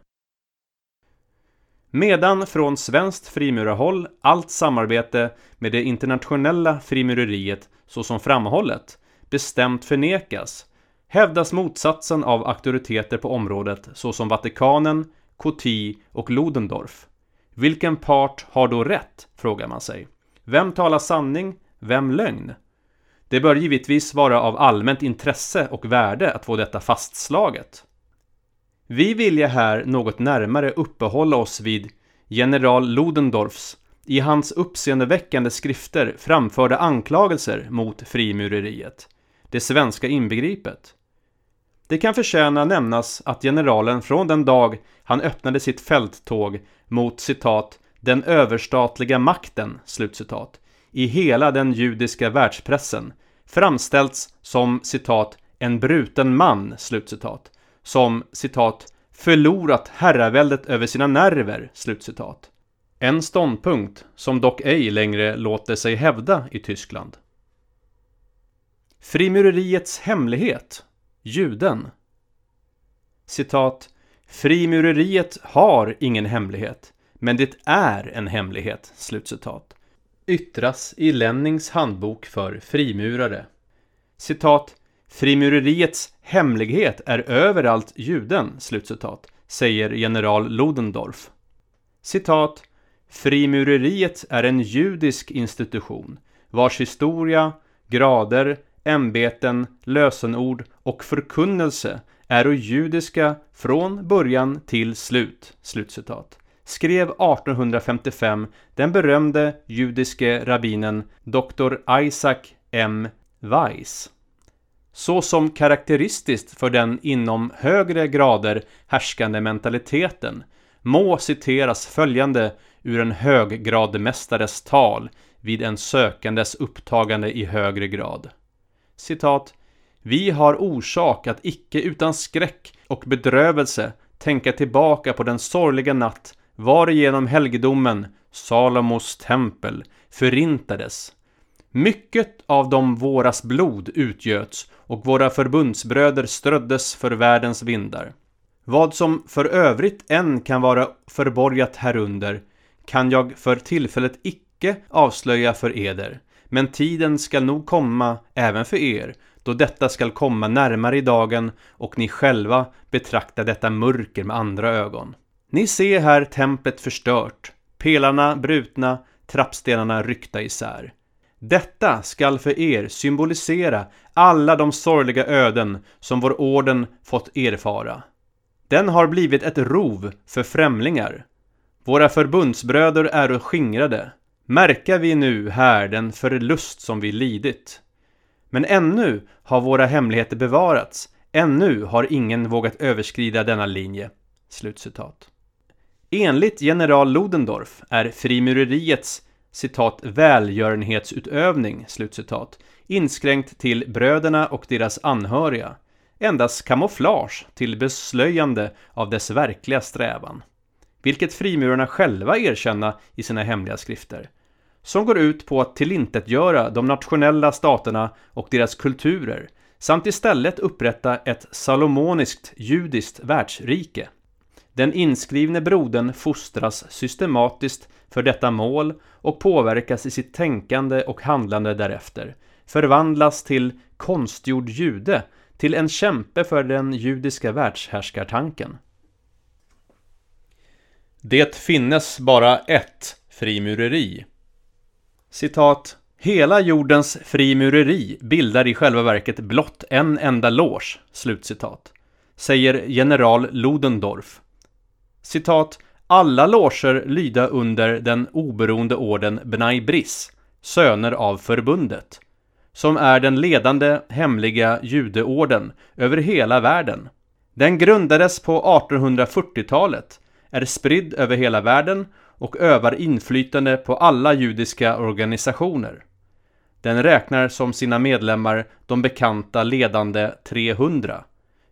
Medan från svenskt frimurarhåll allt samarbete med det internationella frimureriet såsom framhållet bestämt förnekas hävdas motsatsen av auktoriteter på området såsom Vatikanen, Coty och Ludendorff. Vilken part har då rätt, frågar man sig. Vem talar sanning, vem lögn? Det bör givetvis vara av allmänt intresse och värde att få detta fastslaget. Vi vilja här något närmare uppehålla oss vid general Ludendorffs i hans uppseendeväckande skrifter framförda anklagelser mot frimureriet, det svenska inbegripet. Det kan förtjäna nämnas att generalen från den dag han öppnade sitt fälttåg mot citat ”den överstatliga makten” slutcitat, i hela den judiska världspressen framställts som citat ”en bruten man” slutcitat, som citat ”förlorat herraväldet över sina nerver” slutcitat. En ståndpunkt som dock ej längre låter sig hävda i Tyskland. Frimureriets hemlighet Juden. Citat. Frimureriet har ingen hemlighet, men det är en hemlighet. Slutcitat. Yttras i Lennings handbok för frimurare. Citat. Frimureriets hemlighet är överallt juden. Slutcitat. Säger general Ludendorff. Citat. Frimureriet är en judisk institution vars historia, grader, ämbeten, lösenord och förkunnelse är judiska från början till slut." Slutcitat. Skrev 1855 den berömde judiske rabbinen Dr. Isaac M. Weiss. Så som karaktäristiskt för den inom högre grader härskande mentaliteten må citeras följande ur en höggradmästares tal vid en sökandes upptagande i högre grad citat, vi har orsak att icke utan skräck och bedrövelse tänka tillbaka på den sorgliga natt varigenom helgedomen, Salomos tempel, förintades. Mycket av dem våras blod utgöts och våra förbundsbröder ströddes för världens vindar. Vad som för övrigt än kan vara förborgat härunder kan jag för tillfället icke avslöja för eder. Men tiden skall nog komma även för er, då detta skall komma närmare i dagen och ni själva betraktar detta mörker med andra ögon. Ni ser här templet förstört, pelarna brutna, trappstenarna ryckta isär. Detta skall för er symbolisera alla de sorgliga öden som vår orden fått erfara. Den har blivit ett rov för främlingar. Våra förbundsbröder är skingrade. Märka vi nu här den förlust som vi lidit. Men ännu har våra hemligheter bevarats. Ännu har ingen vågat överskrida denna linje." Slutcitat. Enligt general Ludendorff är frimureriets citat välgörenhetsutövning slutcitat inskränkt till bröderna och deras anhöriga endast kamouflage till beslöjande av dess verkliga strävan. Vilket frimurarna själva erkänna i sina hemliga skrifter. Som går ut på att tillintetgöra de nationella staterna och deras kulturer samt istället upprätta ett salomoniskt judiskt världsrike. Den inskrivne brodern fostras systematiskt för detta mål och påverkas i sitt tänkande och handlande därefter, förvandlas till konstgjord jude till en kämpe för den judiska världshärskartanken. Det finnes bara ett frimureri. Citat. Hela jordens frimureri bildar i själva verket blott en enda loge. Slutcitat. Säger general Ludendorff. Citat. Alla loger lyda under den oberoende orden Bnai Bris, söner av förbundet som är den ledande hemliga judeorden över hela världen. Den grundades på 1840-talet, är spridd över hela världen och övar inflytande på alla judiska organisationer. Den räknar som sina medlemmar de bekanta ledande 300,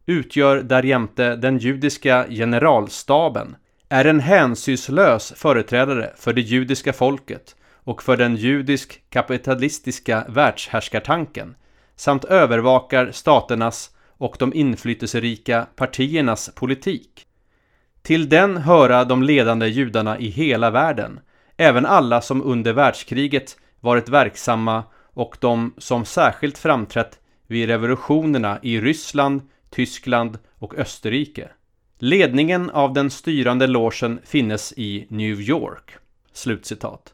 utgör därjämte den judiska generalstaben, är en hänsynslös företrädare för det judiska folket och för den judisk-kapitalistiska världshärskartanken samt övervakar staternas och de inflytelserika partiernas politik. Till den höra de ledande judarna i hela världen, även alla som under världskriget varit verksamma och de som särskilt framträtt vid revolutionerna i Ryssland, Tyskland och Österrike. Ledningen av den styrande logen finnes i New York." Slutcitat.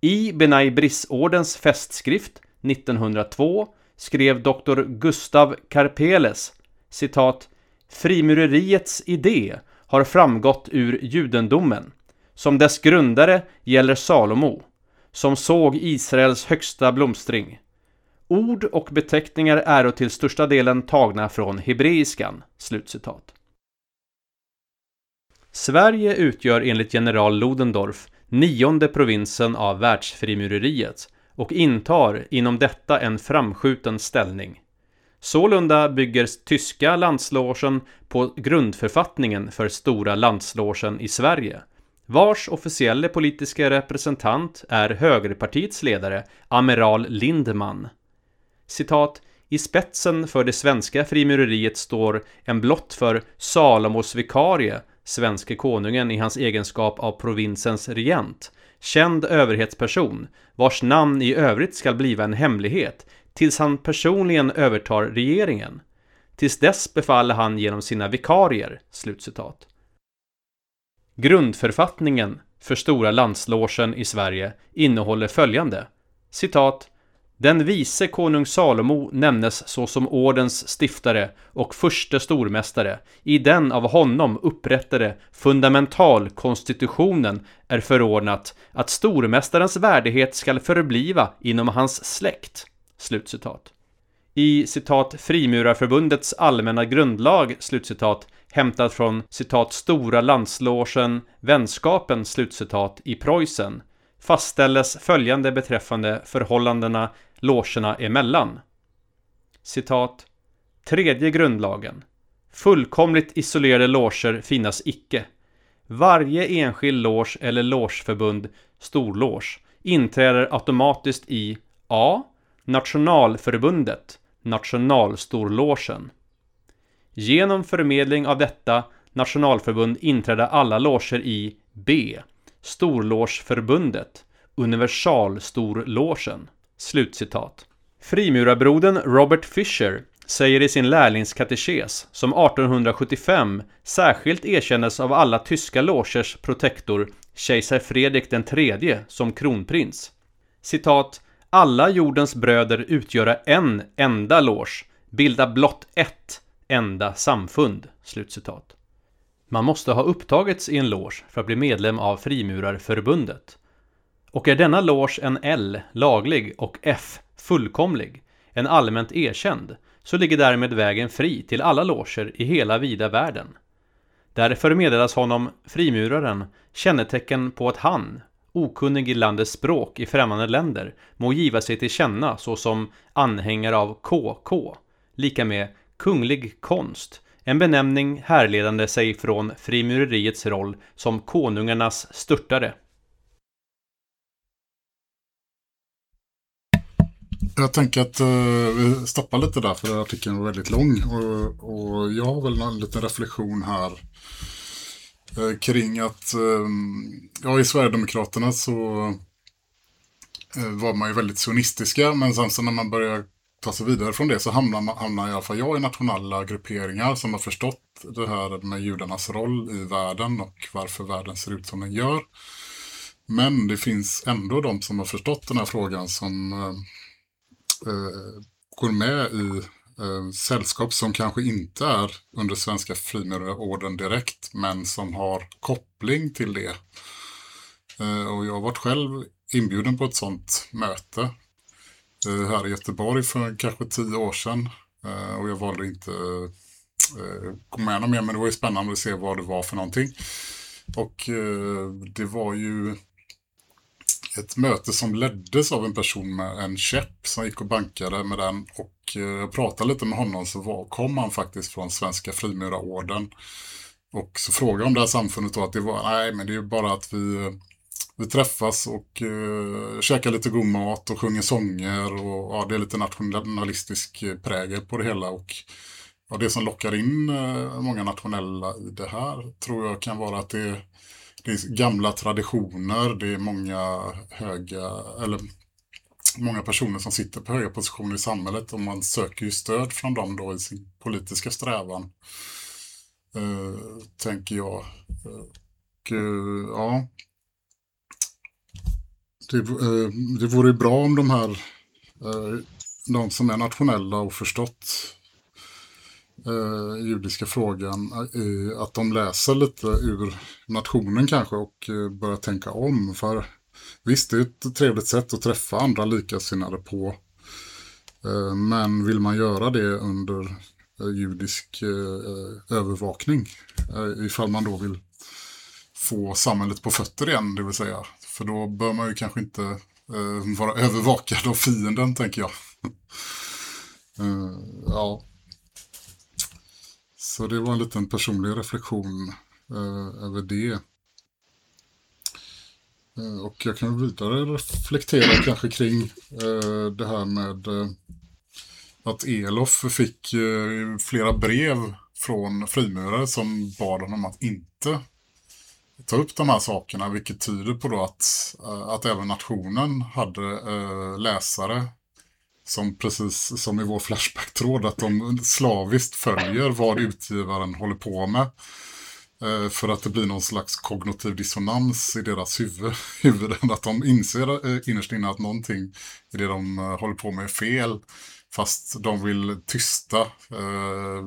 I Benai Bris-ordens festskrift 1902 skrev doktor Gustav Karpeles citat Frimureriets idé har framgått ur judendomen. Som dess grundare gäller Salomo, som såg Israels högsta blomstring. Ord och beteckningar är till största delen tagna från hebreiskan." Slutcitat. Sverige utgör enligt general Ludendorff nionde provinsen av världsfrimureriet och intar inom detta en framskjuten ställning. Sålunda bygger tyska landslogen på grundförfattningen för Stora landslogen i Sverige, vars officiella politiska representant är högerpartiets ledare, amiral Lindman. Citat i spetsen för det svenska frimureriet står en blott för Salomos vikarie svenske konungen i hans egenskap av provinsens regent, känd överhetsperson, vars namn i övrigt skall bliva en hemlighet, tills han personligen övertar regeringen. Tills dess befaller han genom sina vikarier." Slutcitat. Grundförfattningen för Stora landslogen i Sverige innehåller följande citat den vise konung Salomo nämnes såsom ordens stiftare och förste stormästare. I den av honom upprättade fundamentalkonstitutionen är förordnat att stormästarens värdighet skall förbliva inom hans släkt." Slutcitat. I citat Frimurarförbundets allmänna grundlag, slutcitat, hämtat från citat Stora landslogen Vänskapen, slutcitat, i Preussen, fastställes följande beträffande förhållandena logerna emellan. Citat. Tredje grundlagen. Fullkomligt isolerade loger finnas icke. Varje enskild loge eller logeförbund, storloge, inträder automatiskt i A. Nationalförbundet, nationalstorlogen. Genom förmedling av detta nationalförbund inträder alla loger i B. Storlogeförbundet, universalstorlogen. Slutcitat. Frimurarbrodern Robert Fisher säger i sin lärlingskatekes, som 1875 särskilt erkändes av alla tyska logers protektor, kejsar Fredrik III som kronprins. Citat alla jordens bröder utgöra en enda loge, bilda blott ett enda samfund. Slutcitat. Man måste ha upptagits i en loge för att bli medlem av Frimurarförbundet. Och är denna loge en L laglig och F fullkomlig, en allmänt erkänd, så ligger därmed vägen fri till alla loger i hela vida världen. Därför meddelas honom, frimuraren, kännetecken på att han, okunnig i landets språk i främmande länder, må giva sig till känna såsom anhängare av KK, lika med kunglig konst, en benämning härledande sig från frimureriets roll som konungarnas störtare. Jag tänker att eh, vi stoppar lite där för artikeln var väldigt lång och, och jag har väl en liten reflektion här Eh, kring att ehm, ja, i Sverigedemokraterna så eh, var man ju väldigt sionistiska men sen så när man börjar ta sig vidare från det så hamnar, man, hamnar i alla fall jag i nationella grupperingar som har förstått det här med judarnas roll i världen och varför världen ser ut som den gör. Men det finns ändå de som har förstått den här frågan som eh, eh går med i eh, sällskap som kanske inte är under Svenska frimurarorden direkt men som har koppling till det. Eh, och jag har varit själv inbjuden på ett sånt möte eh, här i Göteborg för kanske tio år sedan. Eh, och jag valde inte eh, eh gå med någon mer men det var ju spännande att se vad det var för någonting. Och eh, det var ju ett möte som leddes av en person med en käpp som gick och bankade med den och Eh, jag pratade lite med honom så var, kom han faktiskt från Svenska frimurarorden. Och så frågade om det här samfundet då att det var, nej men det är bara att vi, vi träffas och uh, käkar lite god mat och sjunger sånger och ja, det är lite nationalistisk prägel på det hela och ja, det som lockar in uh, många nationella i det här tror jag kan vara att det det är gamla traditioner, det är många höga, eller många personer som sitter på höga positioner i samhället och man söker ju stöd från dem då i sin politiska strävan. eh, tänker jag. Och, eh, ja. Det, eh, det vore bra om de här, eh, de som är nationella och förstått eh, judiska frågan eh, att de läser lite ur nationen kanske och eh, börjar tänka om. För visst, det är ett trevligt sätt att träffa andra likasinnade på. Eh, men vill man göra det under eh, judisk eh, övervakning, ifall man då vill få samhället på fötter igen, det vill säga. För då bör man ju kanske inte vara övervakad av fienden, tänker jag. ja, så det var en liten personlig reflektion över det. Eh, och jag kan vidare reflektera kanske kring eh, det här med eh, att Elof fick eh, flera brev från frimurare som bad honom att inte ta upp de här sakerna, vilket tyder på då att, eh, att även nationen hade eh, läsare som precis som i vår Flashback-tråd att de slaviskt följer vad utgivaren håller på med. Eh, för att det blir någon slags kognitiv dissonans i deras huvud, huvuden. Att de inser eh, innerst inne att någonting i det de eh, håller på med är fel. Fast de vill tysta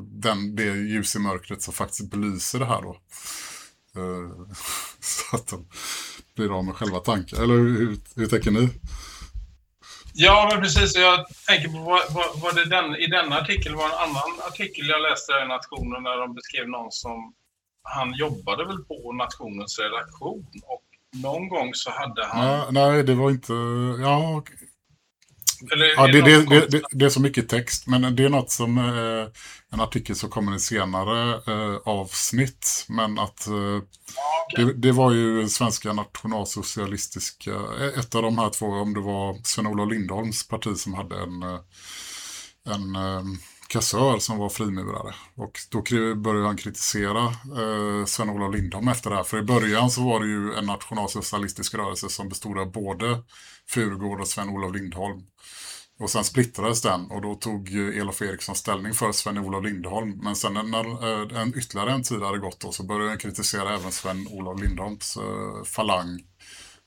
den, det ljus i mörkret som faktiskt belyser det här då. så att de blir av med själva tanken. Eller hur, hur tänker ni? Ja, men precis. Jag tänker på var, var det den, i denna artikel var en annan artikel jag läste i Nationen där de beskrev någon som han jobbade väl på Nationens redaktion och någon gång så hade han... Ja, nej, det var inte... Ja, eller, ja det, det, det, det, det, är så mycket text, men det är något som eh, en artikel som kommer i senare eh, avsnitt. Men att eh, okay. det, var ju svenska nationalsocialistiska, eh, ett av de här två, om det var Sven-Olof Lindholms parti som hade en, eh, en eh, kassör som var frimurare. Och då började han kritisera eh, Sven-Olof Lindholm efter det här. För i början så var det ju en nationalsocialistisk rörelse som bestod av både Furugård och Sven-Olof Lindholm. Och sen splittrades den och då tog Elof Eriksson ställning för Sven-Olof Lindholm. Men sen när eh, en, ytterligare en tid hade gått då så började han kritisera även Sven-Olof Lindholms eh, falang.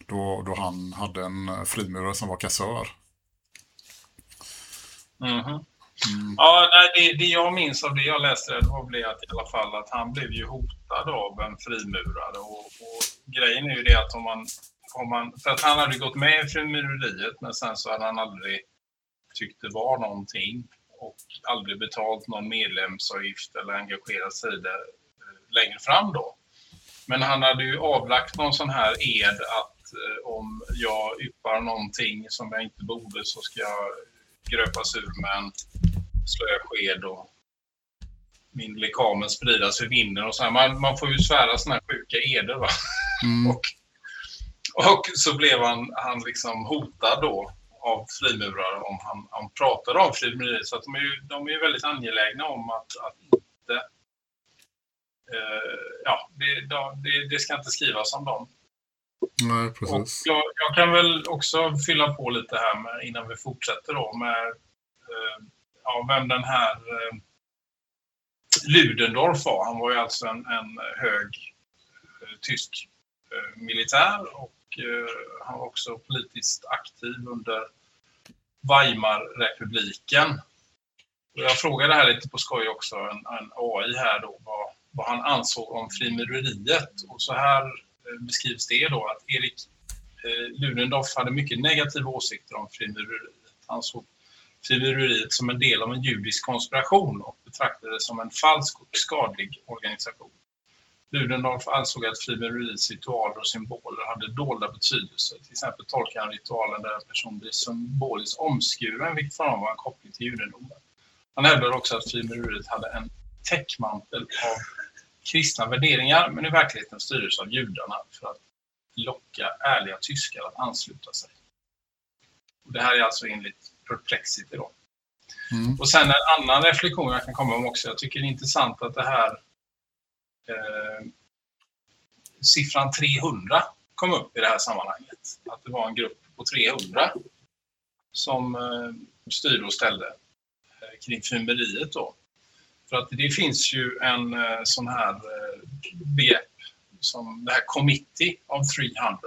Då, då han hade en eh, frimurare som var kassör. Mm -hmm. Mm. Ja, nej, det, det jag minns av det jag läste det var att i alla fall att han blev ju hotad av en frimurare och, och grejen är ju det att om man, om man för att han hade gått med i frimureriet men sen så hade han aldrig tyckt det var någonting och aldrig betalt någon medlemsavgift eller engagerat sig i det eh, längre fram då. Men han hade ju avlagt någon sån här ed att eh, om jag yppar någonting som jag inte borde så ska jag gröpas ur med en slö sked och min lekamen spridas för vinden och så här. Man, man får ju svära såna här sjuka eder va. Mm. och, och så blev han, han liksom hotad då av frimurare om han, han pratade om frimureri. Så att de, är ju, de är väldigt angelägna om att, att inte... Eh, ja, det, det, det, ska inte skrivas om dem. Nej, precis. Jag, jag, kan väl också fylla på lite här med, innan vi fortsätter då med eh, ja, vem den här eh, Ludendorff var. Han var ju alltså en, en hög eh, tysk eh, militär och eh, han var också politiskt aktiv under Weimarrepubliken. Jag frågade här lite på skoj också en, en AI här då vad, vad han ansåg om frimureriet och så här Eh, beskrivs det då att Erik eh, Ludendorff hade mycket negativa åsikter om frimureriet. Han såg frimureriet som en del av en judisk konspiration och betraktade det som en falsk och skadlig organisation. Ludendorff ansåg att frimureriets ritualer och symboler hade dolda betydelser. Till exempel tolkade han ritualen där en person blir symboliskt omskuren, vilket för honom var en koppling till judendomen. Han hävdade också att frimureriet hade en täckmantel av kristna värderingar, men i verkligheten styrdes av judarna för att locka ärliga tyskar att ansluta sig. Och det här är alltså enligt Perplexity då. Mm. Och sen en annan reflektion jag kan komma med också. Jag tycker det är intressant att det här eh, siffran 300 kom upp i det här sammanhanget. Att det var en grupp på 300 som eh, styrde och ställde eh, kring frimeriet då. För att det finns ju en eh, sån här eh, begrepp som det här Committee of 300.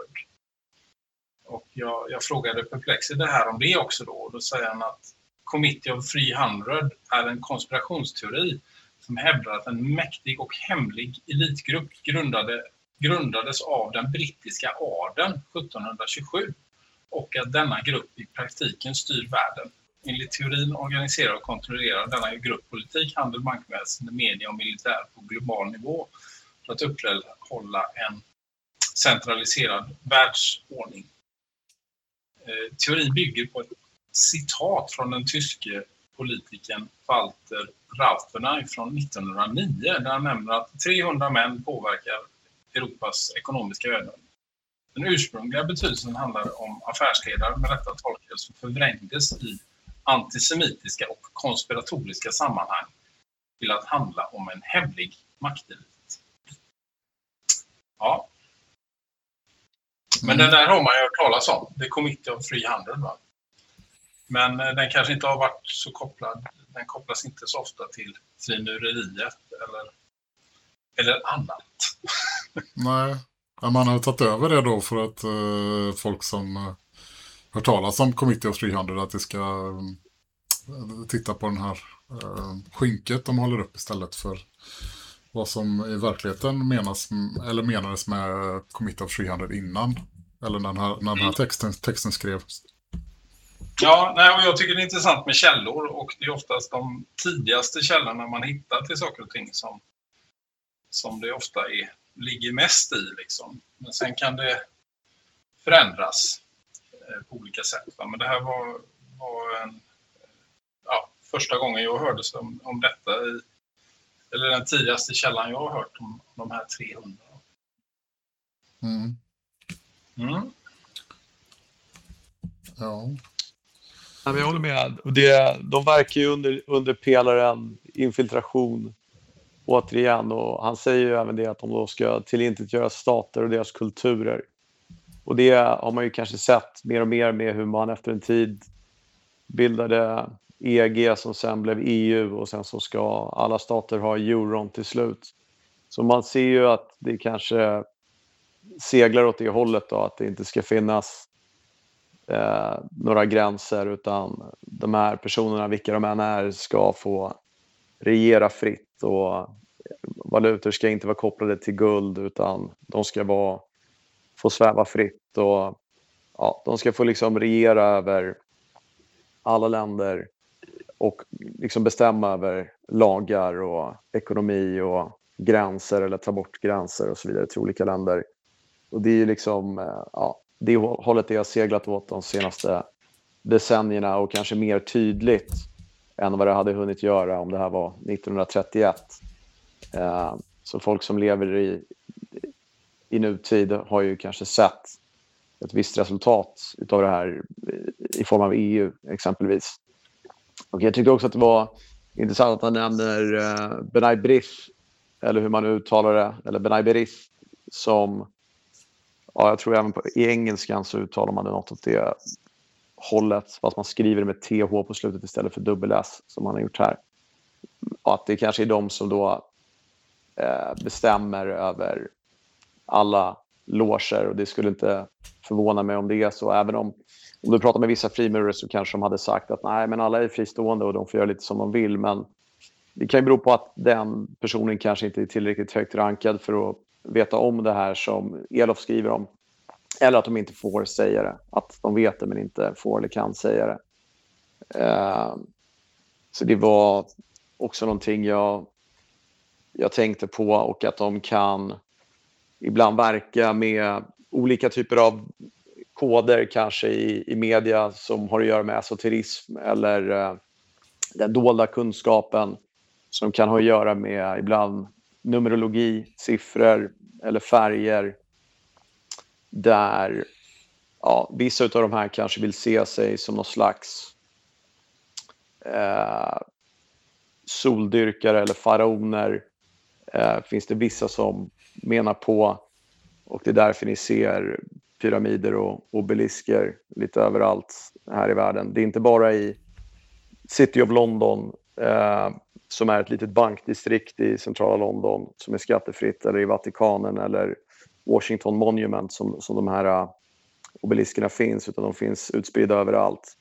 Och jag, jag frågade Perplexity det här om det också då. Och då säger han att Committee of 300 är en konspirationsteori som hävdar att en mäktig och hemlig elitgrupp grundade, grundades av den brittiska adeln 1727 och att denna grupp i praktiken styr världen. Enligt teorin organiserar och kontrollerar denna grupp politik, handel, bankväsende, media och militär på global nivå för att upprätthålla en centraliserad världsordning. Eh, teorin bygger på ett citat från den tyske politikern Walter Rautenay från 1909 där han nämner att 300 män påverkar Europas ekonomiska öden. Den ursprungliga betydelsen handlar om affärsledare med detta tolkades som förvrängdes i antisemitiska och konspiratoriska sammanhang till att handla om en hemlig maktelit. Ja. Men mm. den där har man ju hört talas om, The Committee of 300. Va? Men eh, den kanske inte har varit så kopplad. Den kopplas inte så ofta till frimureriet eller, eller annat. Nej, man har tagit över det då för att uh, folk som uh, hört talas om Committee of 300 att det ska uh, titta på den här uh, skynket de håller upp istället för vad som i verkligheten menas eller menades med Committee of 300 innan. Eller när den här, när den här texten, texten skrevs. Ja, nej, och jag tycker det är intressant med källor och det är oftast de tidigaste källorna man hittar till saker och ting som, som det ofta är, ligger mest i. Liksom. Men sen kan det förändras eh, på olika sätt. Va? Men det här var, var en, ja, första gången jag hörde om, om detta i, eller den tidigaste källan jag har hört om, om de här 300. Mm. Mm. Ja. Ja, jag håller med. Det, de verkar ju under, under pelaren infiltration återigen och han säger ju även det att de då ska tillintetgöra stater och deras kulturer. Och det har man ju kanske sett mer och mer med hur man efter en tid bildade EG som sen blev EU och sen så ska alla stater ha euron till slut. Så man ser ju att det kanske seglar åt det hållet då, att det inte ska finnas eh, några gränser utan de här personerna, vilka de än är, ska få regera fritt och valutor ska inte vara kopplade till guld utan de ska vara, få sväva fritt och ja, de ska få liksom regera över alla länder och liksom bestämma över lagar och ekonomi och gränser eller ta bort gränser och så vidare till olika länder. Och det är ju liksom, eh, ja, det hållet det har seglat åt de senaste decennierna och kanske mer tydligt än vad det hade hunnit göra om det här var 1931. Eh, så folk som lever i, i nutid har ju kanske sett ett visst resultat av det här eh, i form av EU exempelvis. Och jag tyckte också att det var intressant att han nämner eh, uh, Benay Brif, eller hur man uttalar det, eller Benay Brif som, ja, jag tror även på, i engelskan så uttalar man det något åt det hållet, fast man skriver det med TH på slutet istället för dubbel S som man har gjort här. Och att det kanske är de som då eh, bestämmer över alla loger och det skulle inte förvåna mig om det är så. Även om, om du pratar med vissa frimurare så kanske de hade sagt att nej, men alla är fristående och de får göra lite som de vill. Men det kan ju bero på att den personen kanske inte är tillräckligt högt rankad för att veta om det här som Elof skriver om. Eller att de inte får säga det. Att de vet det men inte får eller kan säga det. Uh, så det var också någonting jag, jag tänkte på och att de kan ibland verka med olika typer av koder kanske i, i media som har att göra med esoterism eller eh, den dolda kunskapen som kan ha att göra med ibland numerologi, siffror eller färger där ja, vissa av de här kanske vill se sig som någon slags eh, soldyrkare eller faraoner. Eh, finns det vissa som menar på och det är därför ni ser pyramider och obelisker lite överallt här i världen. Det är inte bara i City of London eh, som är ett litet bankdistrikt i centrala London som är skattefritt eller i Vatikanen eller Washington Monument som, som de här eh, obeliskerna finns utan de finns utspridda överallt.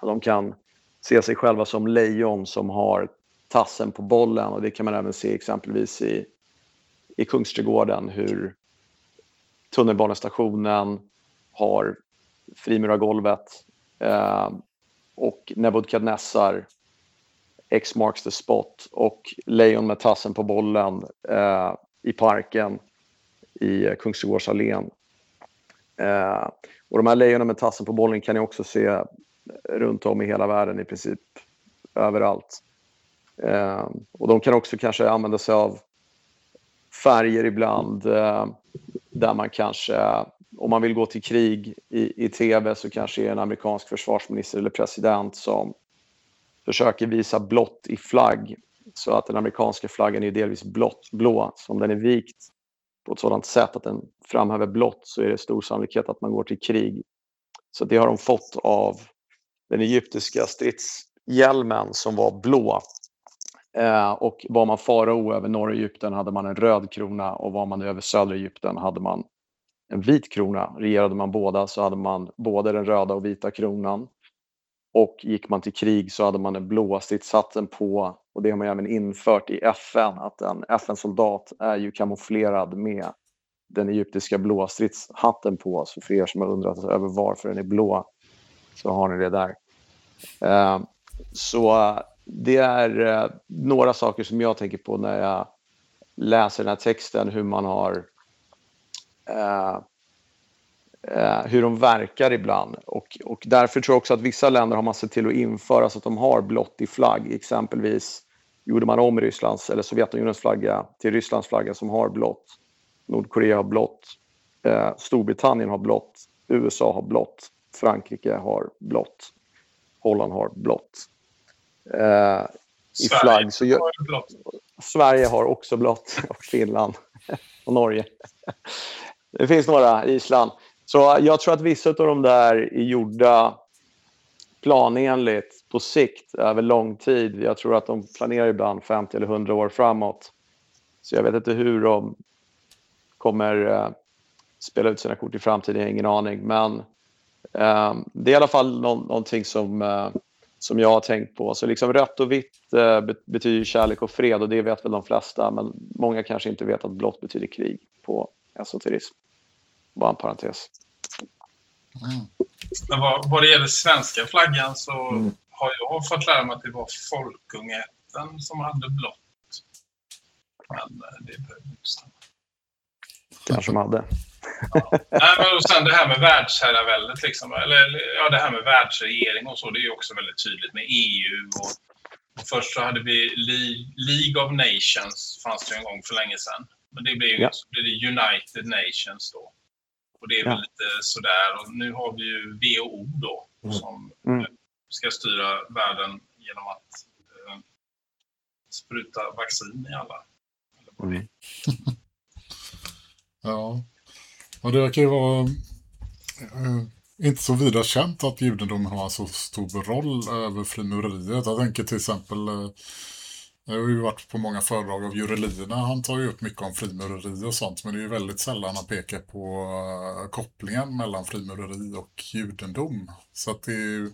De kan se sig själva som lejon som har tassen på bollen och det kan man även se exempelvis i, i Kungsträdgården hur tunnelbanestationen har frimurargolvet eh, och Nebukadnessar X marks the spot och lejon med tassen på bollen eh, i parken i eh, Kungsträdgårdsallén. Eh, och de här lejonen med tassen på bollen kan ni också se runt om i hela världen i princip överallt. Eh, och de kan också kanske använda sig av färger ibland eh, där man kanske, om man vill gå till krig i, i tv så kanske det är en amerikansk försvarsminister eller president som försöker visa blått i flagg så att den amerikanska flaggan är delvis blått, blå, som den är vikt på ett sådant sätt att den framhäver blått så är det stor sannolikhet att man går till krig. Så det har de fått av den egyptiska stridshjälmen som var blå. Eh, och var man farao över norra Egypten hade man en röd krona och var man över södra Egypten hade man en vit krona. Regerade man båda så hade man både den röda och vita kronan. Och gick man till krig så hade man den blåa stridshatten på och det har man även infört i FN att en FN-soldat är ju kamouflerad med den egyptiska blåa stridshatten på. Så för er som har undrat över varför den är blå så har ni det där. Eh, så det är eh, några saker som jag tänker på när jag läser den här texten, hur man har Eh, eh, hur de verkar ibland. Och, och därför tror jag också att vissa länder har man sett till att införa så att de har blått i flagg. Exempelvis gjorde man om Rysslands eller Sovjetunionens flagga till Rysslands flagga som har blått. Nordkorea har blått. Eh, Storbritannien har blått. USA har blått. Frankrike har blått. Holland har blått. Eh, I Sverige flagg. Så gör. Sverige har också blått. Och Finland. och Norge. Det finns några, Island. Så jag tror att vissa av de där är gjorda planenligt på sikt över lång tid. Jag tror att de planerar ibland 50 eller 100 år framåt. Så jag vet inte hur de kommer uh, spela ut sina kort i framtiden, jag har ingen aning. Men uh, det är i alla fall nå någonting som, uh, som jag har tänkt på. Så liksom rött och vitt betyder kärlek och fred och det vet väl de flesta. Men många kanske inte vet att blått betyder krig på esoterism. Bara en parentes. Mm. Men vad, vad det gäller svenska flaggan så mm. har jag fått lära mig att det var Folkungeätten som hade blått. Men eh, det behöver inte stämma. Kanske de hade. Ja. Nej, men och sen det här med världsherraväldet, liksom, eller ja, det här med världsregering och så, det är ju också väldigt tydligt med EU. Och, och först så hade vi League of Nations, fanns det en gång för länge sedan. Men det blir ju ja. det United Nations då. Och det är väl lite sådär. Och nu har vi ju WHO då mm. som mm. ska styra världen genom att eh, spruta vaccin i alla. Mm. ja. Ja, det verkar ju vara äh, inte så vidare känt att judendomen har en så stor roll över frimureriet. Jag tänker till exempel äh, jag har ju varit på många föredrag av jurelierna. Han tar ju upp mycket om frimureri och sånt. Men det är ju väldigt sällan han pekar på uh, kopplingen mellan frimureri och judendom. Så att det är ju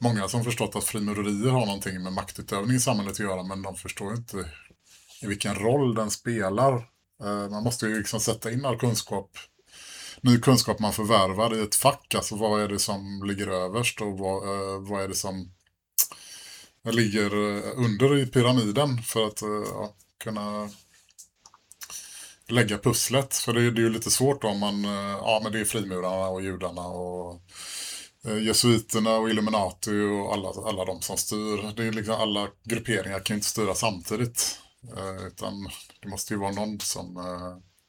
många som förstått att frimurerier har någonting med maktutövning i samhället att göra. Men de förstår inte i vilken roll den spelar. Man måste ju liksom sätta in all kunskap ny kunskap man förvärvar i ett fack. Alltså vad är det som ligger överst och vad, eh, vad är det som ligger eh, under i pyramiden för att eh, ja, kunna lägga pusslet. För det, det är ju lite svårt om man, eh, ja men det är frimurarna och judarna och eh, jesuiterna och Illuminati och alla, alla de som styr. Det är liksom alla grupperingar kan ju inte styra samtidigt. Utan det måste ju vara någon som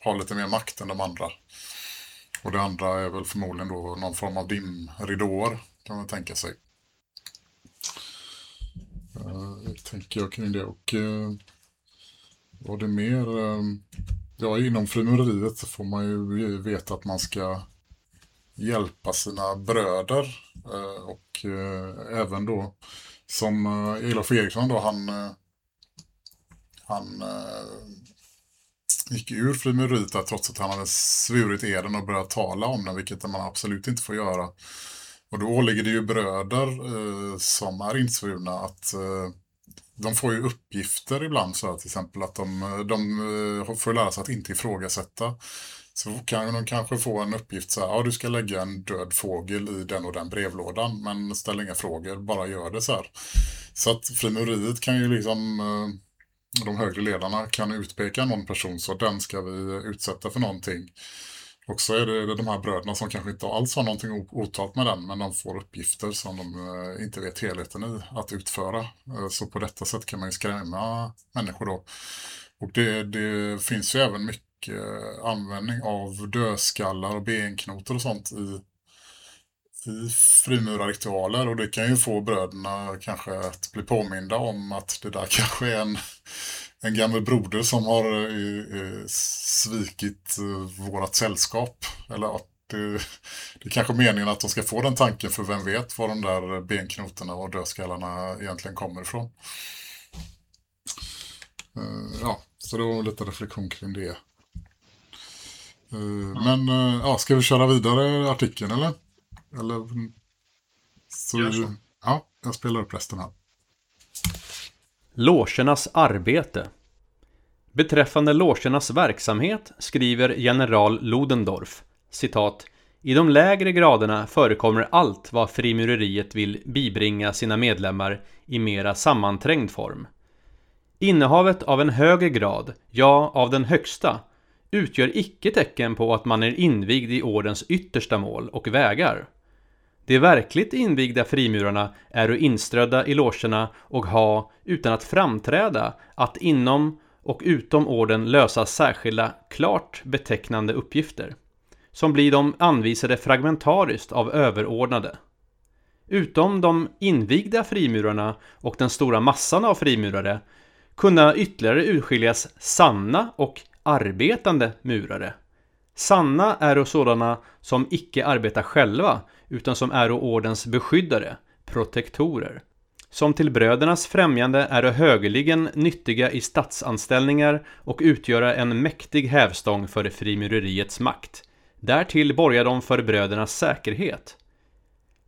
har lite mer makt än de andra. Och det andra är väl förmodligen då någon form av dimridåer kan man tänka sig. Uh, tänker jag kring det. Och eh, uh, var det mer? Uh, ja, inom frimureriet så får man ju veta att man ska hjälpa sina bröder. Uh, och även då som uh, Elof Eriksson då, han, han gick ur frimureriet trots att han hade svurit eden och börjat tala om den, vilket man absolut inte får göra. Och då åligger det ju bröder eh, som är insvurna att eh, de får ju uppgifter ibland så här, till exempel att de, eh, de eh, får lära sig att inte ifrågasätta. Så kan de kanske få en uppgift så här, ja du ska lägga en död fågel i den och den brevlådan, men ställ inga frågor, bara gör det så här. Så att frimureriet kan ju liksom, eh, de högre ledarna kan utpeka någon person så den ska vi utsätta för någonting. Och så är det de här bröderna som kanske inte alls har någonting otalt med den, men de får uppgifter som de eh, inte vet helheten i att utföra. Eh, så på detta sätt kan man ju skrämma människor då. Och det, det finns ju även mycket eh, användning av dödskallar och benknotor och sånt i, i frimurarriktualer och det kan ju få bröderna kanske att bli påminda om att det där kanske är en en gammal broder som har eh, eh svikit eh, vårat sällskap. Eller att det, det är kanske meningen att de ska få den tanken för vem vet var de där benknotorna och dödskallarna egentligen kommer ifrån. Eh, ja, så det var lite reflektion kring det. Eh, men eh, ja, ska vi köra vidare artikeln eller? Eller så, så. Ja, jag spelar upp resten här. Logernas arbete Beträffande logernas verksamhet skriver general Ludendorff citat i de lägre graderna förekommer allt vad frimureriet vill bibringa sina medlemmar i mera sammanträngd form. Innehavet av en högre grad, ja av den högsta, utgör icke tecken på att man är invigd i ordens yttersta mål och vägar. De verkligt invigda frimurarna är inströdda i logerna och ha, utan att framträda, att inom och utom orden lösa särskilda, klart betecknande uppgifter, som blir de anvisade fragmentariskt av överordnade. Utom de invigda frimurarna och den stora massan av frimurare kunna ytterligare urskiljas sanna och arbetande murare. Sanna är sådana som icke arbetar själva utan som är ordens beskyddare, protektorer som till brödernas främjande är högeligen nyttiga i statsanställningar och utgöra en mäktig hävstång för frimureriets makt. Därtill borgar de för brödernas säkerhet.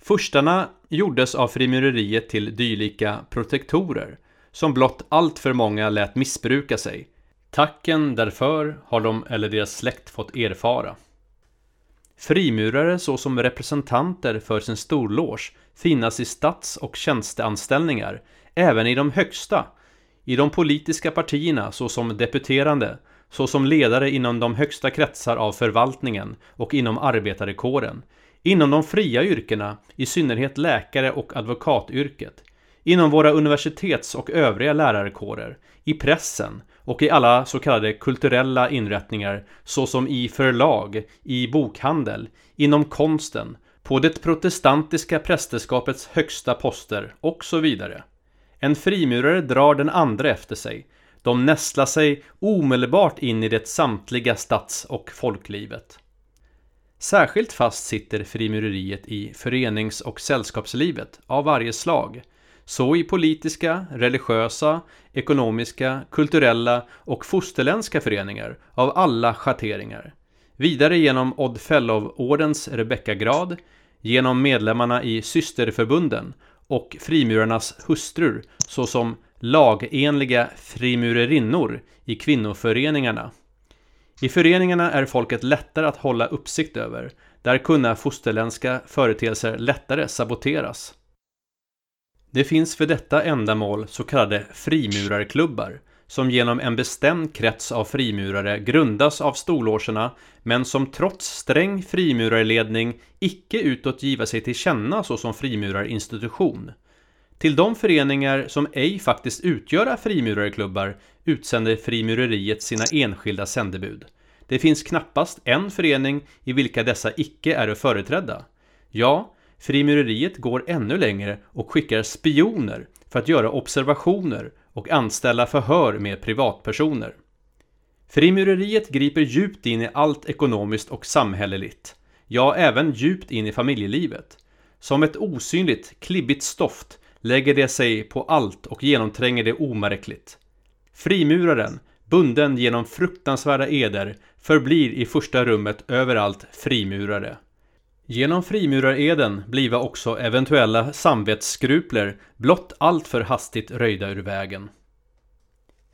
Furstarna gjordes av frimureriet till dylika protektorer, som blott allt för många lät missbruka sig. Tacken därför har de eller deras släkt fått erfara. Frimurare såsom representanter för sin storlås finnas i stats och tjänsteanställningar, även i de högsta, i de politiska partierna såsom deputerande, såsom ledare inom de högsta kretsar av förvaltningen och inom arbetarekåren, inom de fria yrkena, i synnerhet läkare och advokatyrket, inom våra universitets och övriga lärarkårer, i pressen och i alla så kallade kulturella inrättningar såsom i förlag, i bokhandel, inom konsten, på det protestantiska prästerskapets högsta poster och så vidare. En frimurare drar den andra efter sig. De nästlar sig omedelbart in i det samtliga stats och folklivet. Särskilt fast sitter frimureriet i förenings och sällskapslivet av varje slag. Så i politiska, religiösa, ekonomiska, kulturella och fosterländska föreningar av alla schatteringar. Vidare genom Odd Fellow-ordens Rebeckagrad, genom medlemmarna i systerförbunden och frimurarnas hustrur såsom lagenliga frimurerinnor i kvinnoföreningarna. I föreningarna är folket lättare att hålla uppsikt över. Där kunna fosterländska företeelser lättare saboteras. Det finns för detta ändamål så kallade frimurarklubbar som genom en bestämd krets av frimurare grundas av storlogerna men som trots sträng frimurarledning icke utåt giva sig till känna såsom frimurarinstitution. Till de föreningar som ej faktiskt utgöra frimurarklubbar utsänder frimureriet sina enskilda sändebud. Det finns knappast en förening i vilka dessa icke är företrädda. Ja, frimureriet går ännu längre och skickar spioner för att göra observationer och anställa förhör med privatpersoner. Frimureriet griper djupt in i allt ekonomiskt och samhälleligt. Ja, även djupt in i familjelivet. Som ett osynligt, klibbigt stoft lägger det sig på allt och genomtränger det omärkligt. Frimuraren, bunden genom fruktansvärda eder, förblir i första rummet överallt frimurare. Genom frimurareden bliva också eventuella samvetsskrupler blott allt för hastigt röjda ur vägen.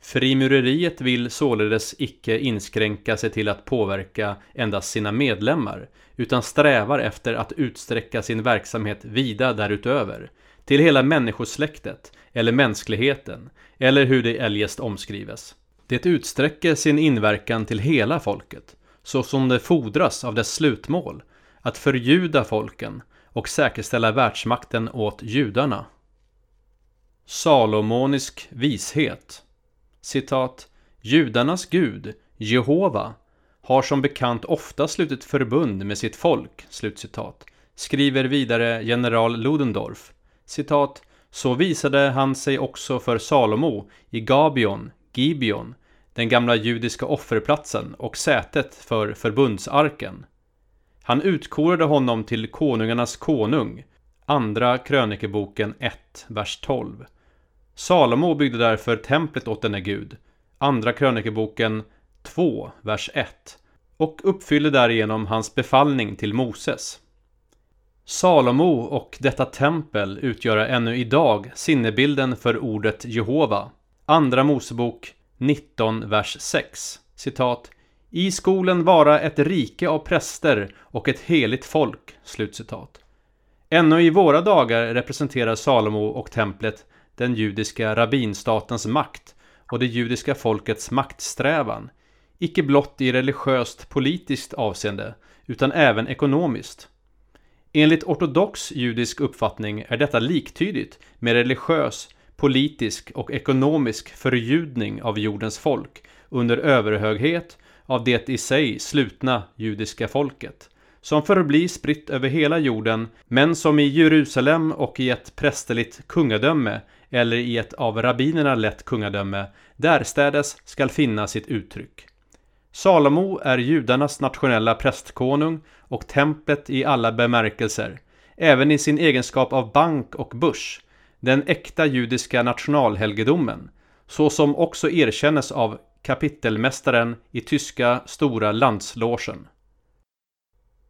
Frimureriet vill således icke inskränka sig till att påverka endast sina medlemmar, utan strävar efter att utsträcka sin verksamhet vida därutöver, till hela människosläktet, eller mänskligheten, eller hur det eljest omskrives. Det utsträcker sin inverkan till hela folket, så som det fordras av dess slutmål, att förljuda folken och säkerställa världsmakten åt judarna. Salomonisk vishet citat Judarnas gud, Jehova, har som bekant ofta slutit förbund med sitt folk, slutcitat, skriver vidare general Ludendorff, citat, så visade han sig också för Salomo i Gabion, Gibeon, den gamla judiska offerplatsen och sätet för förbundsarken. Han utkorade honom till konungarnas konung, Andra krönikeboken 1, vers 12. Salomo byggde därför templet åt denne gud, Andra krönikeboken 2, vers 1, och uppfyllde därigenom hans befallning till Moses. Salomo och detta tempel utgör ännu idag sinnebilden för ordet Jehova. Andra Mosebok 19, vers 6. Citat. I skolen vara ett rike av präster och ett heligt folk. Slutcitat. Ännu i våra dagar representerar Salomo och templet den judiska rabbinstatens makt och det judiska folkets maktsträvan, icke blott i religiöst politiskt avseende, utan även ekonomiskt. Enligt ortodox judisk uppfattning är detta liktydigt med religiös, politisk och ekonomisk förljudning av jordens folk under överhöghet av det i sig slutna judiska folket, som förblir spritt över hela jorden, men som i Jerusalem och i ett prästerligt kungadöme eller i ett av rabbinerna lett kungadöme därstädes skall finna sitt uttryck. Salomo är judarnas nationella prästkonung och templet i alla bemärkelser, även i sin egenskap av bank och börs, den äkta judiska nationalhelgedomen, så som också erkännes av kapitelmästaren i tyska Stora landslogen.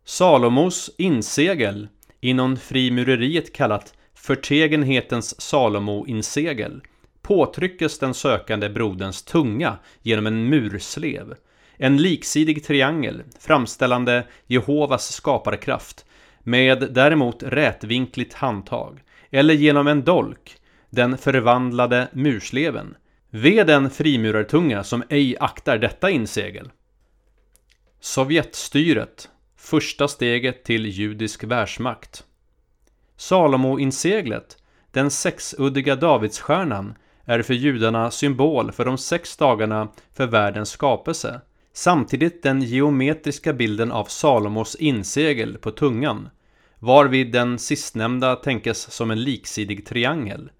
Salomos insegel, inom frimureriet kallat förtegenhetens Salomo-insegel, påtryckes den sökande broderns tunga genom en murslev, en liksidig triangel framställande Jehovas skaparkraft, med däremot rätvinkligt handtag, eller genom en dolk, den förvandlade mursleven, Ve den frimurartunga som ej aktar detta insegel. Sovjetstyret, första steget till judisk världsmakt. Salomo-inseglet, den sexuddiga Davidsstjärnan, är för judarna symbol för de sex dagarna för världens skapelse. Samtidigt den geometriska bilden av Salomos insegel på tungan, varvid den sistnämnda tänkes som en liksidig triangel.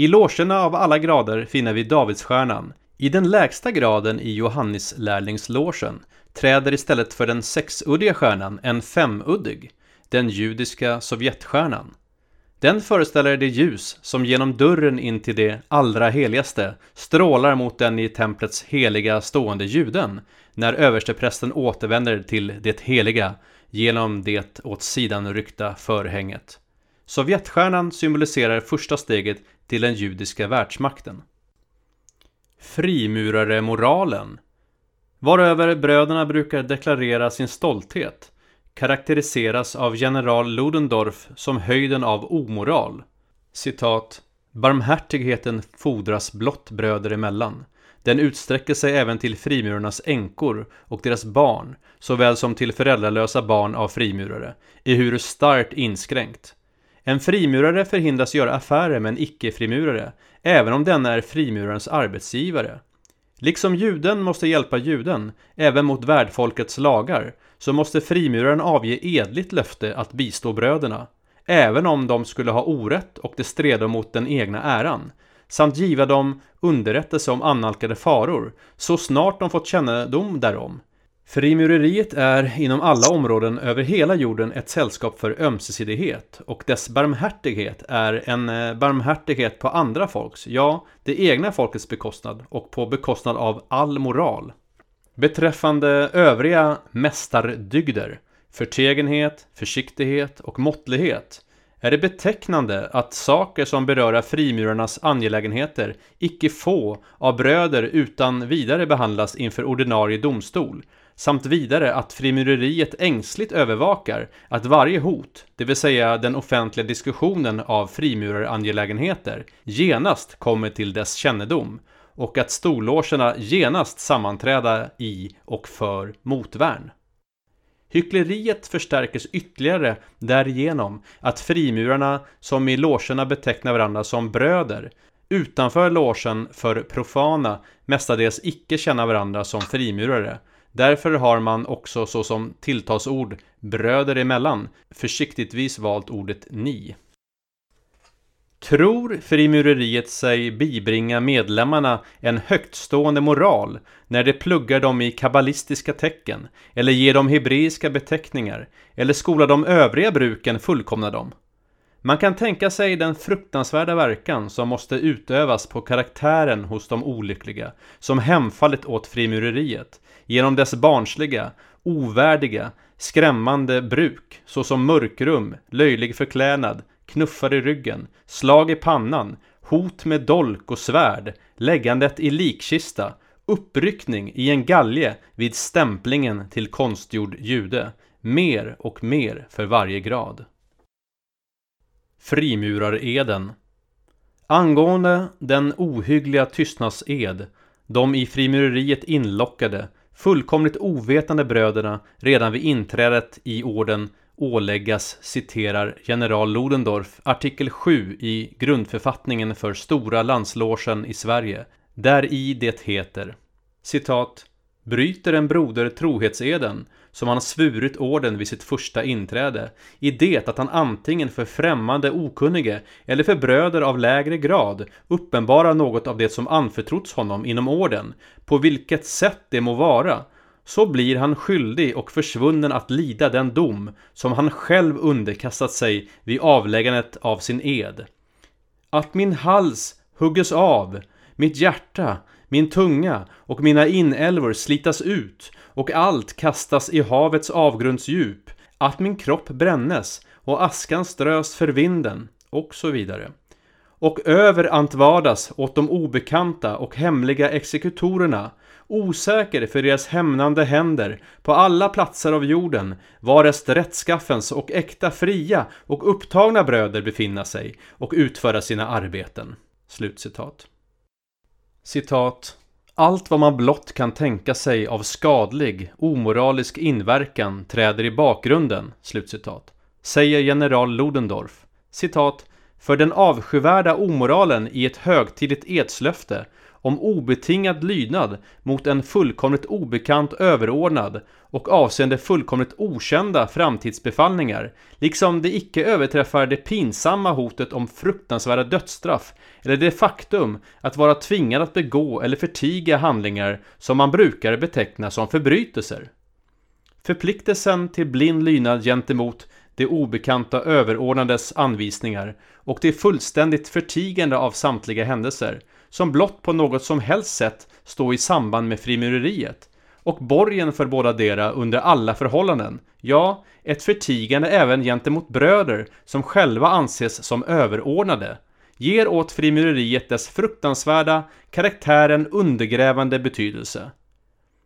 I logerna av alla grader finner vi Davidsstjärnan. I den lägsta graden i Johannislärlingslogen träder istället för den sexuddiga stjärnan en femuddig, den judiska Sovjetstjärnan. Den föreställer det ljus som genom dörren in till det allra heligaste strålar mot den i templets heliga stående juden när översteprästen återvänder till det heliga genom det åt sidan ryckta förhänget. Sovjetstjärnan symboliserar första steget till den judiska världsmakten. Frimurare-moralen varöver bröderna brukar deklarera sin stolthet karaktäriseras av general Ludendorff som höjden av omoral. Citat Barmhärtigheten fordras blott bröder emellan. Den utsträcker sig även till frimurarnas änkor och deras barn, såväl som till föräldralösa barn av frimurare, ehuru starkt inskränkt. En frimurare förhindras göra affärer med en icke-frimurare, även om denna är frimurarens arbetsgivare. Liksom juden måste hjälpa juden, även mot värdfolkets lagar, så måste frimuraren avge edligt löfte att bistå bröderna, även om de skulle ha orätt och det strider mot den egna äran, samt giva dem underrättelse om annalkade faror, så snart de fått kännedom därom, Frimureriet är inom alla områden över hela jorden ett sällskap för ömsesidighet och dess barmhärtighet är en eh, barmhärtighet på andra folks, ja, det egna folkets bekostnad och på bekostnad av all moral. Beträffande övriga mästardygder, förtegenhet, försiktighet och måttlighet är det betecknande att saker som berör frimurarnas angelägenheter icke få av bröder utan vidare behandlas inför ordinarie domstol samt vidare att frimureriet ängsligt övervakar att varje hot, det vill säga den offentliga diskussionen av frimurarangelägenheter, genast kommer till dess kännedom och att storlogerna genast sammanträda i och för motvärn. Hyckleriet förstärkes ytterligare därigenom att frimurarna som i logerna betecknar varandra som bröder utanför logen för profana mestadels icke känna varandra som frimurare Därför har man också såsom tilltalsord bröder emellan försiktigtvis valt ordet ni. Tror frimureriet sig bibringa medlemmarna en högtstående moral när det pluggar dem i kabbalistiska tecken, eller ger dem hebreiska beteckningar, eller skolar de övriga bruken fullkomna dem? Man kan tänka sig den fruktansvärda verkan som måste utövas på karaktären hos de olyckliga, som hemfallit åt frimureriet, genom dess barnsliga, ovärdiga, skrämmande bruk, såsom mörkrum, löjlig förklädnad, knuffar i ryggen, slag i pannan, hot med dolk och svärd, läggandet i likkista, uppryckning i en galge vid stämplingen till konstgjord jude, mer och mer för varje grad. Frimurareden. Angående den ohyggliga tystnadsed de i frimureriet inlockade fullkomligt ovetande bröderna redan vid inträdet i orden åläggas, citerar general Ludendorff, artikel 7 i grundförfattningen för Stora landslogen i Sverige, där i det heter citat Bryter en broder trohetseden som han svurit orden vid sitt första inträde, i det att han antingen för främmande okunnige eller för bröder av lägre grad uppenbarar något av det som anförtrotts honom inom orden, på vilket sätt det må vara, så blir han skyldig och försvunnen att lida den dom som han själv underkastat sig vid avläggandet av sin ed. Att min hals hugges av, mitt hjärta, min tunga och mina inälvor slitas ut och allt kastas i havets avgrundsdjup, att min kropp brännes och askan strös för vinden och så vidare. Och över antvardas åt de obekanta och hemliga exekutorerna, osäker för deras hämnande händer, på alla platser av jorden, varest rättskaffens och äkta fria och upptagna bröder befinna sig och utföra sina arbeten. Slutcitat. Citat. Allt vad man blott kan tänka sig av skadlig, omoralisk inverkan träder i bakgrunden, slutcitat, säger general Ludendorff. Citat, för den avskyvärda omoralen i ett högtidligt edslöfte om obetingad lydnad mot en fullkomligt obekant överordnad och avseende fullkomligt okända framtidsbefallningar, liksom det icke överträffar det pinsamma hotet om fruktansvärda dödsstraff eller det faktum att vara tvingad att begå eller förtiga handlingar som man brukar beteckna som förbrytelser. Förpliktelsen till blind lydnad gentemot det obekanta överordnades anvisningar och det fullständigt förtigande av samtliga händelser som blott på något som helst sätt stå i samband med frimureriet och borgen för båda dera under alla förhållanden, ja, ett förtigande även gentemot bröder som själva anses som överordnade, ger åt frimureriet dess fruktansvärda, karaktären undergrävande betydelse.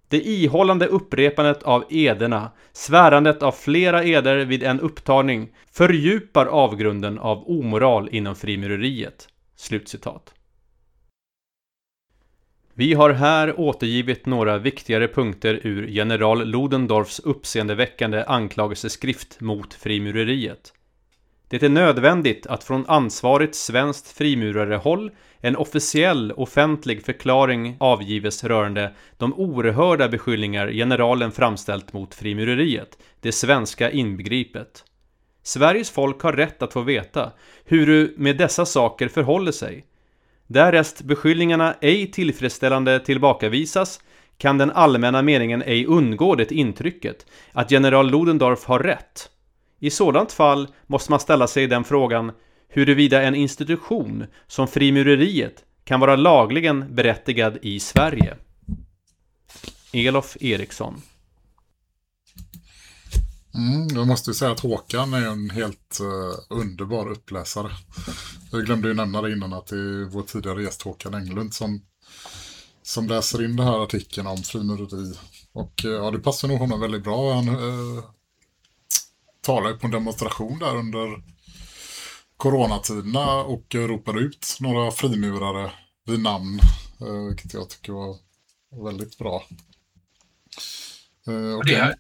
Det ihållande upprepandet av ederna, svärandet av flera eder vid en upptagning, fördjupar avgrunden av omoral inom frimureriet. Slutcitat. Vi har här återgivit några viktigare punkter ur general Ludendorffs uppseendeväckande anklagelseskrift mot frimureriet. Det är nödvändigt att från ansvarigt svenskt frimurarehåll en officiell offentlig förklaring avgives rörande de oerhörda beskyllningar generalen framställt mot frimureriet, det svenska inbegripet. Sveriges folk har rätt att få veta hur med dessa saker förhåller sig. Därest beskyllningarna ej tillfredsställande tillbakavisas kan den allmänna meningen ej undgå det intrycket att general Ludendorff har rätt i sådant fall måste man ställa sig den frågan huruvida en institution som frimureriet kan vara lagligen berättigad i Sverige. Elof Eriksson Mm, jag måste säga att Håkan är en helt uh, underbar uppläsare. Jag glömde ju nämna det innan att det är vår tidigare gäst Håkan Englund som, som läser in den här artikeln om frimureri. Och uh, ja, det passar nog honom väldigt bra. Han eh, uh, talade på en demonstration där under coronatiderna och ropade ut några frimurare vid namn, Uh, vilket jag tycker var väldigt bra. Eh, okay. det, det,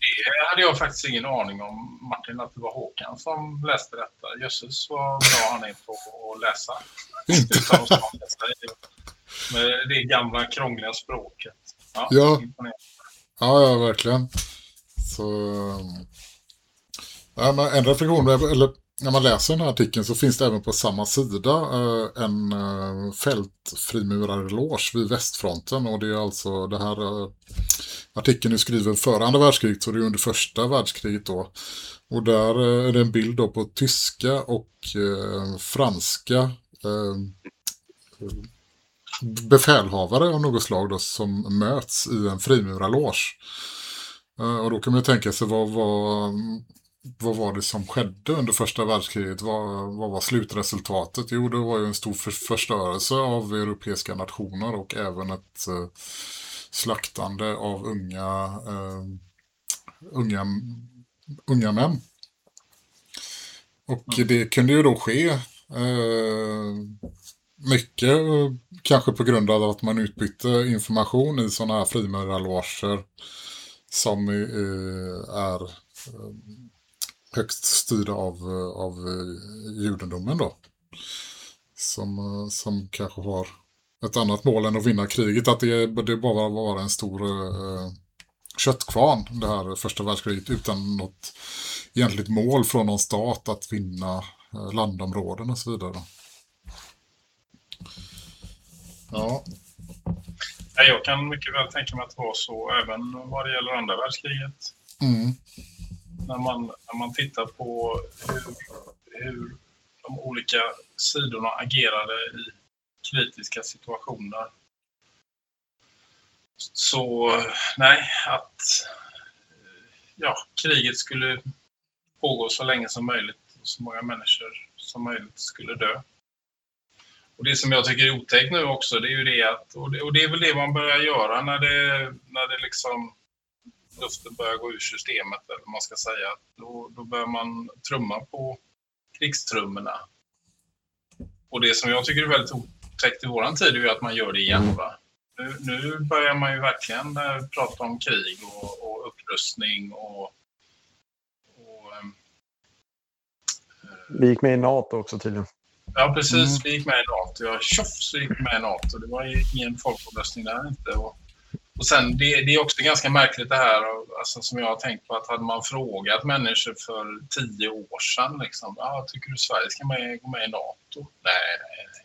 hade jag faktiskt ingen aning om, Martin, att det var Håkan som läste detta. Jösses vad bra han är på att läsa. Med det gamla krångliga språket. Ja, ja. ja, ja verkligen. Så Ja, men en reflektion, eller när man läser den här artikeln så finns det även på samma sida eh, en eh, fältfrimurarloge vid västfronten och det är alltså det här eh, artikeln är skriven före andra världskriget så det är under första världskriget då. Och där eh, är det en bild då på tyska och eh, franska eh, befälhavare av något slag då, som möts i en frimurarloge. Och då kan man ju tänka sig vad, vad vad var det som skedde under första världskriget? Vad, vad var slutresultatet? Jo, det var ju en stor för förstörelse av europeiska nationer och även ett eh, slaktande av unga, eh, unga, unga män. Och mm. det kunde ju då ske eh, mycket, kanske på grund av att man utbytte information i sådana här frimurarloger som eh, är högst styrda av, av eh, judendomen då. Som, eh, som kanske har ett annat mål än att vinna kriget. Att det, det bara var en stor uh, köttkvarn det här första världskriget utan något egentligt mål från någon stat att vinna uh, landområden och så vidare. Ja. Jag kan mycket väl tänka mig att det var så även vad det gäller andra världskriget. Mm. När, man, när man tittar på hur, hur de olika sidorna agerade i kritiska situationer. Så nej, att ja, kriget skulle pågå så länge som möjligt och så många människor som möjligt skulle dö. Och det som jag tycker är otäckt nu också, det är ju det att, och det, och det är väl det man börjar göra när det, när det liksom luften börjar gå ur systemet, eller vad man ska säga. Då, då börjar man trumma på krigstrummorna. Och det som jag tycker är väldigt otäckt i våran tid är ju att man gör det igen. Va? Nu, nu börjar man ju verkligen äh, prata om krig och, och upprustning och, och äh, Vi gick med i NATO också tydligen. Ja, precis. Mm. Vi gick med i NATO. Ja, tjoff så gick med i NATO. Det var ingen folkomröstning där inte. Och, och sen, det, det, är också ganska märkligt det här alltså, som jag har tänkt på att hade man frågat människor för tio år sedan liksom, ah, tycker du Sverige ska med, gå med i NATO? Nej, nej, nej.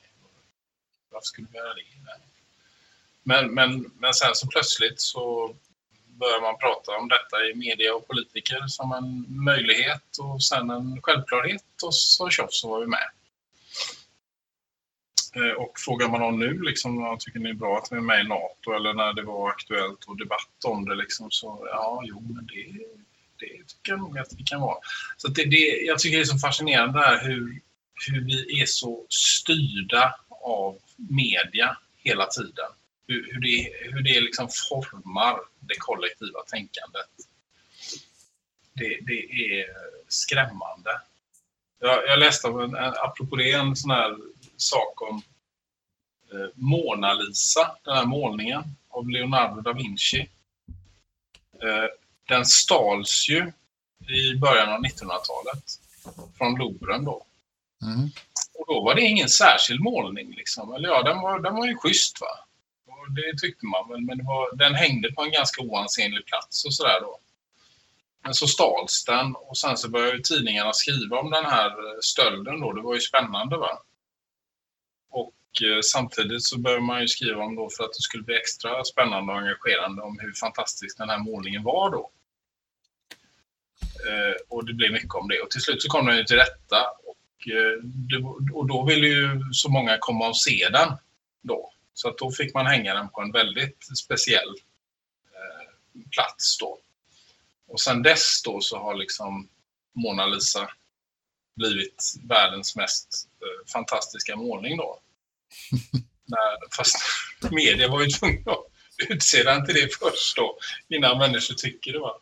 Varför skulle vi göra det? Men, men, men sen så plötsligt så börjar man prata om detta i media och politiker som en möjlighet och sen en självklarhet och så tjoff så var vi med. Eh, och frågar man någon nu, liksom, tycker ni är bra att vi är med i NATO eller när det var aktuellt och debatt om det, liksom, så ja, jo, men det, det tycker jag nog att vi kan vara. Så det, det, jag tycker det är så fascinerande här hur, hur vi är så styrda av media hela tiden. Hur, hur det, hur det liksom formar det kollektiva tänkandet. Det, det är skrämmande. Jag, jag läste, en, apropå det, en sån här sak om eh, Mona Lisa, den här målningen av Leonardo da Vinci. Eh, den stals ju i början av 1900-talet från Louvren då. Mm. Och då var det ingen särskild målning liksom. Eller ja, den var, den var ju schysst va. Och det tyckte man väl, men det var, den hängde på en ganska oansenlig plats och sådär då. Men så stals den och sen så började tidningarna skriva om den här eh, stölden då. Det var ju spännande va. Och eh, samtidigt så började man ju skriva om då för att det skulle bli extra spännande och engagerande om hur fantastisk den här målningen var då. Eh, och det blev mycket om det. Och till slut så kom den ju till rätta. Och, eh, och då ville ju så många komma och se den då. Så då fick man hänga den på en väldigt speciell plats då. Och sen dess då så har liksom Mona Lisa blivit världens mest eh, fantastiska målning då. När, fast media var ju tvungna att utse den till det först då, innan människor tycker det var.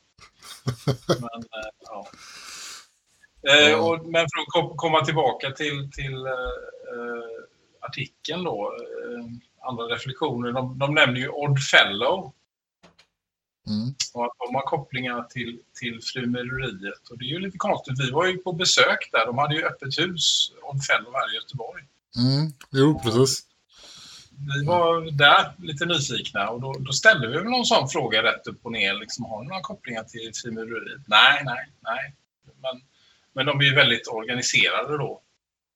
Men, eh, ja. Eh, och, men för att komma tillbaka till, till eh, artikeln då, eh, andra reflektioner, de, de nämner ju Odd Fellow Mm. Och att de har kopplingar till, till flumeriet. Och det är ju lite konstigt. Vi var ju på besök där. De hade ju öppet hus om Fellow här i Göteborg. Mm. Jo, precis. Vi var där lite nyfikna och då, då ställde vi väl någon sån fråga rätt upp och ner. Liksom, har ni några kopplingar till frimureriet? Nej, nej, nej. Men, men de är ju väldigt organiserade då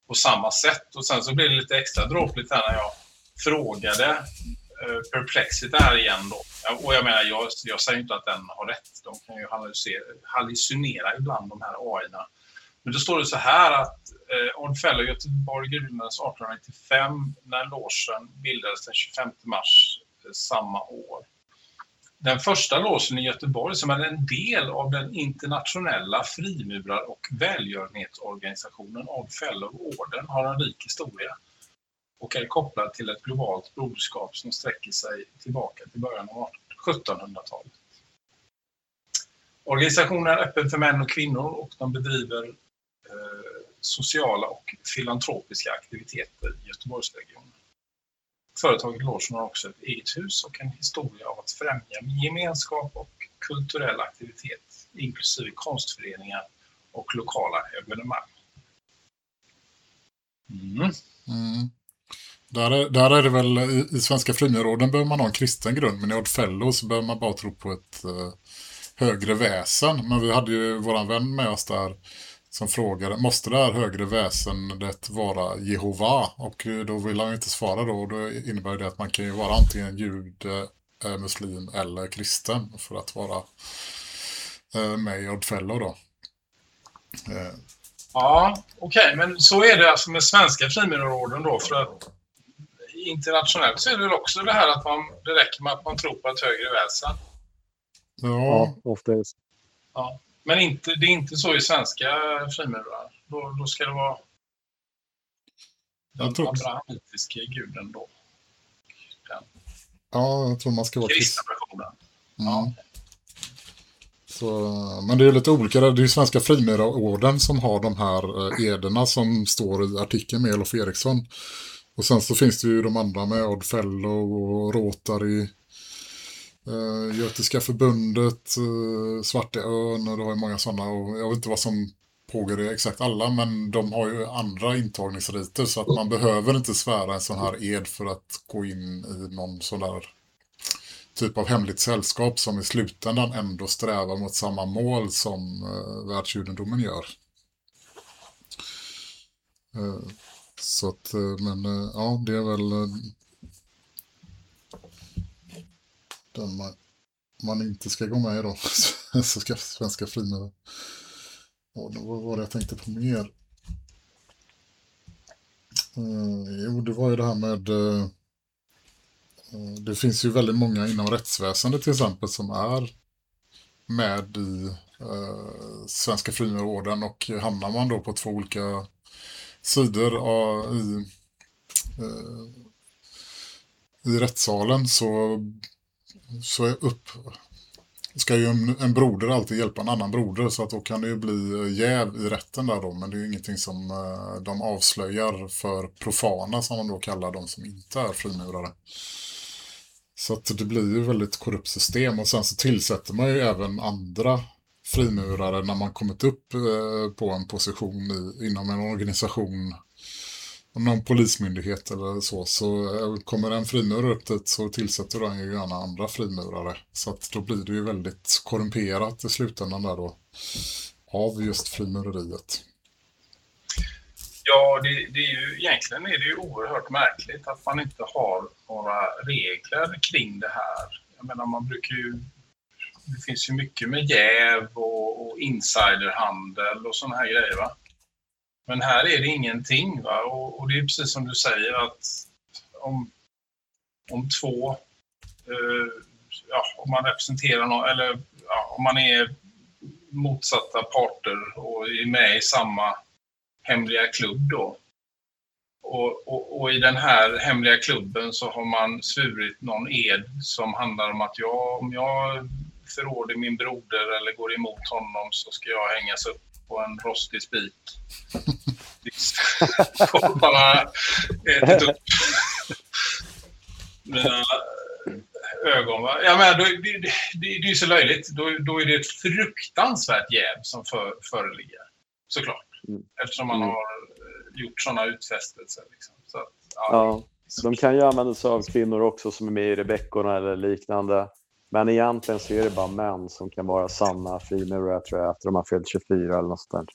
på samma sätt. Och sen så blev det lite extra dråpligt här när jag frågade Eh, Perplexity här igen då. Och jag menar, jag, jag säger inte att den har rätt. De kan ju hallucinera ibland, de här AI-erna. Men då står det så här att eh, Oddfellow Göteborg grundades 1895 när logen bildades den 25 mars eh, samma år. Den första logen i Göteborg som är en del av den internationella frimurar- och välgörenhetsorganisationen Oddfellow-orden har en rik historia och är kopplad till ett globalt broderskap som sträcker sig tillbaka till början av 1700-talet. Organisationen är öppen för män och kvinnor och de bedriver eh, sociala och filantropiska aktiviteter i Göteborgsregionen. Företaget Logen har också ett eget hus och en historia av att främja gemenskap och kulturell aktivitet, inklusive konstföreningar och lokala evenemang. Mm. Mm. Där är, där är det väl, i, i Svenska frimurråden behöver man ha en kristen grund, men i Odd Fellows behöver man bara tro på ett eh, högre väsen. Men vi hade ju våran vän med oss där, som frågade, måste det här högre väsendet vara Jehova? Och då vill han inte svara då. Och då innebär det att man kan ju vara antingen jude, eh, muslim eller kristen för att vara eh, med i Oddfellow då. Eh. Ja, okej, okay. men så är det alltså med svenska frimurarorden då för att internationellt så är det väl också det här att man, det räcker med att man tror på ett högre väsen. Ja, ja ofta är det så. Ja. Men inte, det är inte så i svenska frimurar. Då, då ska det vara den tror... abrahamitiska guden då. Den. Ja, jag tror man ska vara kristna versionen. Mm. Ja. Så, men det är lite olika. Det är ju Svenska Frimurarorden som har de här eh, ederna som står i artikeln med Olof Eriksson. Och sen så finns det ju de andra med Oddfellow och Rotary eh, Götiska förbundet, eh, Svarte Örn och det var ju många sådana. Och jag vet inte vad som pågår i exakt alla, men de har ju andra intagningsriter så att man behöver inte svära en sån här ed för att gå in i någon sån där typ av hemligt sällskap som i slutändan ändå strävar mot samma mål som eh, världsjudendomen gör. Eh, så att, eh, men eh, ja, det är väl eh, den man, man inte ska gå med i då. så ska svenska frimurare. Och vad var det jag tänkte på mer? Uh, jo, det var ju det här med... Uh, det finns ju väldigt många inom rättsväsendet till exempel som är med i uh, Svenska frimurarorden och hamnar man då på två olika sidor uh, i, i rättssalen så så är upp ska ju en, en, broder alltid hjälpa en annan broder så att då kan det ju bli eh, jäv i rätten där då men det är ju ingenting som eh, de avslöjar för profana som man då kallar de som inte är frimurare. Så att det blir ju väldigt korrupt system och sen så tillsätter man ju även andra frimurare när man kommit upp eh, på en position i, inom en organisation någon polismyndighet eller så, så eh, kommer en frimurare upp dit så tillsätter den ju gärna andra frimurare. Så att då blir det ju väldigt korrumperat i slutändan där då av just frimureriet. Ja, det, det, är ju, egentligen är det ju oerhört märkligt att man inte har några regler kring det här. Jag menar, man brukar ju... Det finns ju mycket med jäv och, och insiderhandel och sådana här grejer, va? Men här är det ingenting. Va? Och, och det är precis som du säger att om, om två, eh, ja, om man representerar någon, eller ja, om man är motsatta parter och är med i samma hemliga klubb då. Och, och, och, i den här hemliga klubben så har man svurit någon ed som handlar om att jag, om jag förråder min broder eller går emot honom så ska jag hängas upp på en rostig spik. Kopparna ätit upp mina ögon. Va? Ja, men, det, det, det, det är så löjligt. Då, då är det ett fruktansvärt jäv som för, föreligger. Såklart. Mm. Eftersom man mm. har eh, gjort sådana utfästelser. Liksom. Så att, ja. ja. De kan ju använda sig av kvinnor också som är med i Rebeckorna eller liknande. Men egentligen så är det bara män som kan vara sanna frimurare tror jag, efter de har fyllt 24 eller något sånt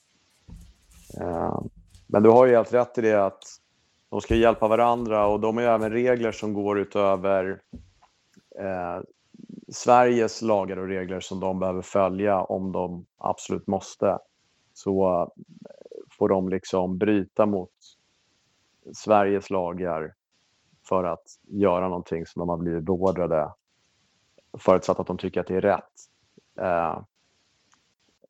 eh, Men du har ju helt rätt i det att de ska hjälpa varandra och de har ju även regler som går utöver eh, Sveriges lagar och regler som de behöver följa om de absolut måste. Så eh, får de liksom bryta mot Sveriges lagar för att göra någonting som de har blivit beordrade förutsatt att de tycker att det är rätt. Eh,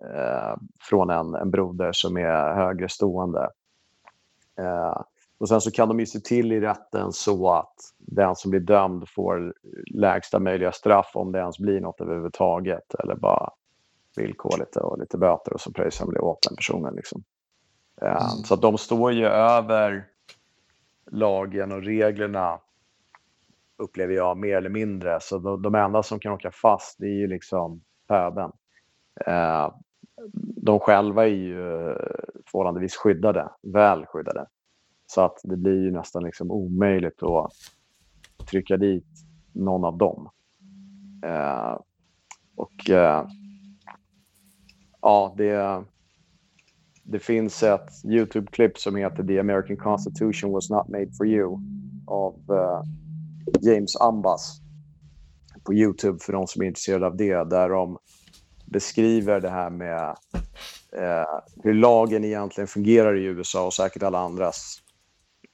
eh, från en, en broder som är högre stående. Eh, och sen så kan de ju se till i rätten så att den som blir dömd får lägsta möjliga straff om det ens blir något överhuvudtaget eller bara villkorligt och lite böter och så pröjsar blir åt den personen. Liksom. Eh, mm. Så de står ju över lagen och reglerna upplever jag mer eller mindre. Så de, de enda som kan åka fast det är ju liksom pöben. Eh, de själva är ju förhållandevis skyddade, väl skyddade. Så att det blir ju nästan liksom omöjligt att trycka dit någon av dem. Eh, och eh, ja, det, det finns ett YouTube-klipp som heter The American Constitution was not made for you av eh, James Ambas på YouTube för de som är intresserade av det. Där de beskriver det här med eh, hur lagen egentligen fungerar i USA och säkert alla, andras,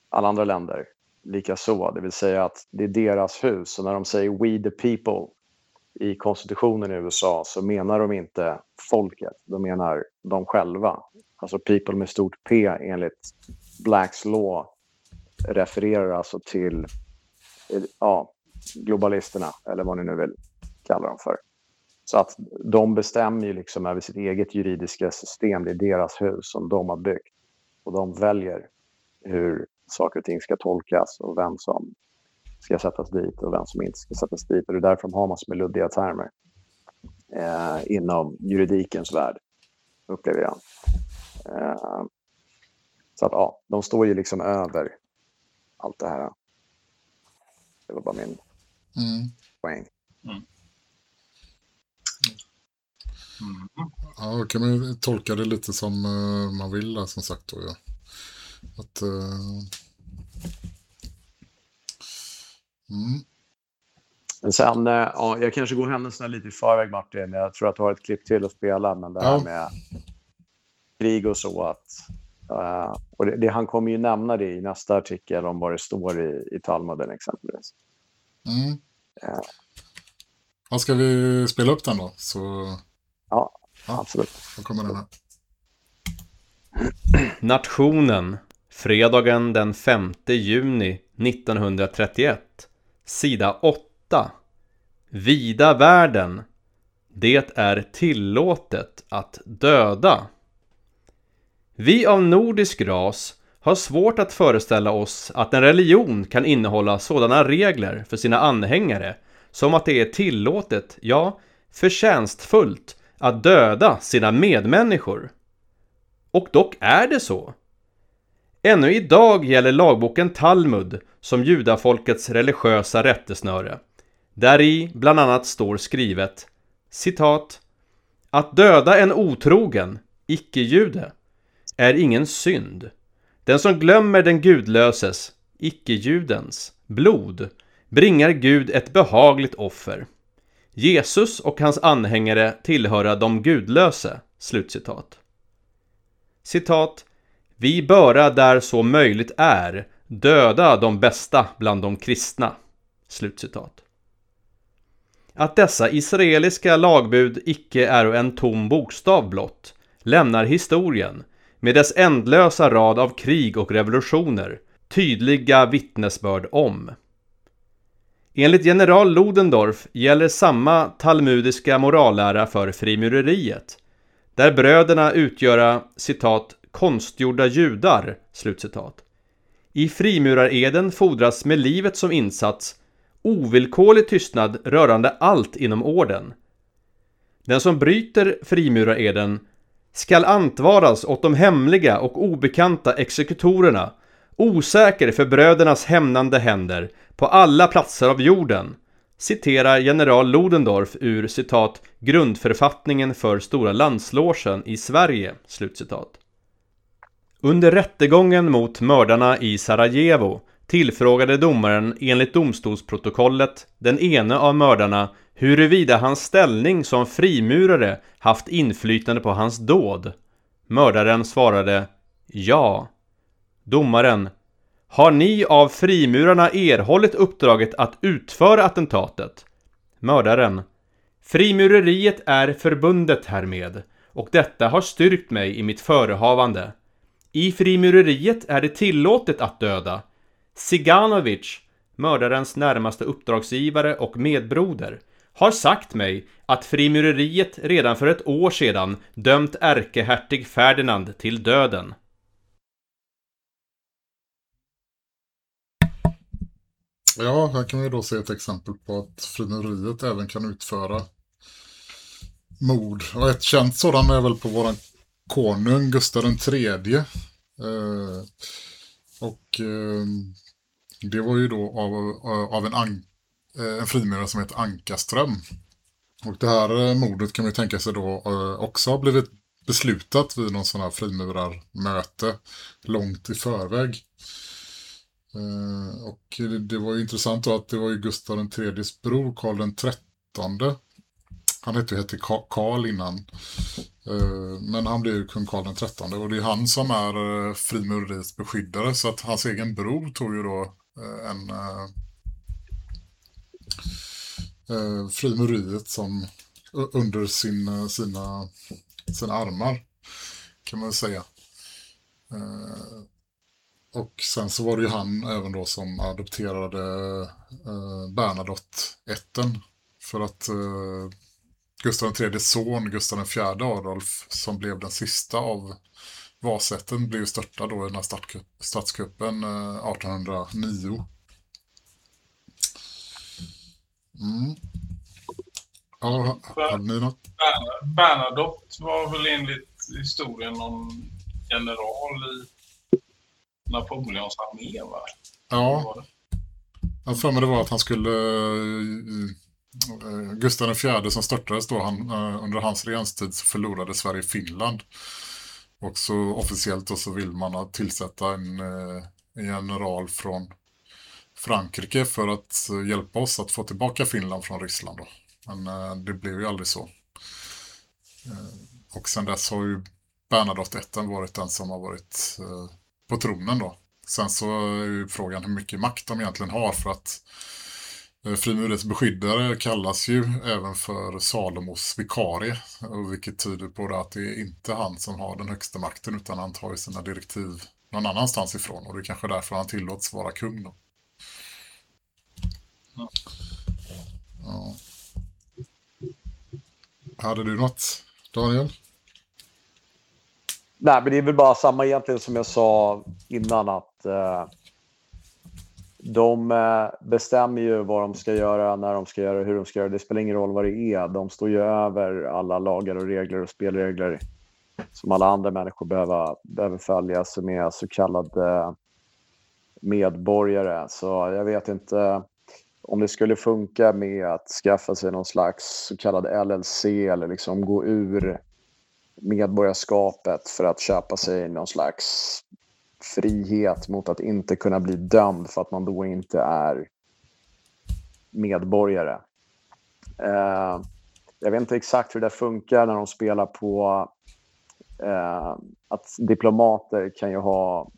alla andra länder likaså. Det vill säga att det är deras hus. Och när de säger We the people i konstitutionen i USA så menar de inte folket. De menar de själva. Alltså people med stort P enligt Blacks law refererar alltså till ja, globalisterna eller vad ni nu vill kalla dem för. Så att de bestämmer ju liksom över sitt eget juridiska system. Det är deras hus som de har byggt. Och de väljer hur saker och ting ska tolkas och vem som ska sättas dit och vem som inte ska sättas dit. Och det är därför de har massor med luddiga termer eh, inom juridikens värld, upplever jag. Eh, så att ja, de står ju liksom över allt det här. Det var bara min mm. poäng. Mm. Mm. Ja, då kan man tolka det lite som uh, man vill som sagt. Då, ja. Att, uh... Mm. Sen, uh, ja, jag kanske går händelserna lite i förväg Martin. Jag tror att du har ett klipp till att spela, men det här ja. med krig och så. Att, uh, och det, det, han kommer ju nämna det i nästa artikel om vad det står i, i Talmuden exempelvis. Mm. Uh. Ja, ska vi spela upp den då? Så... Ja, ja, absolut. Då kommer den här. Nationen, fredagen den 5 juni 1931, sida 8. Vida världen. Det är tillåtet att döda. Vi av nordisk ras har svårt att föreställa oss att en religion kan innehålla sådana regler för sina anhängare som att det är tillåtet, ja, förtjänstfullt att döda sina medmänniskor. Och dock är det så. Ännu idag gäller lagboken Talmud som judafolkets religiösa rättesnöre. Där i bland annat står skrivet citat Att döda en otrogen, icke-jude är ingen synd. Den som glömmer den gudlöses, icke-judens, blod bringar Gud ett behagligt offer. Jesus och hans anhängare tillhöra de gudlöse. Slutcitat. Citat. Vi böra där så möjligt är döda de bästa bland de kristna. Slutcitat. Att dessa israeliska lagbud icke är en tom bokstav blott lämnar historien med dess ändlösa rad av krig och revolutioner tydliga vittnesbörd om. Enligt general Ludendorff gäller samma talmudiska morallära för frimureriet, där bröderna utgöra citat konstgjorda judar, slutcitat. I frimurareden fordras med livet som insats ovillkorlig tystnad rörande allt inom orden. Den som bryter frimurareden skall antvaras åt de hemliga och obekanta exekutorerna, osäker för brödernas hämnande händer, på alla platser av jorden, citerar general Ludendorff ur citat grundförfattningen för Stora landslogen i Sverige, slutcitat. Under rättegången mot mördarna i Sarajevo tillfrågade domaren enligt domstolsprotokollet den ene av mördarna huruvida hans ställning som frimurare haft inflytande på hans dåd. Mördaren svarade ja. Domaren Har ni av frimurarna erhållit uppdraget att utföra attentatet? Mördaren Frimureriet är förbundet härmed och detta har styrkt mig i mitt förehavande. I frimureriet är det tillåtet att döda. Siganovic, mördarens närmaste uppdragsgivare och medbroder, har sagt mig att frimureriet redan för ett år sedan dömt ärkehertig Ferdinand till döden. Ja, här kan vi då se ett exempel på att frimureriet även kan utföra mord. Och ett känt sådant är väl på våran konung Gustav III. Eh, och eh, det var ju då av, av en, anka Eh, en frimurare som heter Ankaström. Och det här eh, mordet kan man ju tänka sig då eh, också har blivit beslutat vid någon sån här frimurarmöte långt i förväg. Och det, var ju intressant då att det var ju Gustav IIIs bror Karl den trettonde. Han hette ju hette Karl innan. Men han blev ju kung Karl den trettonde och det är han som är eh, frimureriets beskyddare så att hans egen bror tog ju då en eh, frimureriet som under sin, eh, sina, sina armar kan man säga. Eh, och sen så var det ju han även då som adopterade eh, Bernadotte ätten för att eh, Gustav IIIs son, Gustav IV Adolf, som blev den sista av Vasätten, blev störtad då i den här statskuppen eh, 1809. Mm. Ja, hade ni något? Bernadotte var väl enligt historien någon general i Napoleons armé, va? Ja. Jag för mig det var att han skulle... Uh, Gustav IV som störtades då, han, uh, under hans regeringstid så förlorade Sverige Finland. Och så officiellt då så vill man tillsätta en, en general från Frankrike för att eh, hjälpa oss att få tillbaka Finland från Ryssland. Då. Men eh, det blev ju aldrig så. Eh, och sen dess har ju Bernadotte ätten varit den som har varit på tronen då. Sen så är ju frågan hur mycket makt de egentligen har för att Frimurets beskyddare kallas ju även för Salomos vikarie, vilket tyder på att det är inte han som har den högsta makten utan han tar ju sina direktiv någon annanstans ifrån och det är kanske därför han tillåts vara kung då. Ja. Hade du något, Daniel? Nej, men det är väl bara samma egentligen som jag sa innan att eh, de eh, bestämmer ju vad de ska göra, när de ska göra hur de ska göra det. Det spelar ingen roll vad det är. De står ju över alla lagar och regler och spelregler som alla andra människor behöver, behöver följa som är så kallade eh, medborgare. Så jag vet inte om det skulle funka med att skaffa sig någon slags så kallad LLC eller liksom gå ur medborgarskapet för att köpa sig någon slags frihet mot att inte kunna bli dömd för att man då inte är medborgare. Eh, jag vet inte exakt hur det funkar när de spelar på eh, att diplomater kan ju ha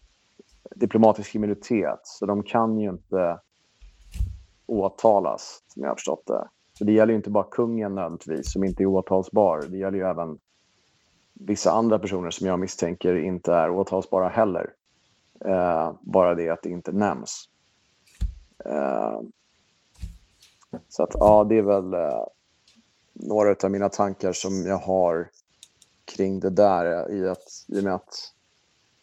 diplomatisk immunitet, så de kan ju inte åtalas, som jag har förstått det. Så det gäller ju inte bara kungen nödvändigtvis, som inte är åtalsbar. Det gäller ju även vissa andra personer som jag misstänker inte är åtalsbara heller. Eh, bara det att det inte nämns. Eh, så att ja, det är väl eh, några av mina tankar som jag har kring det där eh, i, att, i och med att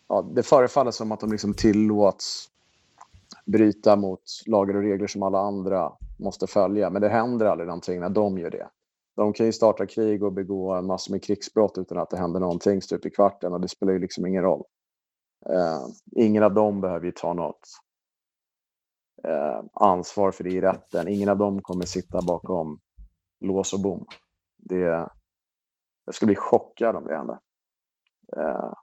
ja, det förefaller som att de liksom tillåts bryta mot lagar och regler som alla andra måste följa. Men det händer aldrig någonting när de gör det de kan ju starta krig och begå en massa med krigsbrott utan att det händer någonting stup i kvarten och det spelar ju liksom ingen roll. Eh, ingen av dem behöver ju ta något eh, ansvar för det i rätten. Ingen av dem kommer sitta bakom lås och bom. Det, jag skulle bli chockad om det hände. Eh,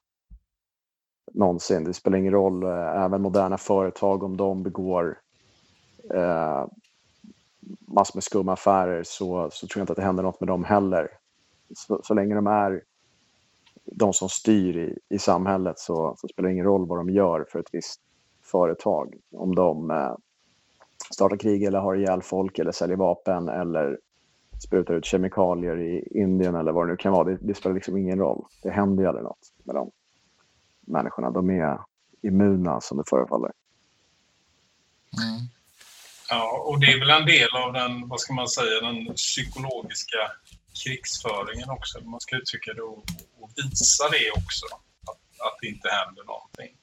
någonsin. Det spelar ingen roll, eh, även moderna företag, om de begår eh, massor med skumma affärer så, så tror jag inte att det händer något med dem heller. Så, så länge de är de som styr i, i samhället så, så, spelar det ingen roll vad de gör för ett visst företag. Om de eh, startar krig eller har ihjäl folk eller säljer vapen eller sprutar ut kemikalier i Indien eller vad det nu kan vara. Det, det spelar liksom ingen roll. Det händer ju aldrig något med dem människorna. De är immuna som det förefaller. Mm. Ja, och det är väl en del av den, vad ska man säga, den psykologiska krigsföringen också. Man ska uttrycka det och, och visa det också. Att, att det inte händer någonting.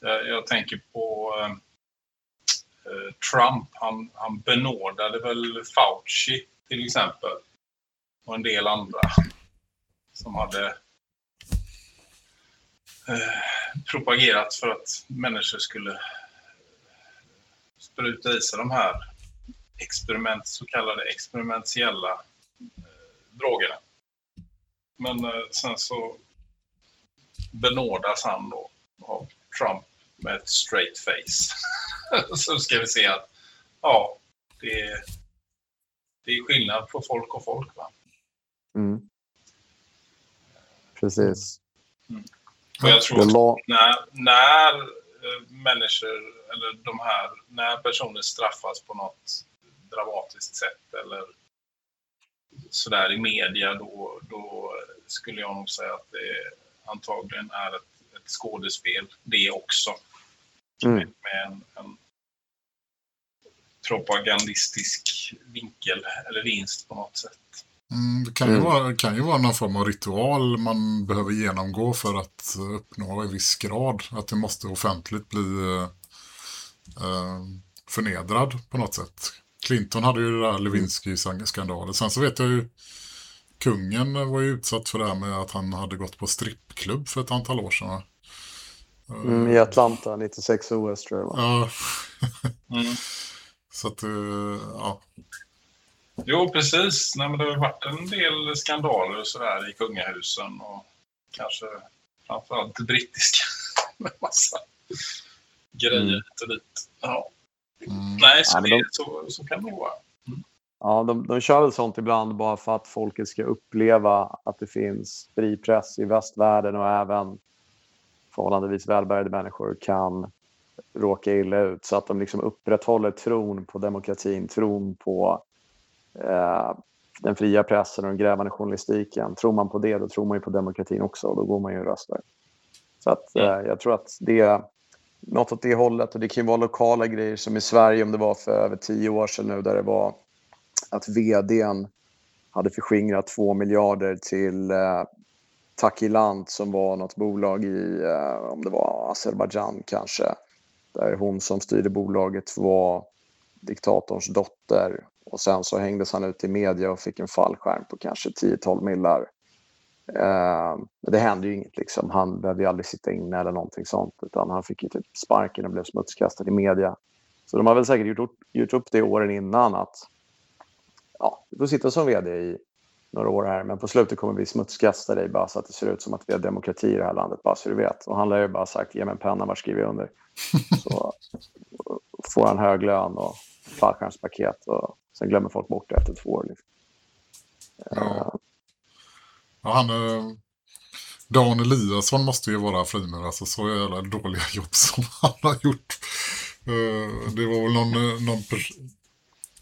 Jag, jag tänker på eh, eh, Trump. Han, han benådade väl Fauci till exempel. Och en del andra som hade propagerat för att människor skulle spruta i sig de här experiment, så kallade experimentella eh, drogerna. men eh, sen så benådas han då av Trump med ett straight face. så ska vi se att ja, det är, det är skillnad på folk och folk. Va? Mm. Precis. Mm. Och jag tror att när, när eh, människor, eller de här, när personer straffas på något dramatiskt sätt eller sådär i media, då, då skulle jag nog säga att det antagligen är ett, ett skådespel det också. Mm. Med en, en propagandistisk vinkel eller vinst på något sätt. Mm, det kan ju, mm. vara, kan ju vara någon form av ritual man behöver genomgå för att uppnå en viss grad. Att det måste offentligt bli eh, förnedrad på något sätt. Clinton hade ju det där Lewinsky-skandalen. Sen så vet jag ju kungen var ju utsatt för det här med att han hade gått på strippklubb för ett antal år sedan. Mm, I Atlanta, 96 OS tror jag Ja. mm. Så att, eh, ja. Jo, precis. Nej, men det har varit en del skandaler och sådär i kungahusen och kanske framförallt det brittiska med massa grejer mm. hit och dit. Ja. Mm. Nej, så, Nej, de... så, så kan det vara. Mm. Ja, de, de kör väl sånt ibland bara för att folket ska uppleva att det finns fri press i västvärlden och även förhållandevis välbärgade människor kan råka illa ut så att de liksom upprätthåller tron på demokratin, tron på den fria pressen och den grävande journalistiken. Tror man på det, då tror man ju på demokratin också och då går man ju och röstar. Så att, eh, jag tror att det är något åt det hållet och det kan ju vara lokala grejer som i Sverige om det var för över tio år sedan nu där det var att vdn hade förskingrat två miljarder till eh, Takilant som var något bolag i, eh, om det var Azerbajdzjan kanske. Där hon som styrde bolaget var diktatorns dotter. Och sen så hängdes han ut i media och fick en fallskärm på kanske 10-12 millar. Eh, det hände ju inget liksom. Han behövde ju aldrig sitta inne eller någonting sånt. Utan han fick ju typ sparken och blev smutskastad i media. Så de har väl säkert gjort, gjort upp det åren innan att ja, du får sitta som vd i några år här, men på slutet kommer vi smutskasta dig bara så att det ser ut som att vi har demokrati i det här landet, bara så du vet. Och han lär ju bara sagt, ge mig en penna, var skriver jag under? Så får han hög lön och fallskärmspaket och sen glömmer folk bort det efter två år. Liksom. Ja. ja, han... Uh... Dan Eliasson måste ju vara frimurare, alltså så jävla dåliga jobb som han har gjort. Uh, det var väl någon, eh, någon,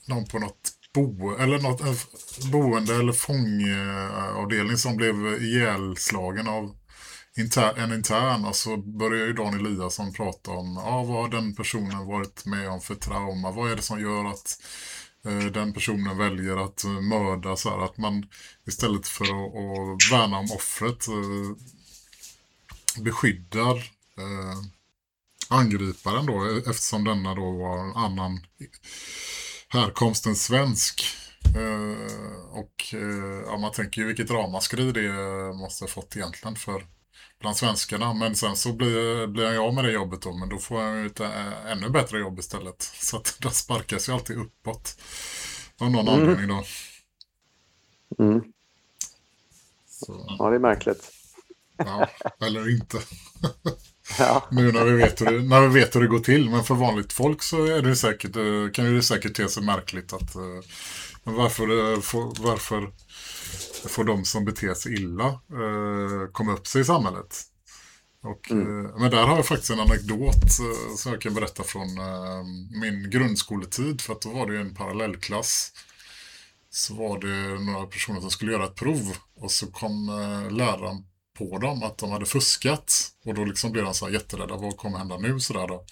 någon på något bo, eller något, boende eller fångavdelning som blev ihjälslagen av inter, en intern och så börjar ju Dan Eliasson prata om ja, vad har den personen varit med om för trauma, vad är det som gör att eh, Eh, den personen väljer att eh, mörda så här, att man istället för att, att värna om offret eh, beskyddar eh, angriparen då eftersom denna då var en annan härkomst än svensk. eh, och eh, ja, man tänker ju vilket ramaskri det måste ha fått egentligen för bland svenskarna. Men sen så blir, blir jag med det jobbet då. Men då får jag ett äh, ännu bättre jobb istället. Så att det sparkas ju alltid uppåt. Av någon mm. anledning då. Mm. Så. Ja, det är märkligt. Ja, eller inte. Ja. nu när vi, vet hur det, när vi vet hur det går till. Men för vanligt folk så är det säkert, eh, kan det säkert te sig märkligt att eh, men varför, eh, varför får de som beter sig illa komma upp sig i samhället? Och, mm. Men där har jag faktiskt en anekdot som jag kan berätta från min grundskoletid. För att då var det en parallellklass. Så var det några personer som skulle göra ett prov. Och så kom läraren på dem att de hade fuskat. Och då liksom blev de så här jätterädda, vad kommer hända nu sådär då?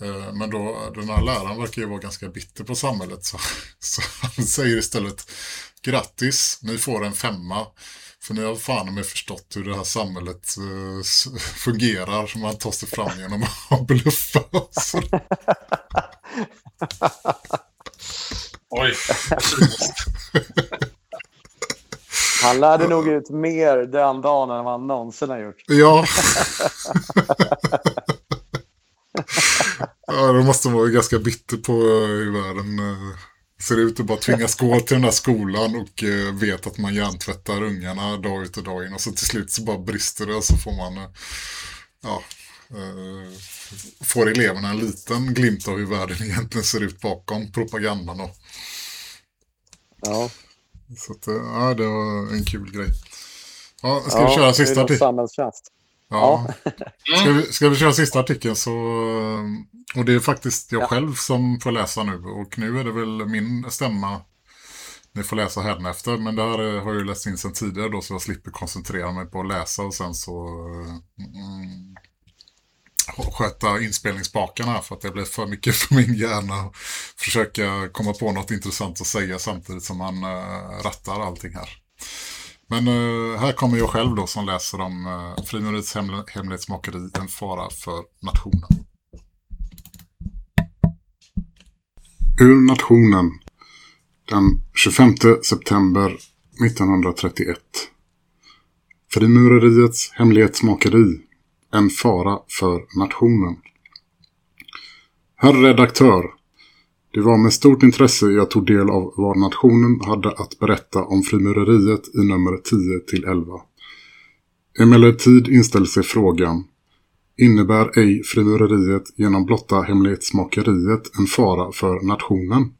Eh, men då, den här läraren verkar ju vara ganska bitter på samhället så, så han säger istället grattis, ni får en femma. För ni har fan med förstått hur det här samhället uh, fungerar som man tar sig fram genom att bluffa. Oj. Han lärde nog ut mer den dagen än vad han någonsin har gjort. Ja. ja, det måste vara ganska bitter på uh, i världen. Ser ut att bara tvingas gå till den här skolan och eh, vet att man hjärntvättar ungarna dag ut och dag in. Och så till slut så bara brister det och så får man, eh, ja, eh, får eleverna en liten glimt av hur världen egentligen ser ut bakom propagandan. Och, Ja, så att, eh, ja, det var en kul grej. Ja, ska ja vi köra det är sista artikeln? samhällstjänst. Ja. Ska, vi, ska vi köra sista artikeln så... Och det är faktiskt jag Ja. själv som får läsa nu. Och nu är det väl min stämma ni får läsa hädanefter. Men det här är- har jag ju läst in sedan tidigare då så jag slipper koncentrera mig på att läsa och sen så... Mm, sköta inspelningsspakarna här för att det blir för mycket för min hjärna. och Försöka komma på något intressant att säga samtidigt som man uh, rattar allting här. Men uh, här kommer jag själv då som läser om eh, uh, frimurets heml- hemlighetsmakeri, en fara för nationen. Ur nationen den 25 september 1931. Frimureriets hemlighetsmakeri, en fara för nationen. Herr redaktör, det var med stort intresse jag tog del av vad nationen hade att berätta om frimureriet i nummer 10-11. Emellertid inställer sig frågan, innebär ej frimureriet genom blotta hemlighetsmakeriet en fara för nationen?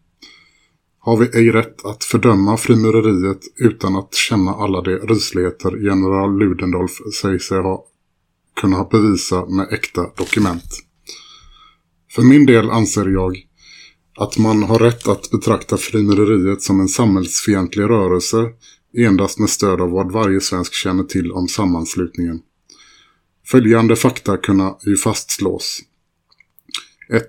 Har vi ej rätt att fördöma frimureriet utan att känna alla de rysligheter general Ludendorff säger sig ha kunna bevisa med äkta dokument? För min del anser jag att man har rätt att betrakta frimureriet som en samhällsfientlig rörelse endast med stöd av vad varje svensk känner till om sammanslutningen. Följande fakta kunna ju fastslås. 1.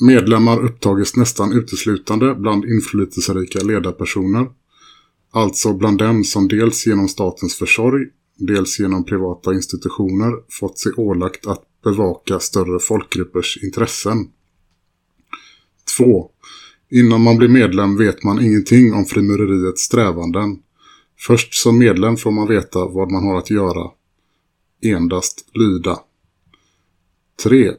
Medlemmar upptages nästan uteslutande bland inflytelserika ledarpersoner. Alltså bland dem som dels genom statens försorg, dels genom privata institutioner fått sig ålagt att bevaka större folkgruppers intressen. 2. Innan man blir medlem vet man ingenting om frimureriets strävanden. Först som medlem får man veta vad man har att göra. Endast lyda. 3.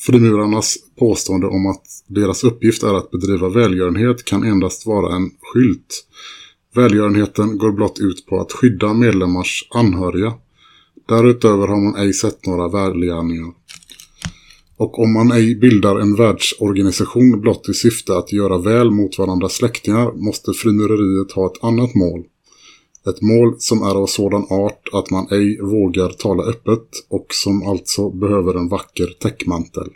Frimurarnas påstående om att deras uppgift är att bedriva välgörenhet kan endast vara en skylt. Välgörenheten går blott ut på att skydda medlemmars anhöriga. Därutöver har man ej sett några välgärningar. Och om man ej bildar en världsorganisation blott i syfte att göra väl mot varandra släktingar måste frimureriet ha ett annat mål. Ett mål som är av sådan art att man ej vågar tala öppet och som alltså behöver en vacker täckmantel.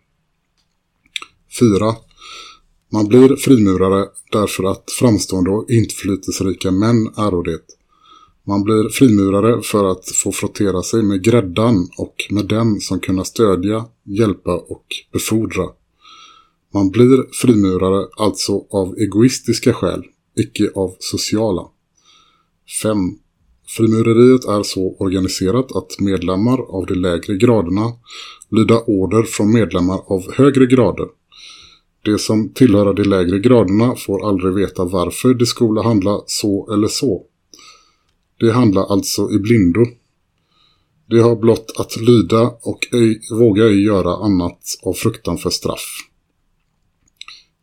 4. Man blir frimurare därför att framstående och inflytelserika män är det. Man blir frimurare för att få frottera sig med gräddan och med den som kunna stödja, hjälpa och befordra. Man blir frimurare alltså av egoistiska skäl, icke av sociala. 5. Frimureriet är så organiserat att medlemmar av de lägre graderna lyda order från medlemmar av högre grader. De som tillhör de lägre graderna får aldrig veta varför de skulle handla så eller så. De handlar alltså i blindo. De har blott att lyda och ej, våga ej göra annat av fruktan för straff.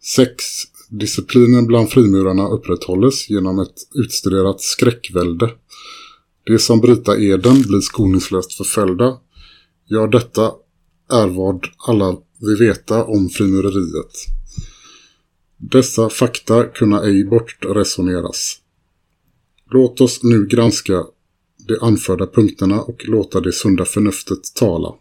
6. Disciplinen bland frimurarna upprätthålles genom ett utstuderat skräckvälde. De som bryta eden blir skoningslöst förföljda. Ja, detta är vad alla vill veta om frimureriet. Dessa fakta kunna ej bortresoneras. Låt oss nu granska de anförda punkterna och låta det sunda förnuftet tala.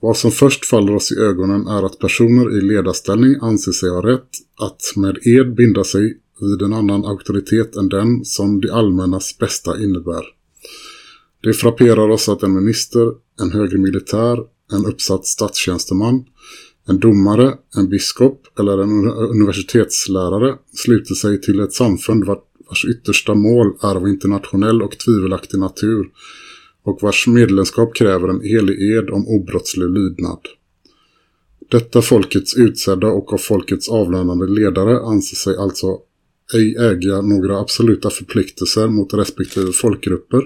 Vad som först faller oss i ögonen är att personer i ledarställning anser sig ha rätt att med ed binda sig vid en annan auktoritet än den som det allmännas bästa innebär. Det frapperar oss att en minister, en högre militär, en uppsatt statstjänsteman, en domare, en biskop eller en universitetslärare sluter sig till ett samfund vars yttersta mål är av internationell och tvivelaktig natur och vars medlemskap kräver en helig ed om obrottslig lydnad. Detta folkets utsedda och av folkets avlönade ledare anser sig alltså ej äga några absoluta förpliktelser mot respektive folkgrupper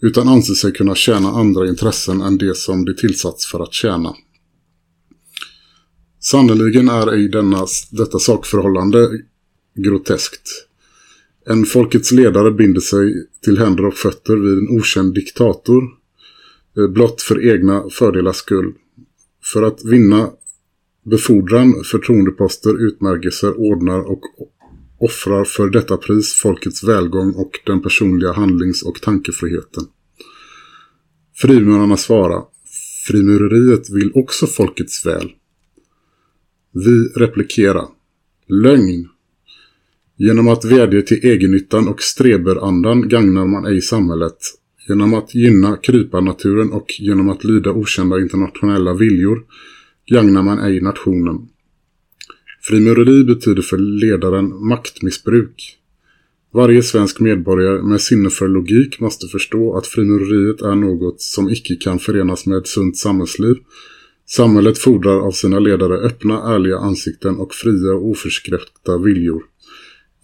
utan anser sig kunna tjäna andra intressen än det som de tillsatts för att tjäna. Sannoliken är ej denna, detta sakförhållande groteskt. En folkets ledare binder sig till händer och fötter vid en okänd diktator eh, blott för egna fördelars skull. För att vinna befordran, förtroendeposter, utmärkelser, ordnar och offrar för detta pris folkets välgång och den personliga handlings- och tankefriheten. Frimurarna svarar, frimureriet vill också folkets väl. Vi replikerar, lögn. Genom att vädja till egennyttan och streberandan gagnar man ej samhället. Genom att gynna kryparnaturen och genom att lyda okända internationella viljor gagnar man ej nationen. Frimureri betyder för ledaren maktmissbruk. Varje svensk medborgare med sinne för logik måste förstå att frimureriet är något som icke kan förenas med sunt samhällsliv. Samhället fordrar av sina ledare öppna, ärliga ansikten och fria och oförskräckta viljor.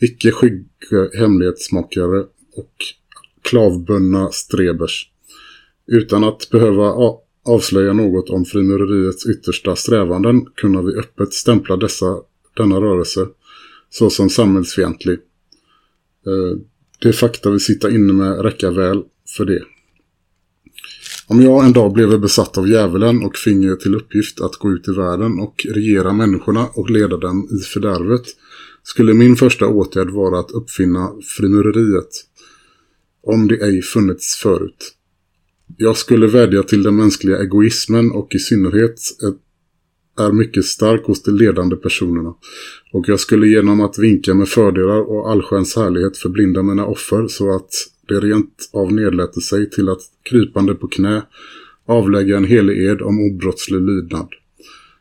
Icke skygga hemlighetsmakare och klavbundna strebers. Utan att behöva avslöja något om frimureriets yttersta strävanden kunna vi öppet stämpla dessa, denna rörelse såsom samhällsfientlig. Eh, det fakta vi sitter inne med räcker väl för det. Om jag en dag blev besatt av djävulen och finge till uppgift att gå ut i världen och regera människorna och leda dem i fördärvet skulle min första åtgärd vara att uppfinna frimureriet om det ej funnits förut. Jag skulle vädja till den mänskliga egoismen och i synnerhet är mycket stark hos de ledande personerna. Och jag skulle genom att vinka med fördelar och allsköns härlighet förblinda mina offer så att det rent av nedlätte sig till att krypande på knä avlägga en helig ed om obrottslig lydnad.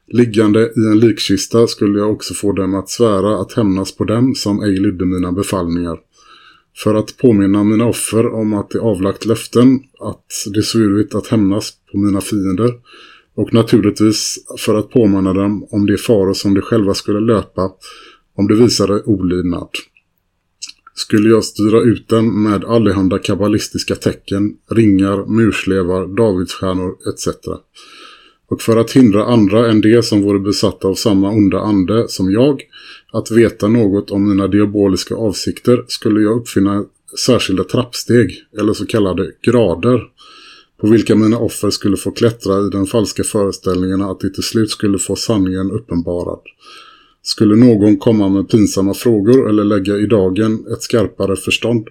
Liggande i en likkista skulle jag också få dem att svära att hämnas på dem som ej lydde mina befallningar för att påminna mina offer om att de avlagt löften, att det svurit att hämnas på mina fiender och naturligtvis för att påminna dem om de faror som de själva skulle löpa om de visade olydnad. Skulle jag styra ut dem med allehanda kabbalistiska tecken, ringar, murslevar, davidsstjärnor etc. Och för att hindra andra än de som vore besatta av samma onda ande som jag att veta något om mina diaboliska avsikter skulle jag uppfinna särskilda trappsteg eller så kallade grader på vilka mina offer skulle få klättra i den falska föreställningen att de till slut skulle få sanningen uppenbarad. Skulle någon komma med pinsamma frågor eller lägga i dagen ett skarpare förstånd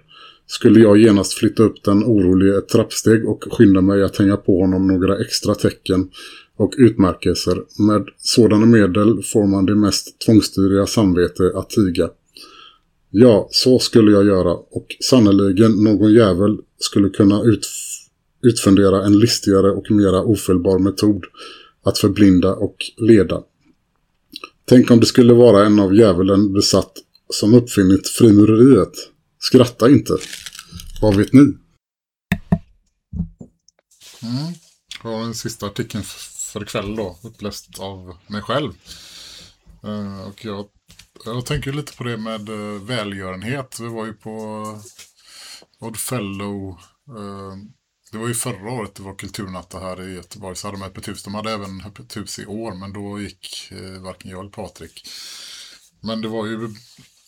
skulle jag genast flytta upp den oroliga ett trappsteg och skynda mig att hänga på honom några extra tecken och utmärkelser. Med sådana medel får man det mest tvångstyriga samvete att tiga. Ja, så skulle jag göra och sannoliken någon jävel skulle kunna ut, utfundera en listigare och mera ofelbar metod att förblinda och leda. Tänk om det skulle vara en av djävulen besatt som uppfinnit frimureriet. Skratta inte. Vad vet ni? Mm. Och den sista artikeln för ikväll då, uppläst av mig själv. Uh, och jag, jag tänker lite på det med uh, välgörenhet. Vi var ju på Oddfellow. Uh, eh, det var ju förra året det var kulturnatta här i Göteborg. Så hade de öppet hus. De hade även öppet hus i år, men då gick uh, varken jag eller Patrik. Men det var ju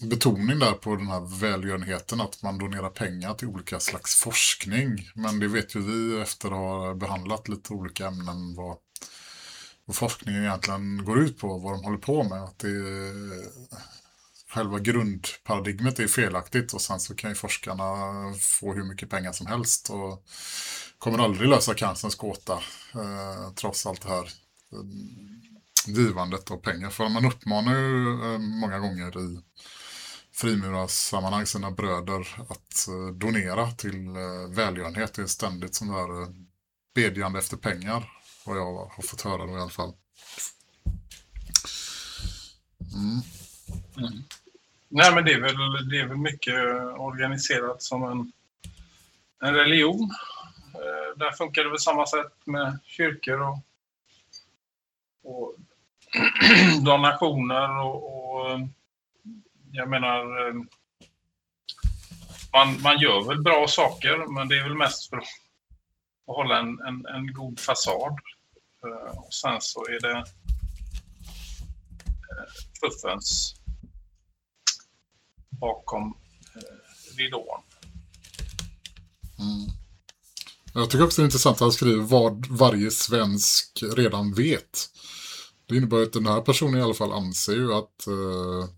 betoning där på den här välgörenheten att man donerar pengar till olika slags forskning. Men det vet ju vi efter att ha behandlat lite olika ämnen vad vad forskningen egentligen går ut på, vad de håller på med. Att det eh, själva grundparadigmet är felaktigt och sen så kan ju forskarna få hur mycket pengar som helst och kommer aldrig lösa cancerns gåta eh, trots allt det här eh, givandet av pengar. För man uppmanar ju eh, många gånger i frimurarsammanhang sina bröder att eh, donera till eh, välgörenhet. Det är ständigt som där här bedjande efter pengar vad jag har fått höra då i alla fall. Mm. Mm. Nej, men det är, väl, det är väl mycket organiserat som en, en religion. Eh, där funkar det väl samma sätt med kyrkor och, och donationer och, och, jag menar eh, man, man gör väl bra saker men det är väl mest för att hålla en, en, en god fasad. Eh, och sen så är det eh, Fuffens bakom eh, ridån. Mm. Jag tycker också det är intressant att han skriver vad varje svensk redan vet. Det innebär att den här personen i alla fall anser ju att eh,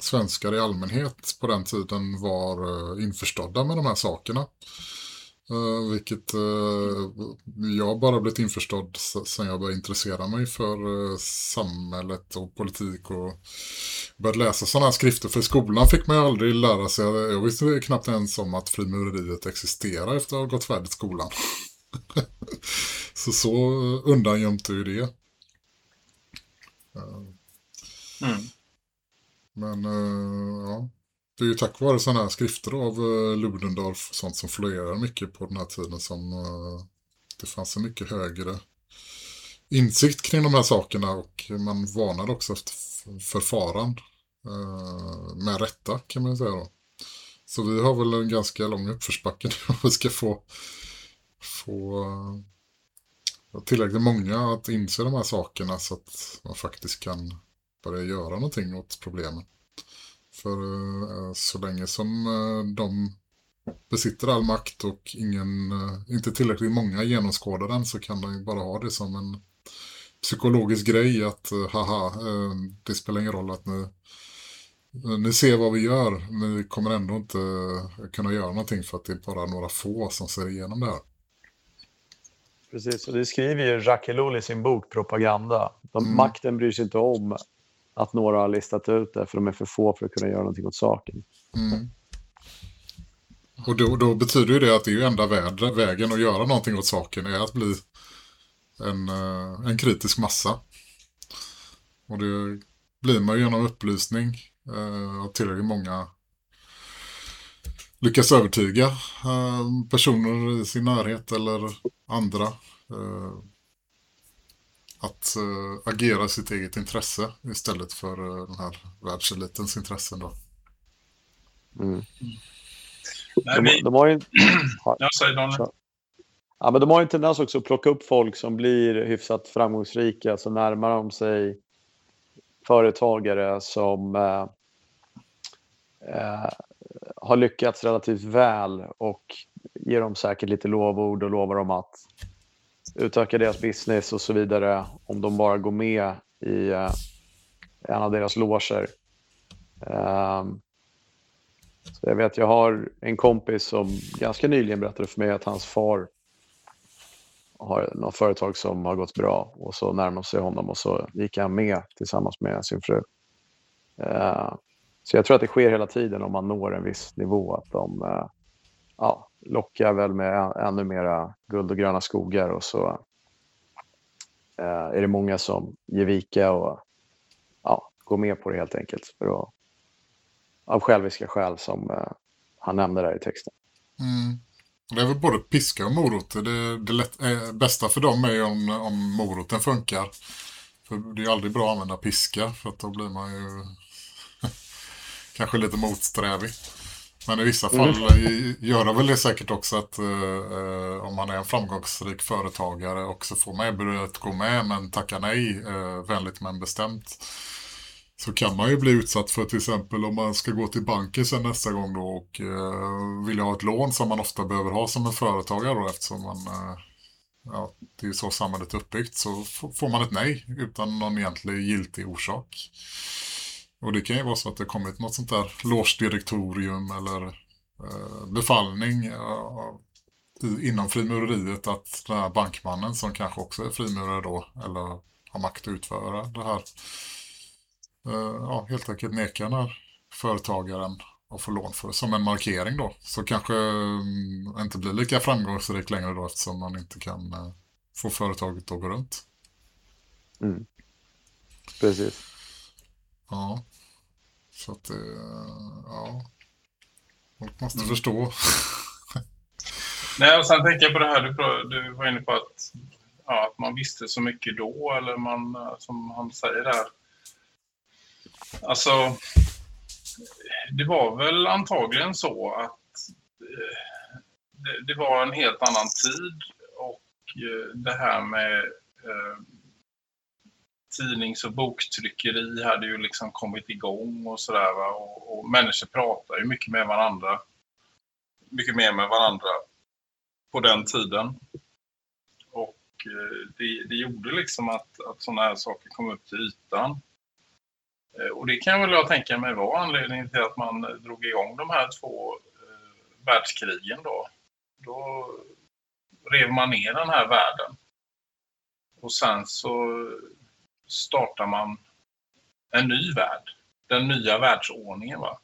svenskar i allmänhet på den tiden var eh, införstådda med de här sakerna. Uh, vilket uh, jag bara blivit införstådd sen jag började intressera mig för uh, samhället och politik och började läsa sådana här skrifter. För skolan fick man ju aldrig lära sig. Jag visste knappt ens om att frimureriet existerar efter att ha gått färdigt skolan. så så undangömt är ju det. Mm. Men ja det är ju tack vare sådana här skrifter av eh, Ludendorff och sånt som florerar mycket på den här tiden som eh, det fanns en mycket högre insikt kring de här sakerna och man varnade också efter förfaran eh, med rätta kan man säga då. Så vi har väl en ganska lång uppförsbacke nu om vi ska få, få tillräckligt många att inse de här sakerna så att man faktiskt kan börja göra någonting åt problemen. För uh, så länge som uh, de besitter all makt och ingen, uh, inte tillräckligt många genomskådar den så kan de bara ha det som en psykologisk grej att haha, det spelar ingen roll att ni, ni ser vad vi gör. Ni kommer ändå inte kunna göra någonting för att det är bara några få som ser igenom det här. Precis, och det skriver ju Jacques Ellul i sin bok Propaganda. De, mm. Makten bryr sig inte om att några har listat ut det för de är för få för att kunna göra någonting åt saken. Mm. Och då, då, betyder ju det att det är ju enda vägen att göra någonting åt saken är att bli en, eh, en kritisk massa. Och det blir man ju genom upplysning eh, att tillräckligt många lyckas övertyga eh, personer i sin närhet eller andra att uh, agera sitt eget intresse istället för uh, den här världselitens intressen då. Mm. De, de, har ju... Daniel. Ja, men de har ju en tendens också att plocka upp folk som blir hyfsat framgångsrika så närmar de sig företagare som eh, eh, har lyckats relativt väl och ger dem säkert lite lovord och lovar dem att utöka deras business och så vidare om de bara går med i eh, en av deras loger. Um, så jag vet, jag har en kompis som ganska nyligen berättade för mig att hans far har något företag som har gått bra och så närmade sig honom och så gick han med tillsammans med sin fru. Uh, så jag tror att det sker hela tiden om man når en viss nivå att de uh, ja, lockar väl med ännu mera guld och gröna skogar och så är det många som ger vika och ja, går med på det helt enkelt för att, av själviska skäl som han nämnde där i texten. Mm. Det är väl både piska och morot. Det, det lätt, eh, bästa för dem är om, om moroten funkar. För det är aldrig bra att använda piska för att då blir man ju kanske lite motsträvig. Men i vissa fall mm. gör det väl det säkert också att uh, om man är en framgångsrik företagare och så får man erbjudandet gå med men tackar nej uh, vänligt men bestämt. Så kan man ju bli utsatt för till exempel om man ska gå till banken sen nästa gång då och uh, vill ha ett lån som man ofta behöver ha som en företagare då eftersom man ja, det är så samhället är uppbyggt så får man ett nej utan någon egentlig giltig orsak. Och det kan ju vara så att det kommit något sånt där låsdirektorium eller eh, befallning eh, inom frimureriet att den här bankmannen som kanske också är frimurare då eller har makt att utföra det här eh, ja, helt enkelt nekar den här företagaren att få lån för som en markering då. Så kanske mm, inte blir lika framgångsrik längre då eftersom man inte kan eh, få företaget att gå runt. Mm. Precis. Ja. Så att, eh, ja. Folk måste mm. förstå. Nej, och sen tänker jag på det här du, du var inne på att, ja, att man visste så mycket då, eller man, eh, som han säger där. Alltså, det var väl antagligen så att eh, det, det, var en helt annan tid och det här med tidnings och boktryckeri hade ju liksom kommit igång och sådär. Va? Och, och människor pratar ju mycket med varandra. Mycket mer med varandra på den tiden. Och eh, det, det gjorde liksom att, att sådana här saker kom upp till ytan. Eh, och det kan väl jag tänka mig var anledningen till att man eh, drog igång de här två eh, världskrigen då. Då rev man ner den här världen. Och sen så startar man en ny värld. Den nya världsordningen. Va?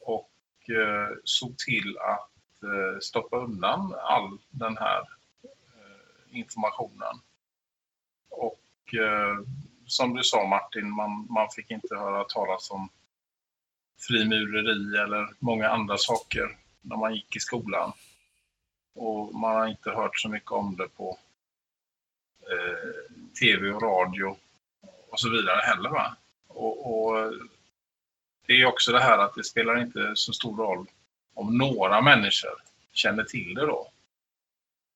Och eh, såg till att eh, stoppa undan all den här eh, informationen. Och eh, som du sa Martin, man, man fick inte höra talas om frimureri eller många andra saker när man gick i skolan. Och man har inte hört så mycket om det på eh, tv och radio och så vidare heller. Va? Och, och, det är också det här att det spelar inte så stor roll om några människor känner till det då.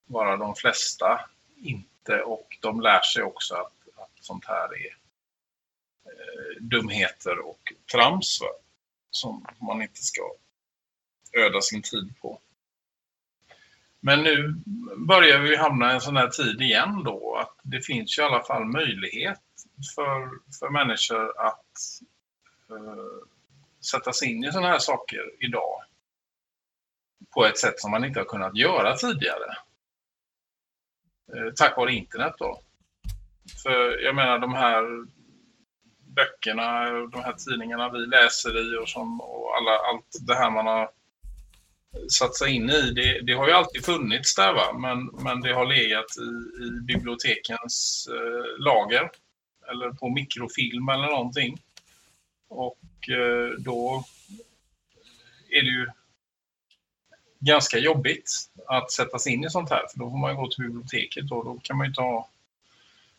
Bara de flesta inte och de lär sig också att, att sånt här är eh, dumheter och trams va? som man inte ska öda sin tid på. Men nu börjar vi hamna i en sån här tid igen då att det finns ju i alla fall möjlighet för, för människor att uh, sätta sig in i sådana här saker idag på ett sätt som man inte har kunnat göra tidigare. Uh, tack vare internet då. För jag menar de här böckerna, de här tidningarna vi läser i och, som, och alla, allt det här man har satsa in i. Det, det, har ju alltid funnits där va? Men, men det har legat i, i bibliotekens eh, lager. Eller på mikrofilm eller någonting. Och eh, då är det ju ganska jobbigt att sätta sig in i sånt här. För då får man gå till biblioteket och då kan man inte ha,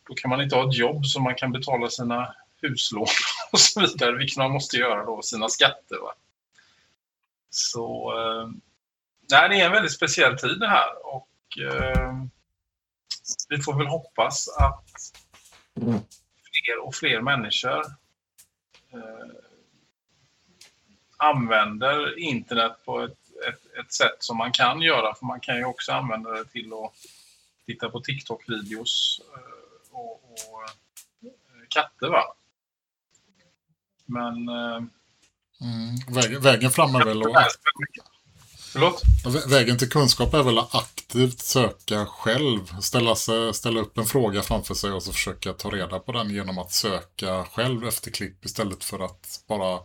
då kan man inte ha ett jobb så man kan betala sina huslån och så vidare, vilket man måste göra då, sina skatter. Va? Så eh, nej, det är en väldigt speciell tid det här och eh, vi får väl hoppas att fler och fler människor eh, använder internet på ett, ett, ett, sätt som man kan göra. För man kan ju också använda det till att titta på TikTok-videos eh, och, och eh, katter. Va? Men eh, Mm. Vägen, vägen fram är väl att... Förlåt? Vägen till kunskap är väl att aktivt söka själv. Ställa, sig, ställa upp en fråga framför sig och så försöka ta reda på den genom att söka själv efter klipp istället för att bara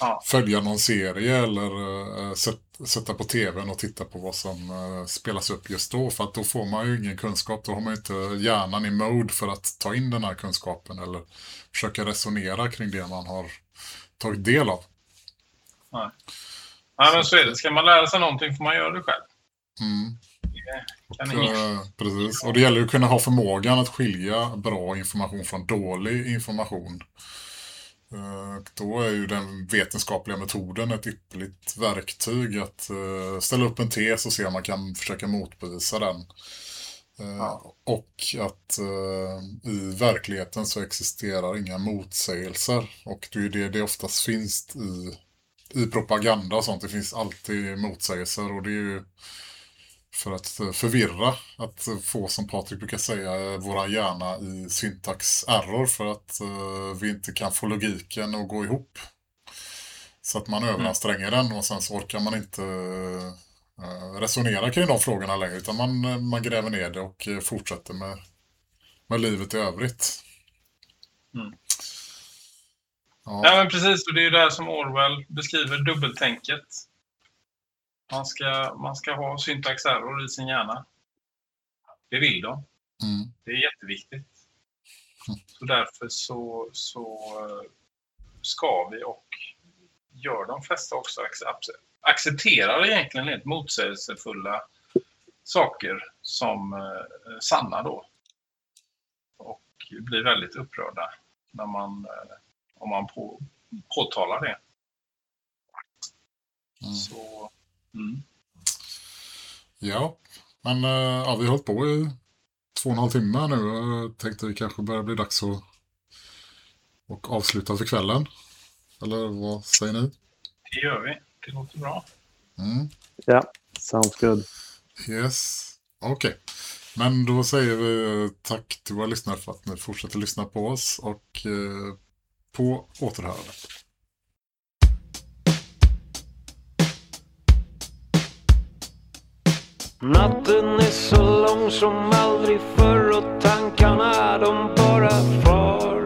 ja. följa någon serie eller uh, sätta på tvn och titta på vad som uh, spelas upp just då. För att då får man ju ingen kunskap. Då har man inte hjärnan i mode för att ta in den här kunskapen eller försöka resonera kring det man har tagit del av. Nej. Nej, men så är det. Ska man lära sig någonting får man göra det själv. Mm. Det precis. Och det gäller att kunna ha förmågan att skilja bra information från dålig information. Eh, då är ju den vetenskapliga metoden ett ypperligt verktyg att eh, ställa upp en tes och se om man kan försöka motbevisa den. Eh, ja. Och att i verkligheten så existerar inga motsägelser. Och det är ju det det oftast finns i i propaganda och sånt. Det finns alltid motsägelser och det är ju för att förvirra, att få som Patrik brukar säga, våra hjärna i syntax error för att uh, vi inte kan få logiken att gå ihop. Så att man överanstränger den och sen så orkar man inte uh, resonera kring de frågorna längre utan man, man gräver ner det och fortsätter med, med livet i övrigt. Mm. Ja. ja, men precis. Och det är ju det som Orwell beskriver, dubbeltänket. Man ska, man ska ha syntax error i sin hjärna. Det vill de. Mm. Det är jätteviktigt. Så därför så, så eh, ska vi och gör de flesta också accepterar egentligen helt motsägelsefulla saker som eh, sanna då. Och blir väldigt upprörda när man eh, om man på, påtalar det. Mm. Så, mm. Ja, men eh, ja, vi har hållit på i två och en halv timme nu. Jag tänkte det kanske börjar bli dags att och avsluta för kvällen. Eller vad säger ni? Det gör vi. Det låter bra. Mm. Ja, sounds good. Yes, okej. Okay. Men då säger vi tack till våra lyssnare för att ni fortsätter lyssna på oss och eh, på återhörande. Natten är så lång som aldrig förr och tankarna de bara far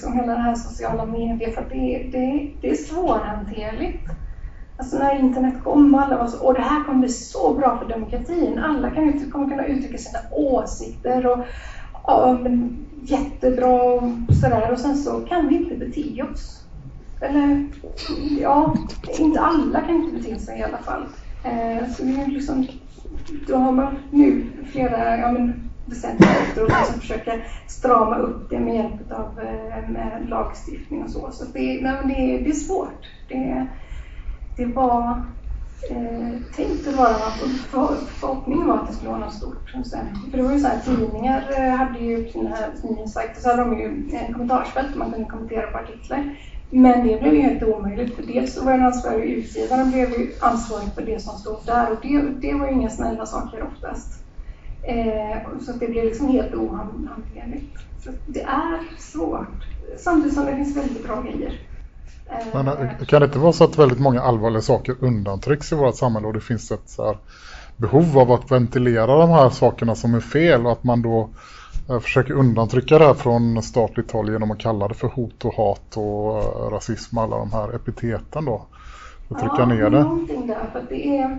liksom hela det här sociala medier, för det, det, det är svårhanterligt. Alltså när internet kom och alla var så, och det här kommer bli så bra för demokratin, alla kan ut, kommer kunna uttrycka sina åsikter och ja, men, jättebra och sådär och sen så kan vi inte bete oss. Eller ja, inte alla kan inte bete sig i alla fall. Eh, så det är liksom, då har man nu flera, ja men decennier efteråt som liksom försöker strama upp det med hjälp av eh, med lagstiftning och så. Så det, nej, men det, det är svårt. Det, det var eh, tänkt att vara, för, förhoppningen var att det skulle vara något stort. Sen, för det var ju så här, tidningar eh, hade ju sina nyhetssajter, så hade de ju en kommentarsfält där man kunde kommentera på artiklar. Men det blev ju helt omöjligt, för dels så var den ansvariga utgivaren blev ju ansvarig för det som stod där och det, det var ju inga snälla saker oftast. Eh, så att det blev liksom helt ohanterligt. Så det är svårt, samtidigt som det finns väldigt bra grejer. Men eh, kan det inte vara så att väldigt många allvarliga saker undantrycks i vårt samhälle och det finns ett så här behov av att ventilera de här sakerna som är fel och att man då eh, försöker undantrycka det här från statligt håll genom att kalla det för hot och hat och eh, rasism, alla de här epiteten då. Och trycka ja, ner det. någonting där. För att det är,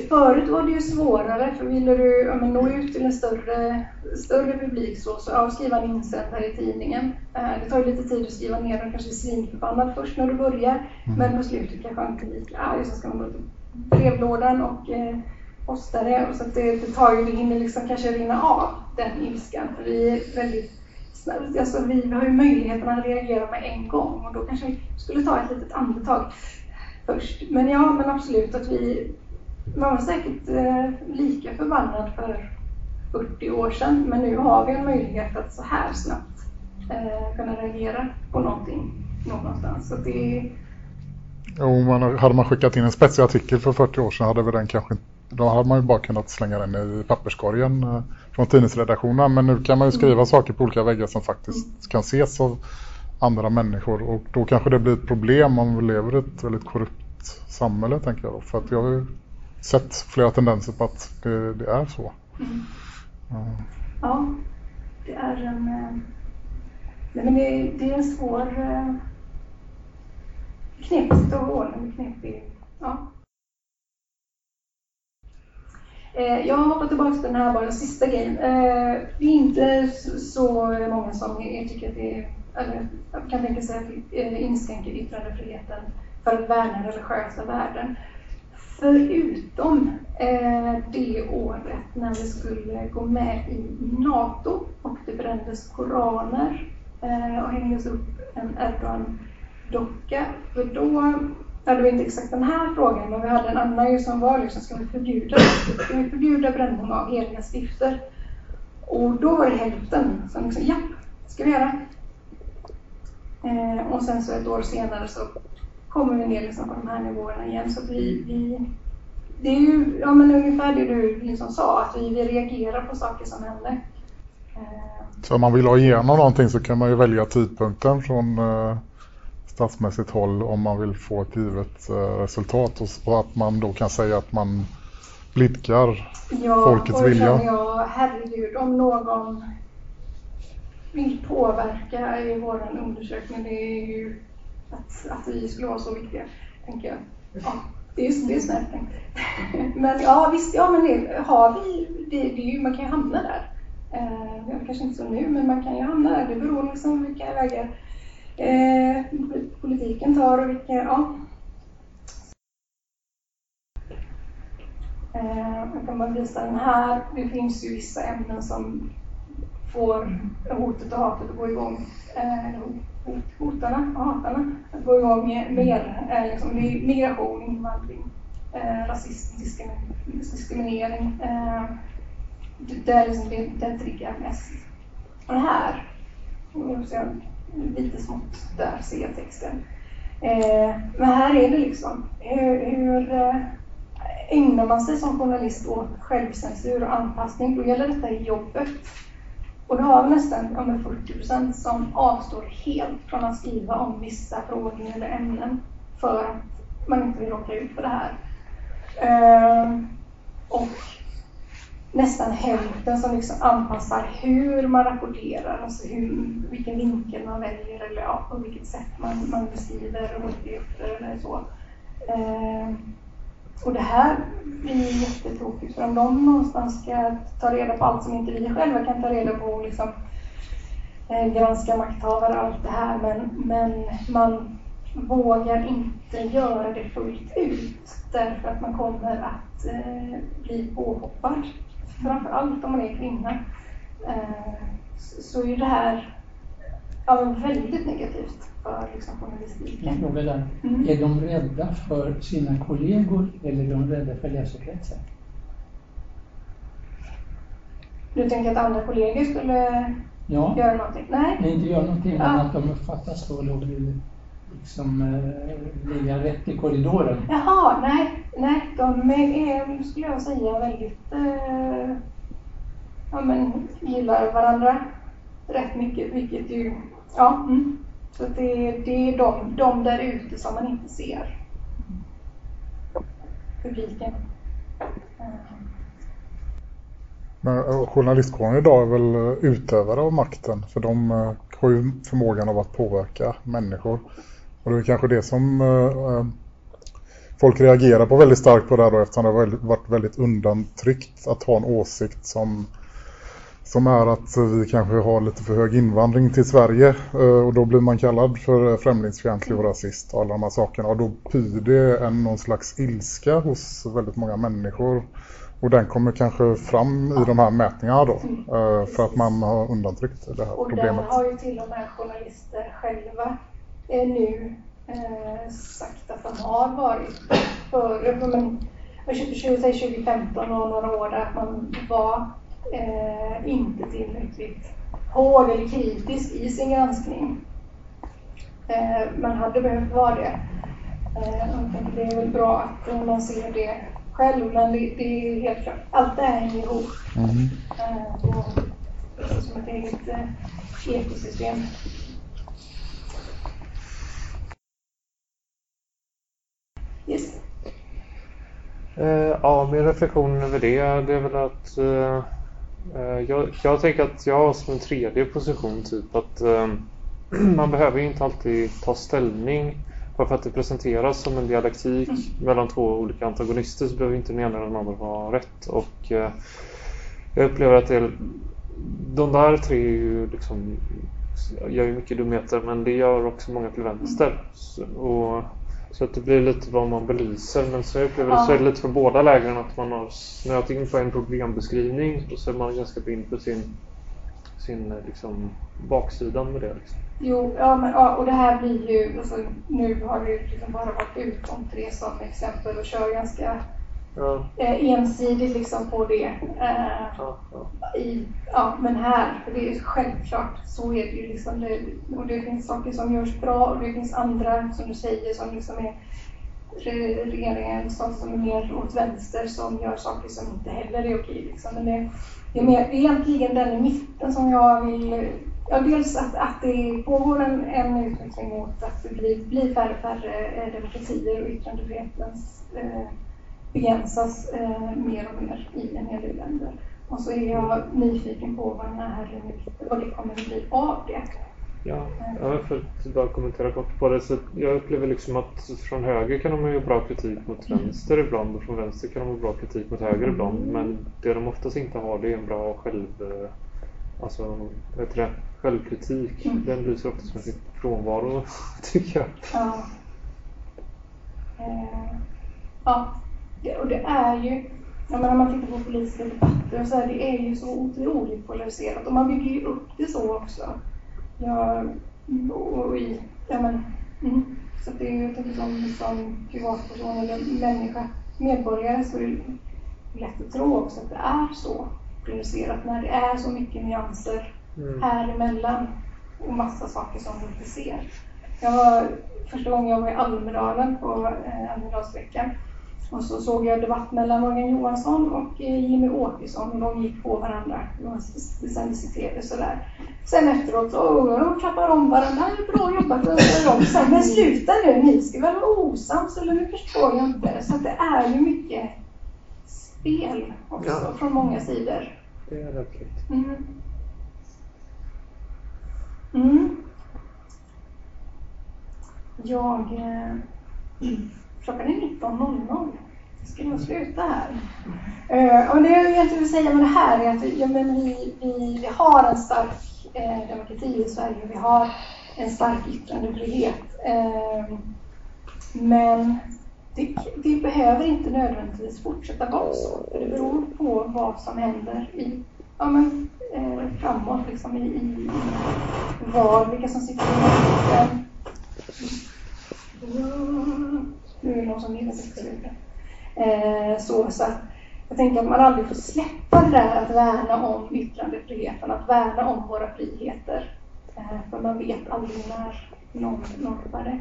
förut var det ju svårare, för ville du ja, nå ut till en större, större publik så, så ja, skriva en insändare i tidningen. Eh, det tar ju lite tid att skriva ner den, kanske svinförbannad först när du börjar, men på slutet kanske man inte lika arg, så ska man gå till brevlådan och eh, posta det. Och så det, det tar ju, det hinner liksom kanske rinna av, den ilskan. För vi är väldigt snabbt, alltså vi, vi har ju möjligheten att reagera med en gång och då kanske vi skulle ta ett litet andetag först. Men ja, men absolut att vi man var säkert eh, lika förbannad för 40 år sedan, men nu har vi en möjlighet att så här snabbt eh, kunna reagera på någonting någonstans. Så det, Jo, man, hade man skickat in en spetsig artikel för 40 år sedan hade väl den kanske då hade man ju bara kunnat slänga den i papperskorgen eh, från tidningsredaktionen. Men nu kan man ju skriva saker på olika väggar som faktiskt kan ses av andra människor. Och då kanske det blir ett problem om vi lever i ett väldigt korrupt samhälle, tänker jag då. För att jag sett flera tendenser på att det, det är så. Mm. Ja. ja, det är en... Eh, nej, men det, det är en svår... eh, Knepig situation. Knepig, ja. Eh, Jag hoppar tillbaka till den här bara sista grejen. Eh, Det är inte så- många som tycker att det är eller jag kan tänka sig att inskränka eh, inskränker yttrandefriheten för att värna religiösa värden. Förutom eh, det året när vi skulle gå med i NATO och det brändes koraner eh, och hängdes upp en Erdogan-docka. För då hade vi inte exakt den här frågan, men vi hade en annan som var liksom, ska vi förbjuda, ska vi förbjuda bränning av heliga skrifter? Och då var det hälften som liksom, ja, det ska vi göra. Eh, och sen så ett år senare så kommer vi ner liksom på de här nivåerna igen. Så vi, vi, det är ju ja, men ungefär det du liksom sa, att vi, vi reagerar på saker som händer. Så om man vill ha igenom någonting så kan man ju välja tidpunkten från eh, statsmässigt håll om man vill få ett givet eh, resultat och, och att man då kan säga att man blidkar Ja, folkets och vilja. jag, herregud, om någon vill påverka i vår undersökning, det är ju att, att vi skulle vara så viktiga, tänker jag. Ja, det är, det är snällt tänkt. Men ja, visst, ja, men det, har vi, det, det är ju, man kan ju hamna där. Eh, kanske inte så nu, men man kan ju hamna där. Det beror liksom vilka vägar eh, politiken tar och vilka, ja. Eh, jag kan bara visa den här. Det finns ju vissa ämnen som får hotet och hatet att gå igång. Eh, hot, hotarna och hatarna att gå igång mer. mer eh, liksom, migration, invandring, eh, rasism, diskriminering. Eh, det, det är liksom det, det triggar mest. Och det här, jag ser lite smått där ser jag texten. Eh, men här är det liksom, hur, hur eh, ägnar man sig som journalist åt självcensur och anpassning, då gäller detta i jobbet. Och då har vi nästan ja, 40 procent som avstår helt från att skriva om vissa frågor eller ämnen för att man inte vill råka ut för det här. Ehm, och nästan hälften som liksom anpassar hur man rapporterar, alltså hur, vilken vinkel man väljer eller ja, på vilket sätt man, man beskriver uppgifter eller så. Ehm, och det här blir jättetråkigt för om de någonstans ska ta reda på allt som inte vi själva kan ta reda på och liksom, eh, granska makthavare och allt det här men, men man vågar inte göra det fullt ut därför att man kommer att eh, bli påhoppad. Framför allt om man är kvinna. Eh, så, så är det här ja, väldigt negativt för liksom, En journalistiken. fråga där. Mm. Är de rädda för sina kollegor eller är de rädda för läsarkretsen? Du tänker att andra kollegor skulle Ja. göra någonting? Nej. Nej, inte göra någonting, men Ja. att de uppfattas då och blir liksom eh, ligga rätt i korridoren. Jaha, nej, nej, de är, skulle jag säga, väldigt, eh, ja men gillar varandra rätt mycket, vilket ju, ja, mm så det, det är de, de där ute som man inte ser. Publiken. Men eh, journalistkåren idag är väl eh, utövare av makten för de eh, har ju förmågan av att påverka människor. Och det är kanske det som folk reagerar på väldigt starkt på det här då eftersom det har varit väldigt undantryckt att ha en åsikt som, som är att vi kanske har lite för hög invandring till Sverige eh, och då blir man kallad för eh, främlingsfientlig och rasist och alla de här sakerna och då pyr det en någon slags ilska hos väldigt många människor och den kommer kanske fram i de här mätningarna då eh, för att man har undantryckt det här Och där problemet. har ju till och med journalister själva eh, nu eh, sagt att de har varit för, ja, men, vad tjugo- tjugo- säg 2015 och några år där man var eh, inte tillräckligt hård eller kritisk i sin granskning. Eh, man hade behövt vara det. Eh, det är väl bra att man ser det själv men det, det är helt klart, allt det här hänger ihop. Mm. Eh, och det är som ett eget eh, ekosystem. Yes. Eh, ja, min reflektion över det, det är väl att eh, jag, jag tänker att jag har som en tredje position typ att eh, man behöver ju inte alltid ta ställning. Bara för att det presenteras som en dialektik mellan två olika antagonister så behöver inte den ena eller den andra ha rätt. Och eh, jag upplever att det, de där tre är ju liksom gör ju mycket dumheter men det gör också många till vänster. Så, och, så att det blir lite vad man belyser men så jag upplever Ja. så är det lite från båda lägren att man har snöat in på en problembeskrivning och så är man ganska blind på sin, sin eh, liksom, baksidan med det. Liksom. Jo, ja, men, ja, och det här blir ju, alltså, nu har vi liksom bara varit ut de tre som exempel och kör ganska Ja. eh, ensidigt liksom på det. Eh, I, ja, men här, för det är ju självklart, så är det ju liksom. Det, och det finns saker som görs bra och det finns andra, som du säger, som liksom är re- regeringen som, är mer åt vänster som gör saker som inte heller är okej. Liksom. Men det, det är mer, det är egentligen den i mitten som jag vill Ja, dels att, att det pågår en, en utveckling mot att det blir, blir färre och färre eh, demokratier och yttrandefrihetens eh, begränsas eh, mer och mer i en hel del länder. Och så är jag nyfiken på vad den här vad det kommer att bli av det. Ja, ja, för att bara kommentera kort på det. Så jag upplever liksom att från höger kan de ha bra kritik mot vänster ibland och från vänster kan de ha bra kritik mot höger ibland. Men det de oftast inte har det är en bra själv... eh, Alltså, det? Självkritik. Mm. Den lyser oftast med sin frånvaro, tycker jag. Ja. Eh, ja, det, och det är ju, jag menar, om man tittar på politiska debatter och så här, det är ju så otroligt polariserat och man bygger ju upp det så också. Ja, och i, ja men, mm. så det är ju, jag tänker som, som privatperson eller människa, medborgare så är det lätt att tro också att det är så polariserat när det är så mycket nyanser Mm. här emellan och massa saker som vi inte ser. Jag var, första gången jag var i Almedalen på eh, Almedalsveckan och så såg jag debatt mellan Morgan Johansson och eh, Jimmy Åkesson de gick på varandra. Det sändes i tv sådär. Sen efteråt så oh, de klappar om varandra. Bra jobbat och de sen, men sluta nu, ni ska väl vara osams eller nu förstår jag inte. Så det är ju mycket spel också Ja. från många sidor. Det är rätt Mm. Mm. Jag... Eh, klockan är 19.00. Ska jag sluta här? Eh, och det jag egentligen vill säga med det här är att ja, men vi, vi, vi har en stark eh, demokrati i Sverige. Vi har en stark yttrandefrihet. Eh, men det, det behöver inte nödvändigtvis fortsätta vara så. För det beror på vad som händer i, ja, men, eh, framåt liksom, i, i, i val, vilka som sitter i makten. Nu är det någon som vill eh, så, så att jag tänker att man aldrig får släppa det där att värna om yttrandefriheten, att värna om våra friheter. Eh, för man vet aldrig när någon norpar det.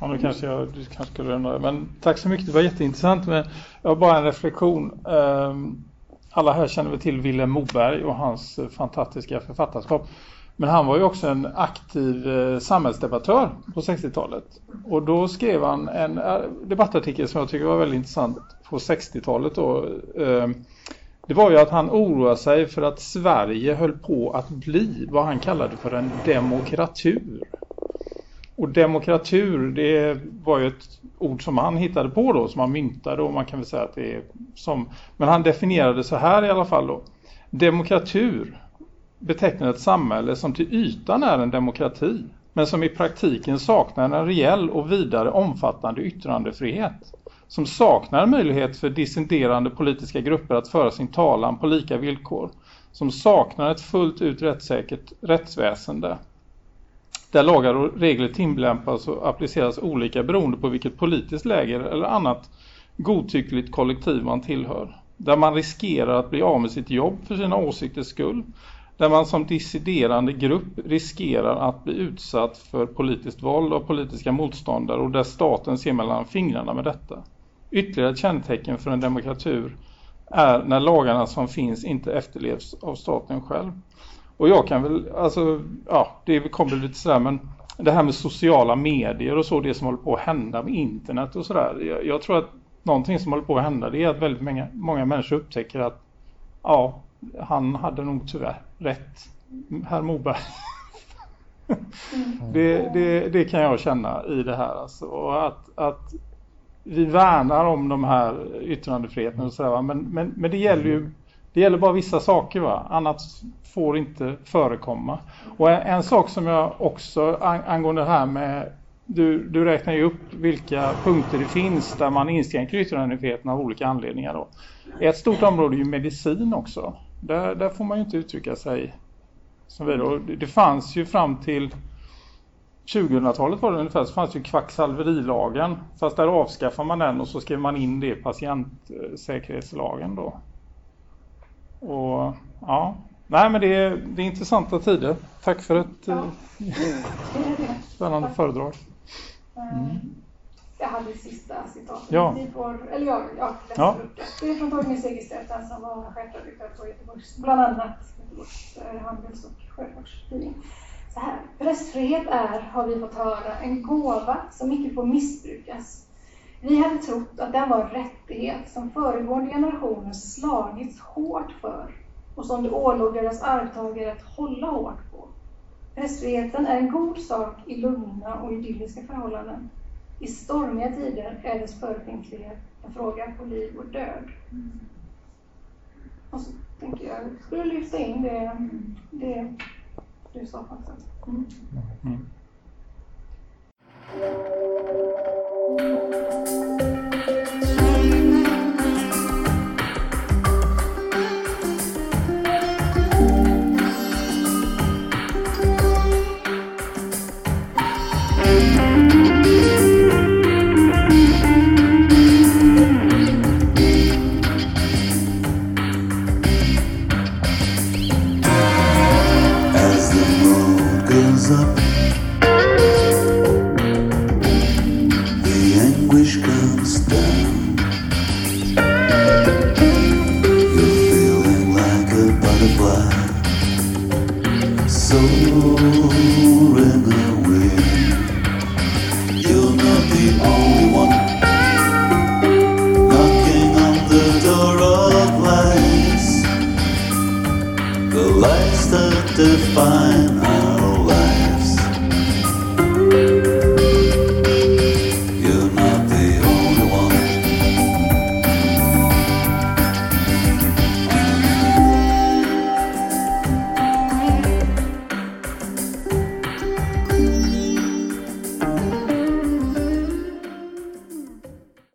Ja, nu kanske jag du kanske skulle lämna det. Men tack så mycket, det var jätteintressant. Men jag har bara en reflektion. Ehm, alla här känner väl till Vilhelm Moberg och hans eh, fantastiska författarskap. Men han var ju också en aktiv eh, samhällsdebattör på 60-talet. Och då skrev han en eh, debattartikel som jag tycker var väldigt intressant på 60-talet då. Eh, det var ju att han oroade sig för att Sverige höll på att bli vad han kallade för en demokratur. Och demokratur, det var ju ett ord som han hittade på då, som han myntade och man kan väl säga att det är som, men han definierade så här i alla fall då. Demokratur betecknar ett samhälle som till ytan är en demokrati, men som i praktiken saknar en reell och vidare omfattande yttrandefrihet. Som saknar möjlighet för dissenderande politiska grupper att föra sin talan på lika villkor. Som saknar ett fullt ut rättssäkert rättsväsende där lagar och regler tillämpas och appliceras olika beroende på vilket politiskt läger eller annat godtyckligt kollektiv man tillhör. Där man riskerar att bli av med sitt jobb för sina åsikters skull. Där man som dissiderande grupp riskerar att bli utsatt för politiskt våld av politiska motståndare och där staten ser mellan fingrarna med detta. Ytterligare ett kännetecken för en demokratur är när lagarna som finns inte efterlevs av staten själv. Och jag kan väl, alltså, ja, det kommer lite sådär, men det här med sociala medier och så, det som håller på att hända med internet och sådär. Jag, jag tror att någonting som håller på att hända det är att väldigt många, många människor upptäcker att ja, han hade nog tyvärr rätt, herr Moberg. det, det, det kan jag känna i det här alltså. Och att, att vi värnar om de här yttrandefriheten och sådär. Men, men, men det gäller ju Det gäller bara vissa saker va, annat får inte förekomma. Och en, en sak som jag också an, angående det här med du, du räknar ju upp vilka punkter det finns där man inskränker yttrandefriheten av olika anledningar. Då. Ett stort område är ju medicin också. Där, där får man ju inte uttrycka sig som vidare. Och det, det fanns ju fram till 2000-talet var det ungefär så fanns ju kvacksalverilagen. Fast där avskaffar man den och så skrev man in det i patientsäkerhetslagen då. Och ja, nej men det är, det är intressanta tider. Tack för ett eh, spännande föredrag. Mm. Jag hade sista citatet. Ja. Vi får, eller jag, jag läser Ja. upp det. Det är från Torgny Segerstedt, han som var chefredaktör på Göteborgs, bland annat Göteborgs eh, Handels och Sjöfartstidning. Så här. Pressfrihet är, har vi fått höra, en gåva som inte får missbrukas. Vi hade trott att den var en rättighet som föregående generationer slagits hårt för och som det ålåg deras arvtagare att hålla hårt på. Pressfriheten är en god sak i lugna och idylliska förhållanden. I stormiga tider är dess förefintlighet en fråga på liv och död. Och så tänker jag, jag skulle lyfta in det, det du sa faktiskt. Mm. Mm.